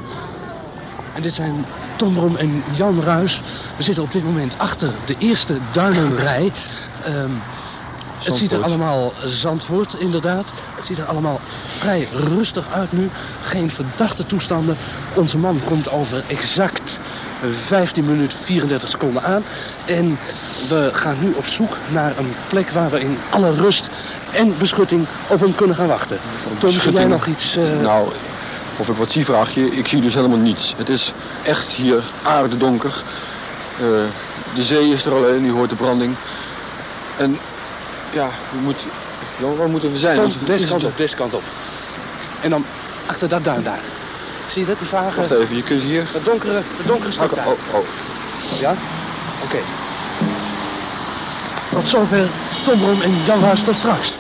En dit zijn Tom Brom en Jan Ruis. We zitten op dit moment achter de eerste duinenrij. Het ziet er allemaal Zandvoort, inderdaad. Het ziet er allemaal vrij rustig uit nu. Geen verdachte toestanden. Onze man komt over exact 15 minuten 34 seconden aan. En we gaan nu op zoek naar een plek waar we in alle rust en beschutting op hem kunnen gaan wachten. Tom, zie jij nog iets... eh, Nou, of ik wat zie vraag je, ik zie dus helemaal niets. Het is echt hier aardedonker. Eh de zee is er alleen, u hoort de branding. En ja, we moeten, ja, waar moeten we zijn? Tom, deze kant de- op, deze kant op. En dan achter dat duin daar. Zie je dat, die vage... Wacht even, je kunt hier... Het donkere, het donkere stuk. Oh, oh. Ja? Oké. Tot zover Tom Brom en Jan Huis. Tot straks.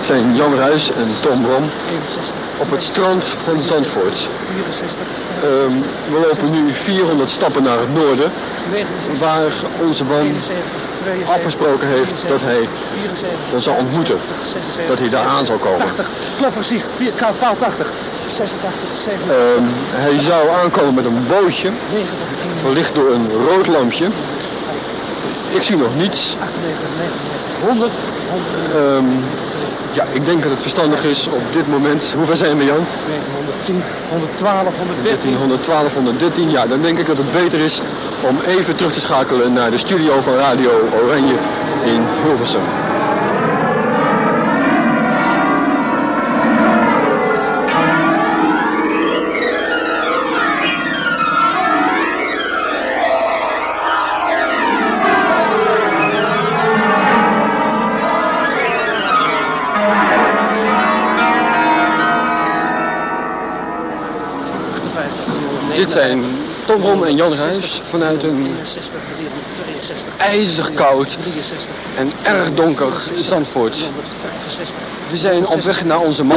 Dit zijn Jan Ruis en Tom Brom op het strand van Zandvoort. Ehm, we lopen nu 400 stappen naar het noorden, waar onze man afgesproken heeft dat hij ons zal ontmoeten. Dat hij daar aan zal komen. 80. Klopt precies. Paal 80. 86, 87. Ehm, hij zou aankomen met een bootje, verlicht door een rood lampje. Ik zie nog niets. 100. Ehm, ja, ik denk dat het verstandig is op dit moment. Hoeveel zijn we, Jan? 110, 112, 113. 112, 113. Ja, dan denk ik dat het beter is om even terug te schakelen naar de studio van Radio Oranje in Hilversum. Dit zijn Tom Brom en Jan Ruijs vanuit een ijzig koud en erg donker Zandvoort. We zijn op weg naar onze man.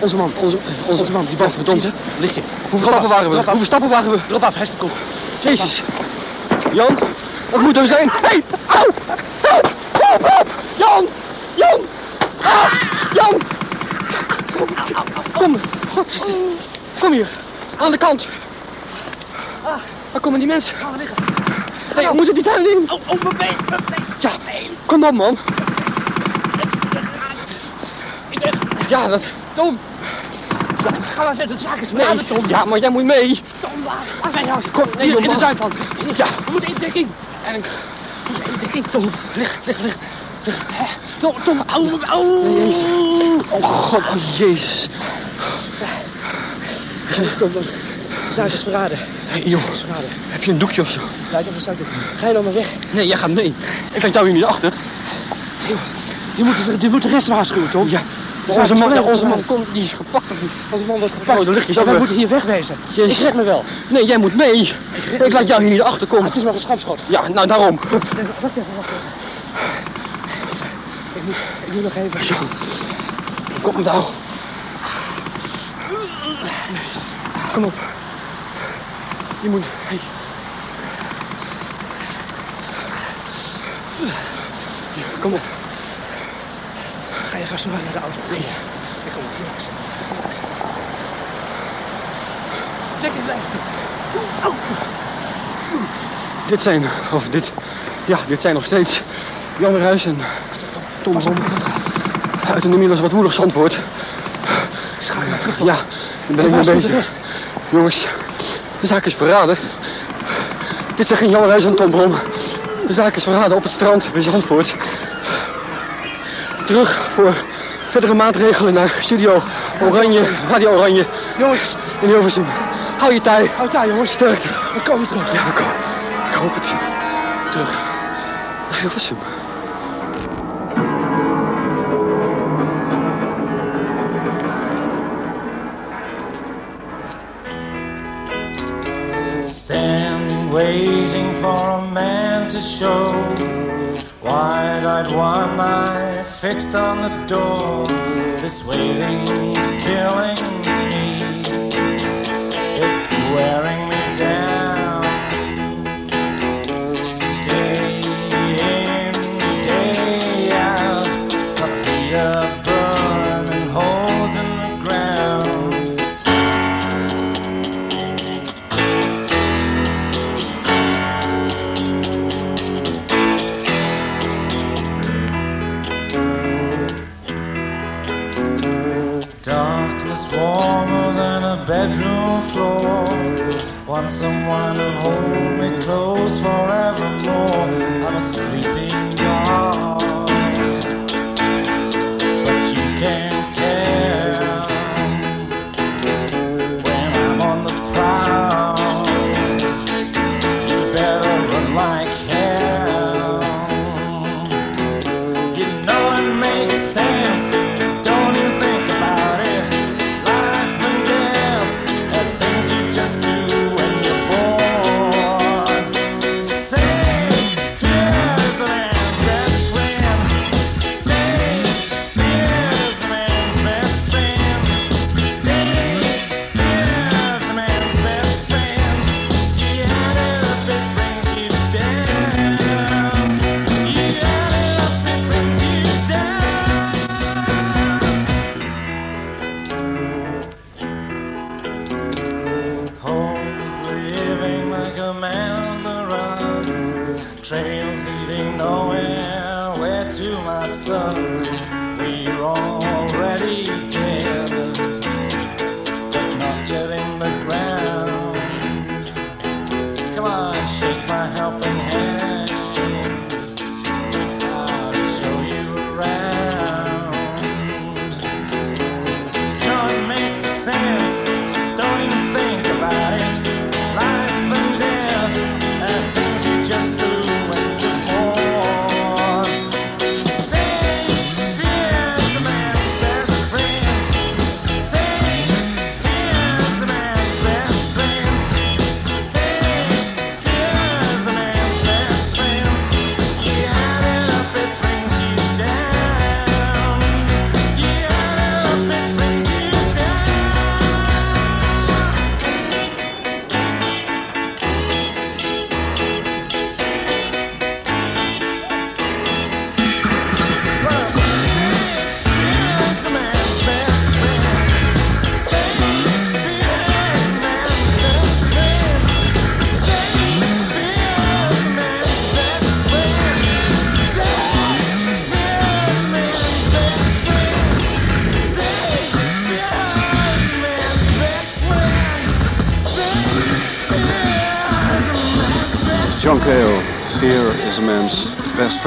Onze man. Onze, onze, man, die verdomd. Lig je. Hoeveel stappen waren we? Hoeveel stappen waren we? Drop af, hij is te vroeg. Jezus. Jan, wat moet er zijn? Hé, hey, au! Help, help, help! Jan! Jan! Ah, Jan! Kom, god, kom hier. Aan de kant. Komen die mensen? Ga liggen. Nee, we moeten die tuin in. Oh, oh, mijn been, mijn been. Ja, kom op, man. Ja, dat... Tom. Ga maar verder, de zaak is verraden, Tom. Ja, maar jij moet mee. Tom, waar? Nou? Kom, nee, Hier, in de man. duikpand. Ja. We moeten in dekking. En. We in dekking, Tom. Lig, lig, lig. Tom, Tom, au, au. Oh, god, oh, jezus. Tom, want de zaak is verraden. Joh, heb je een doekje of zo? Ja, dat is uit. Ga je nou maar weg? Nee, jij gaat mee. Ik laat jou hier niet achter. Die moeten, ze- die moeten de rest waarschuwen, Tom. Ja. De Onze man, onze man komt, die is gepakt of niet? Onze man wordt gepakt. Oh, de ook wij moeten hier wegwezen. Jezus. Ik red me wel. Nee, jij moet mee. Ik, laat jou hier niet achter komen. Het is maar een schampschot. Ja, nou daarom. Wacht even, wacht even. Ik moet, ik moet nog even... Kom nou. Kom op. Je moet... Kom op. Ga je vast nog naar de auto? Nee. Ik kom op. Dekking blijven. Au. Dit zijn, of dit, ja, dit zijn nog steeds Jan Ruijs en Tom Brom uit een inmiddels wat woelig. Schakel maar terug. Ja, daar ben ik mee bezig. Jongens, de zaak is verraden. Dit zijn geen Jan Ruijs en Tom Brom. De zaak is verraden op het strand bij Zandvoort. Terug voor verdere maatregelen naar Studio Oranje, Radio Oranje. Jongens, in Hilversum. Hou je tij. Hou daar, jongens. Sterkte. We komen terug. Ja, we komen. Ik hoop het. Terug naar Hilversum. Waiting for a man to show. Wide-eyed, one eye fixed on the door. This waiting's killing me. It's wearing hold me close forevermore.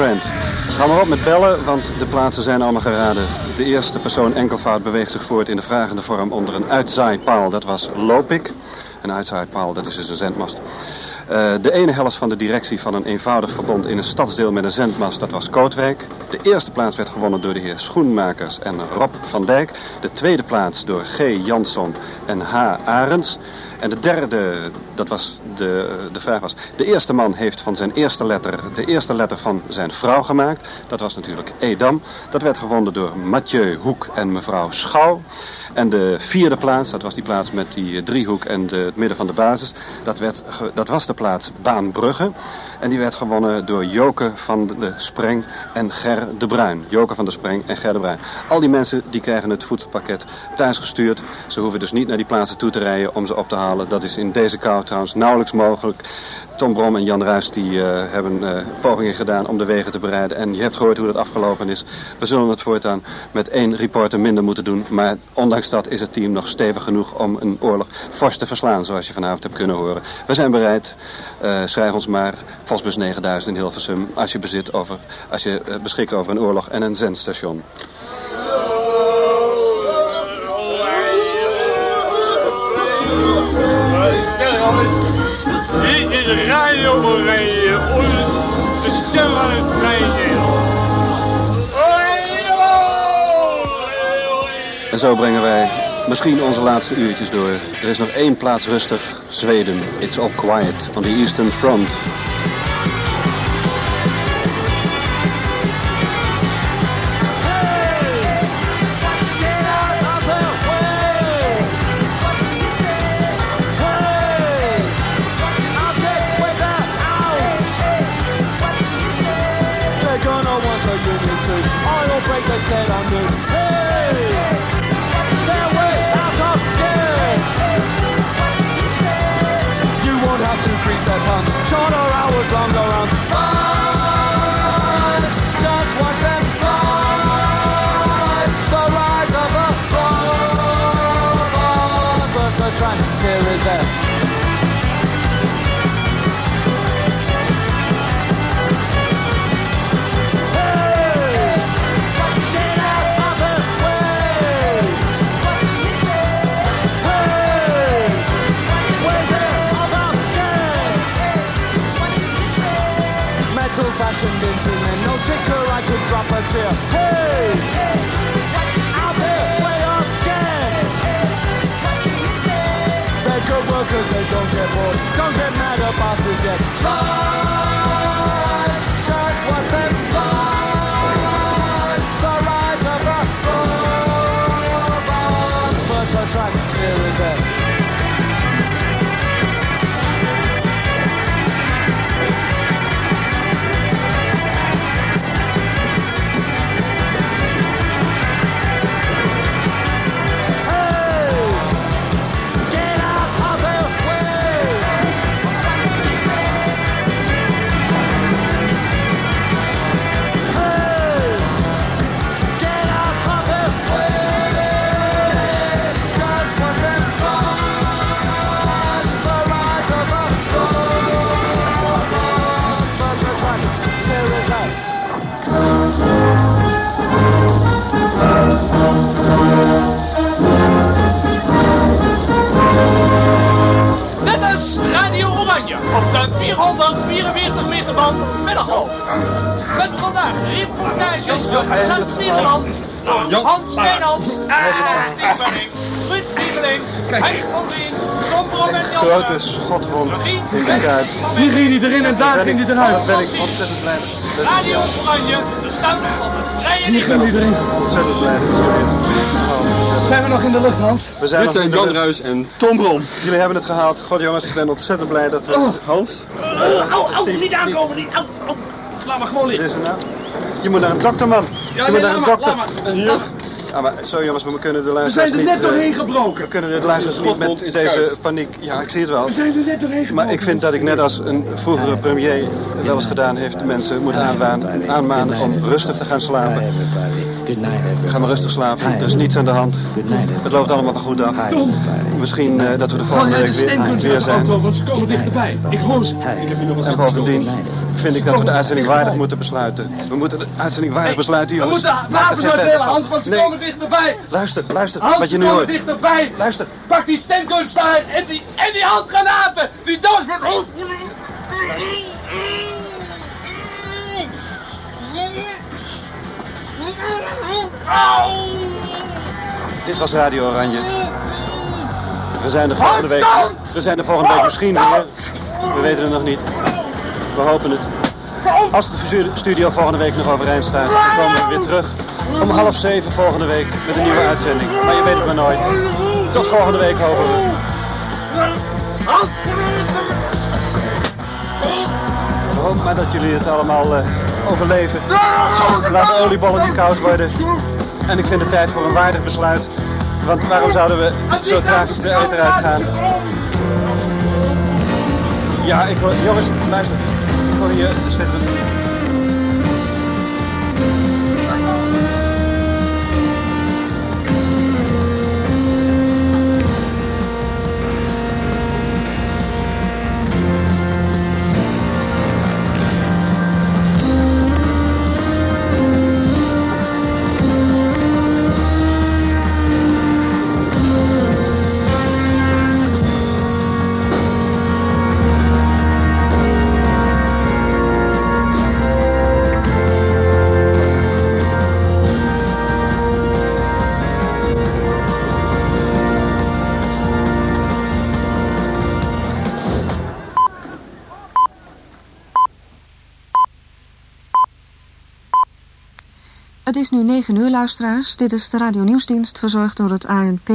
Friend. Ga maar op met bellen, want de plaatsen zijn allemaal geraden. De eerste persoon enkelvoud beweegt zich voort in de vragende vorm onder een uitzaaipaal. Dat was Lopik. Een uitzaaipaal, dat is dus een zendmast. Eh, de ene helft van de directie van een eenvoudig verbond in een stadsdeel met een zendmast, dat was Kootwijk. De eerste plaats werd gewonnen door de heer Schoenmakers en Rob van Dijk. De tweede plaats door G. Jansson en H. Arends. En de derde, dat was de, de vraag was, de eerste man heeft van zijn eerste letter de eerste letter van zijn vrouw gemaakt. Dat was natuurlijk Edam. Dat werd gewonnen door Mathieu Hoek en mevrouw Schouw. En de vierde plaats, dat was die plaats met die eh, driehoek en de, het midden van de basis. Dat, werd, dat was de plaats Baanbrugge. En die werd gewonnen door Joke van de Spreng en Ger de Bruin. Joke van de Spreng en Ger de Bruin. Al die mensen die krijgen het voedselpakket thuis gestuurd. Ze hoeven dus niet naar die plaatsen toe te rijden om ze op te halen. Dat is in deze kou trouwens nauwelijks mogelijk. Tom Brom en Jan Ruijs die eh, hebben eh, pogingen gedaan om de wegen te bereiden. En je hebt gehoord hoe dat afgelopen is. We zullen het voortaan met één reporter minder moeten doen. Maar ondanks dat is het team nog stevig genoeg om een oorlog fors te verslaan. Zoals je vanavond hebt kunnen horen. We zijn bereid. Eh, schrijf ons maar. Vosbus 9000 in Hilversum. Als je, bezit over, als je eh, beschikt over een oorlog en een zendstation. Oranje, de. En zo brengen wij misschien onze laatste uurtjes door. Er is nog één plaats rustig. Zweden. It's all quiet on the Eastern Front. long go around. no passes yet. 444 meter band middengolf. Met vandaag reportages uit Zuid-Nederland door Hans Wijnands en Steve Benning, Ruud Liebeling, Henk van Veen, Tom Brom en Jan Grote schotwond in de kaart. Hier ging hij erin en daar ging hij eruit. Daar ben ik ontzettend blij mee. Radio Oranje, de stem van het vrije Hier ging hij Nederland. erin. Ontzettend blij mee. Zijn we nog in de lucht, Hans? We zijn Dit zijn Jan Ruijs en Tom Brom. Jullie hebben het gehaald. God jongens, ik ben ontzettend blij dat we... Hans? Au, au, niet aankomen, niet. Au, au. Laat maar gewoon Dit liggen. is er nou. Je moet naar een dokter, man. Ja, je moet naar een laat maar, dokter. laat maar. En hier? Ja, maar zo jongens, we kunnen de We luisteraars zijn er net eh, doorheen gebroken. We kunnen de luisteraars niet met deze paniek... Ja, ik zie het wel. We zijn er net doorheen gebroken. Maar ik vind dat ik net als een vroegere premier wel eens gedaan heeft... de mensen moet aanwaan, aanmanen om rustig te gaan slapen. Ga maar rustig slapen, er is niets aan de hand. Het loopt allemaal wel goed af. Misschien eh, dat we de volgende week weer, zijn. auto, want ze komen dichterbij. Ik hoor ze. Ik heb hier nog En bovendien vind ik dat we de uitzending waardig moeten besluiten. We moeten de uitzending waardig besluiten, We jongens. moeten Maak er wapens uitdelen, van. Hans, want ze Nee, komen dichterbij. Luister, luister, Hans, wat je nu hoort. dichterbij. Luister. Pak die steenkunst uit en die, en die handgranaten. Die doos met... Dit was Radio Oranje. We zijn er volgende week. We zijn er volgende week misschien weer. We weten het nog niet. We hopen het. Als de stu- studio volgende week nog overeind staat, dan komen we weer terug. Om half zeven volgende week met een nieuwe uitzending. Maar je weet het maar nooit. Tot volgende week hopen we. We hopen maar dat jullie het allemaal eh, overleven. Laat de oliebollen niet koud worden. En ik vind het tijd voor een waardig besluit. Want waarom zouden we zo tragisch de eten uitgaan? Ja, ik hoor... Jongens, luister. Ik hoor nu 9 uur, luisteraars. Dit is de Radio Nieuwsdienst, verzorgd door het ANP.